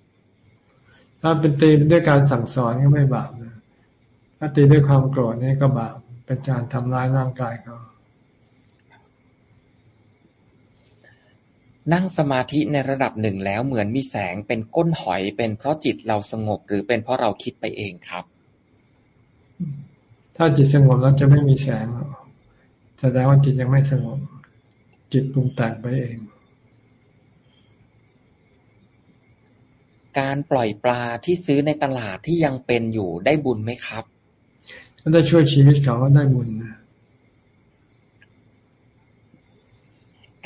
ถ้าเป็นตีด้วยการสั่งสอนก็ไม่บาปนะถ้าตีด้วยความโกรธนี่ก็บาปเป็นการทำร้ายร่างกายเขา นั่งสมาธิในระดับหนึ่งแล้วเหมือนมีแสงเป็นก้นหอย เป็นเพราะจิตเราสงบ หรือเป็นเพราะเราคิดไปเองครับ ถ้าจิตสงบแล้วจะไม่มีแสงแสดงว่าจิตยังไม่สงบ จิตปรุงแต่งไปเอง การปล่อยปลาที่ซื้อในตลาดที่ยังเป็นอยู่ได้บุญไหมครับถ้าได้ช่วยชีวิตเขาก็ได้บุญนะ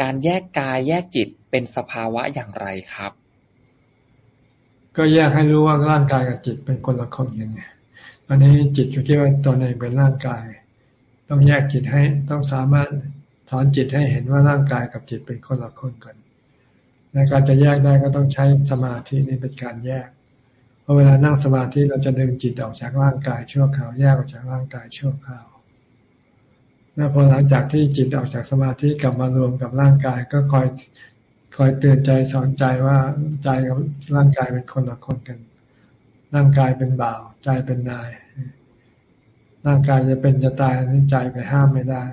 การแยกกายแยกจิตเป็นสภาวะอย่างไรครับ ก็แยกให้รู้ว่าร่างกายกับจิตเป็นคนละคนยังไงอันนี้จิตก็คิดว่าตนเองเป็นร่างกาย ต้องแยกจิตให้ต้องสามารถสอนจิตให้เห็นว่าร่างกายกับจิตเป็นคนละคนกันในการจะแยกได้ก็ต้องใช้สมาธินี่เป็นการแยกเพราะเวลานั่งสมาธิเราจะดึงจิตออกจากร่างกายชั่วคราวแยกออกจากร่างกายชั่วคราว แล้วพอหลังจากที่จิตออกจากสมาธิกลับมารวมกับร่างกาย ก็คอยคอยเตือนใจสอนใจว่าใจกับร่างกายเป็นคนละคนกัน ร่างกายเป็นบ่าว ใจเป็นนาย ร่างกายจะเป็นจะตายนั้นใจไปห้ามไม่ได้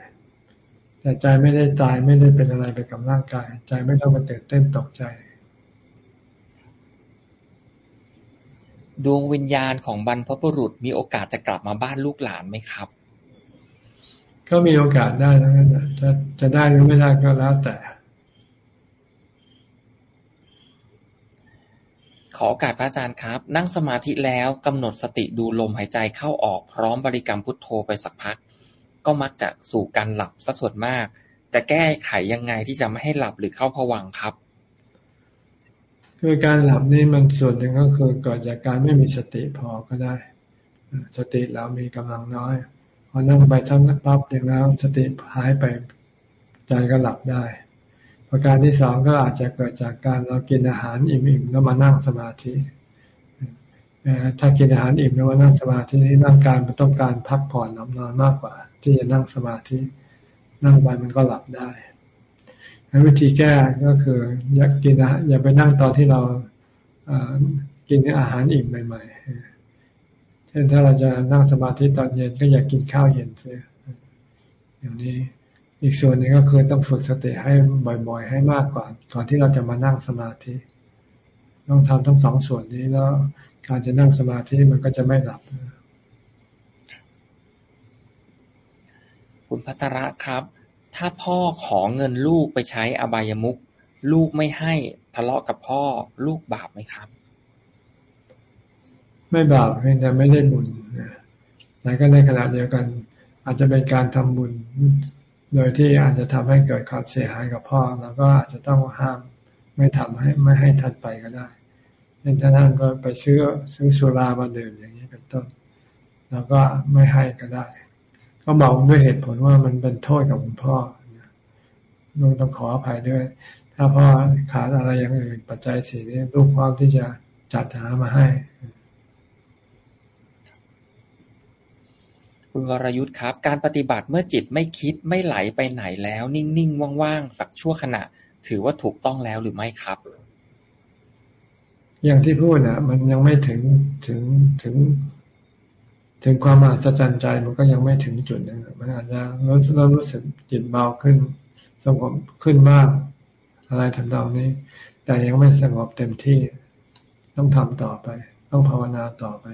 แต่ใจไม่ได้ตายไม่ได้เป็นอะไรไปกับร่างกาย ใจไม่ต้องมาตื่นเต้นตกใจ ดวงวิญญาณของบรรพบุรุษมีโอกาสจะกลับมาบ้านลูกหลานไหมครับ ก็มีโอกาสได้นะจะจะได้หรือไม่ได้ก็แล้วแต่ ขอโอกาสพระอาจารย์ครับ นั่งสมาธิแล้วกำหนดสติดูลมหายใจเข้าออกพร้อมบริกรรมพุทโธไปสักพัก ก็มักจะสู่การหลับซะส่วนมาก จะแก้ไขยังไงที่จะไม่ให้หลับหรือเข้าผวังครับ คือการหลับนี่มันส่วนหนึ่งก็คือเกิดจากการไม่มีสติพอก็ได้ สติเรามีกำลังน้อยพ อนั่งไปทั้งปั๊บอย่างแล้ว สติหายไปใจก็หลับได้ ประการที่สองก็อาจจะเกิดจากการเรากินอาหารอิ่มๆแล้วมานั่งสมาธิถ้ากินอาหารอิ่มแล้วมานั่งสมาธินี้ร่างกายมันต้องการพักผ่อนหลับนอนมากกว่า ที่จะนั่งสมาธิ นั่งไปมันก็หลับได้วิธีแก้ก็คืออย่ากกินอย่าไปนั่งตอนที่เรากินอาหารอิ่มใหม่ ๆ ช่นถ้าเราจะนั่งสมาธิตอนเย็นก็อยากกินข้าวเย็นเสียอย่างนี้อีกส่วนหนึ่งก็คือต้องฝึกสติให้บ่อย ๆ ให้มากกว่าก่อนที่เราจะมานั่งสมาธิ ต้องทำทั้งสองส่วนนี้แล้ว การจะนั่งสมาธิมันก็จะไม่หลับ คุณพัทระครับ ถ้าพ่อขอเงินลูกไปใช้อบายมุขลูกไม่ให้ทะเลาะกับพ่อลูกบาปไหมครับ ไม่บาปเพียงแต่ไม่ได้บุญนะแต่ก็ในขณะเดียวกัน อาจจะเป็นการทำบุญ โดยที่อาจจะทำให้เกิดความเสียหายกับพ่อเราก็อาจจะต้องห้ามไม่ทำให้ไม่ให้ทัดไปก็ได้เช่นถ้าท่านก็ไปซื้อซื้อสุรามาดื่มอย่างนี้เป็นต้นเราก็ไม่ให้ก็ได้ ก็บอกด้วยเหตุผลว่ามันเป็นโทษกับคุณพ่อลูกต้องขออภัยด้วย ถ้าพ่อขาดอะไรอย่างอื่นปัจจัยสี่นี้ลูกพร้อมที่จะจัดหามาให้ คุณวรยุทธ์ครับ การปฏิบัติเมื่อจิตไม่คิดไม่ไหลไปไหนแล้ว นิ่งๆว่างๆสักชั่วขณะ ถือว่าถูกต้องแล้วหรือไม่ครับ อย่างที่พูดนะมันยังไม่ถึงถึงถึง ถึงความมหัศจรรย์ใจมันก็ยังไม่ถึงจุดนั้นมันอาจจะรู้เริ่มรู้สึกจิตเบาขึ้นสงบขึ้นบ้างอะไรทำนองนี้ แต่ยังไม่สงบเต็มที่ ต้องทำต่อไป ต้องภาวนาต่อไป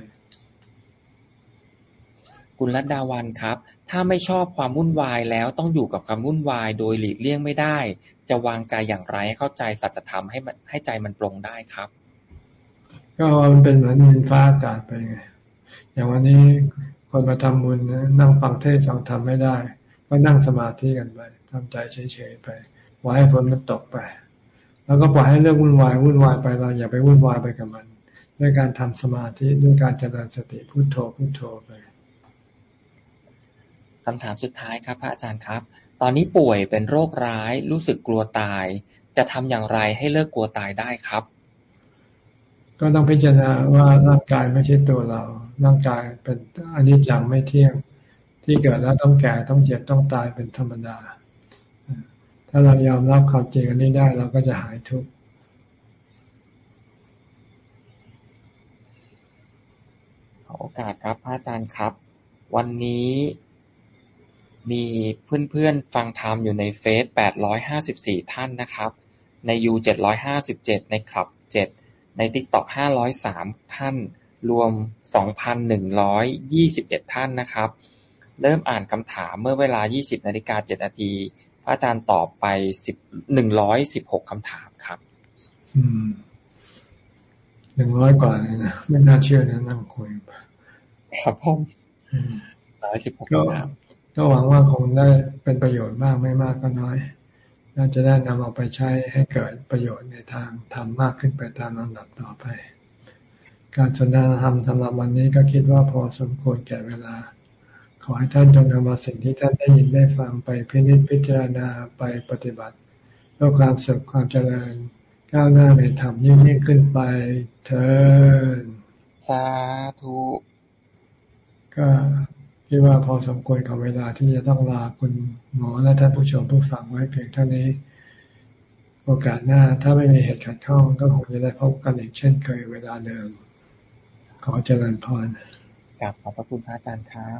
คุณรัตดาวันครับ ถ้าไม่ชอบความวุ่นวายแล้วต้องอยู่กับความวุ่นวายโดยหลีกเลี่ยงไม่ได้ จะวางใจอย่างไรให้เข้าใจสัจธรรมให้มันให้ใจมันปรงได้ครับ ก็มันเป็นเหมือนดินฟ้าอากาศไปไง อย่างวันนี้คนมาทำบุญนั่งฟังเทศฟังธรรมไม่ได้ ก็นั่งสมาธิกันไปทำใจเฉยๆไปปล่อยให้ฝนมันตกไป แล้วก็ปล่อยให้เรื่องวุ่นวายวุ่นวายไปเราอย่าไปวุ่นวายไปกับมันด้วยการทำสมาธิด้วยการเจริญสติพุโทโธพุโทโธไป คำถามสุดท้ายครับ พระอาจารย์ครับ ตอนนี้ป่วยเป็นโรคร้าย รู้สึกกลัวตาย จะทำอย่างไรให้เลิกกลัวตายได้ครับ ก็ต้องพิจารณาว่าร่างกายไม่ใช่ตัวเรา ร่างกายเป็นอนิจจังไม่เที่ยง ที่เกิดแล้วต้องแก่ต้องเจ็บต้องตายเป็นธรรมดา ถ้าเรายอมรับความจริงอันนี้ได้เราก็จะหายทุกข์ขอโอกาสครับพระอาจารย์ครับ วันนี้ มีเพื่อน ๆ ฟังธรรมอยู่ในเฟซ854ท่านนะครับ ในยู757ในคลับ7ในติ๊กต็อก503ท่าน รวม2,121ท่านนะครับ เริ่มอ่านคำถามเมื่อเวลา20นาฬิกา7นาทีพระอาจารย์ตอบไปสิบหนึ่งร้อยสิบหกคำถามครับ อืมหนึ่งร้อยกว่าเลยนะ ไม่น่าเชื่อนะนั่งคุยครับผมร้อยสิบหกคำถาม ก็หวังว่าคงได้เป็นประโยชน์มากไม่มากก็น้อย น่าจะได้นำเอาไปใช้ให้เกิดประโยชน์ในทางทำมากขึ้นไปตามลำดับต่อไป การสนทนาธรรมสำหรับวันนี้ก็คิดว่าพอสมควรแก่เวลา ขอให้ท่านจงนำมาสิ่งที่ท่านได้ยินได้ฟังไปพิจิตพิจารณาไปปฏิบัติเพื่อความสุขความเจริญก้าวหน้าในธรรมยิ่งยิ่งขึ้นไปเถิดสาธุก็ คิดว่าพอสมควรกับเวลาที่จะต้องลาคุณหมอและท่านผู้ชมผู้ฟังไว้เพียงเท่านี้ โอกาสหน้าถ้าไม่มีเหตุขัดข้องก็คงจะได้พบกันอีกเช่นเคยเวลาเดิม ขอเจริญพรกลับขอบพระคุณพระอาจารย์ครับ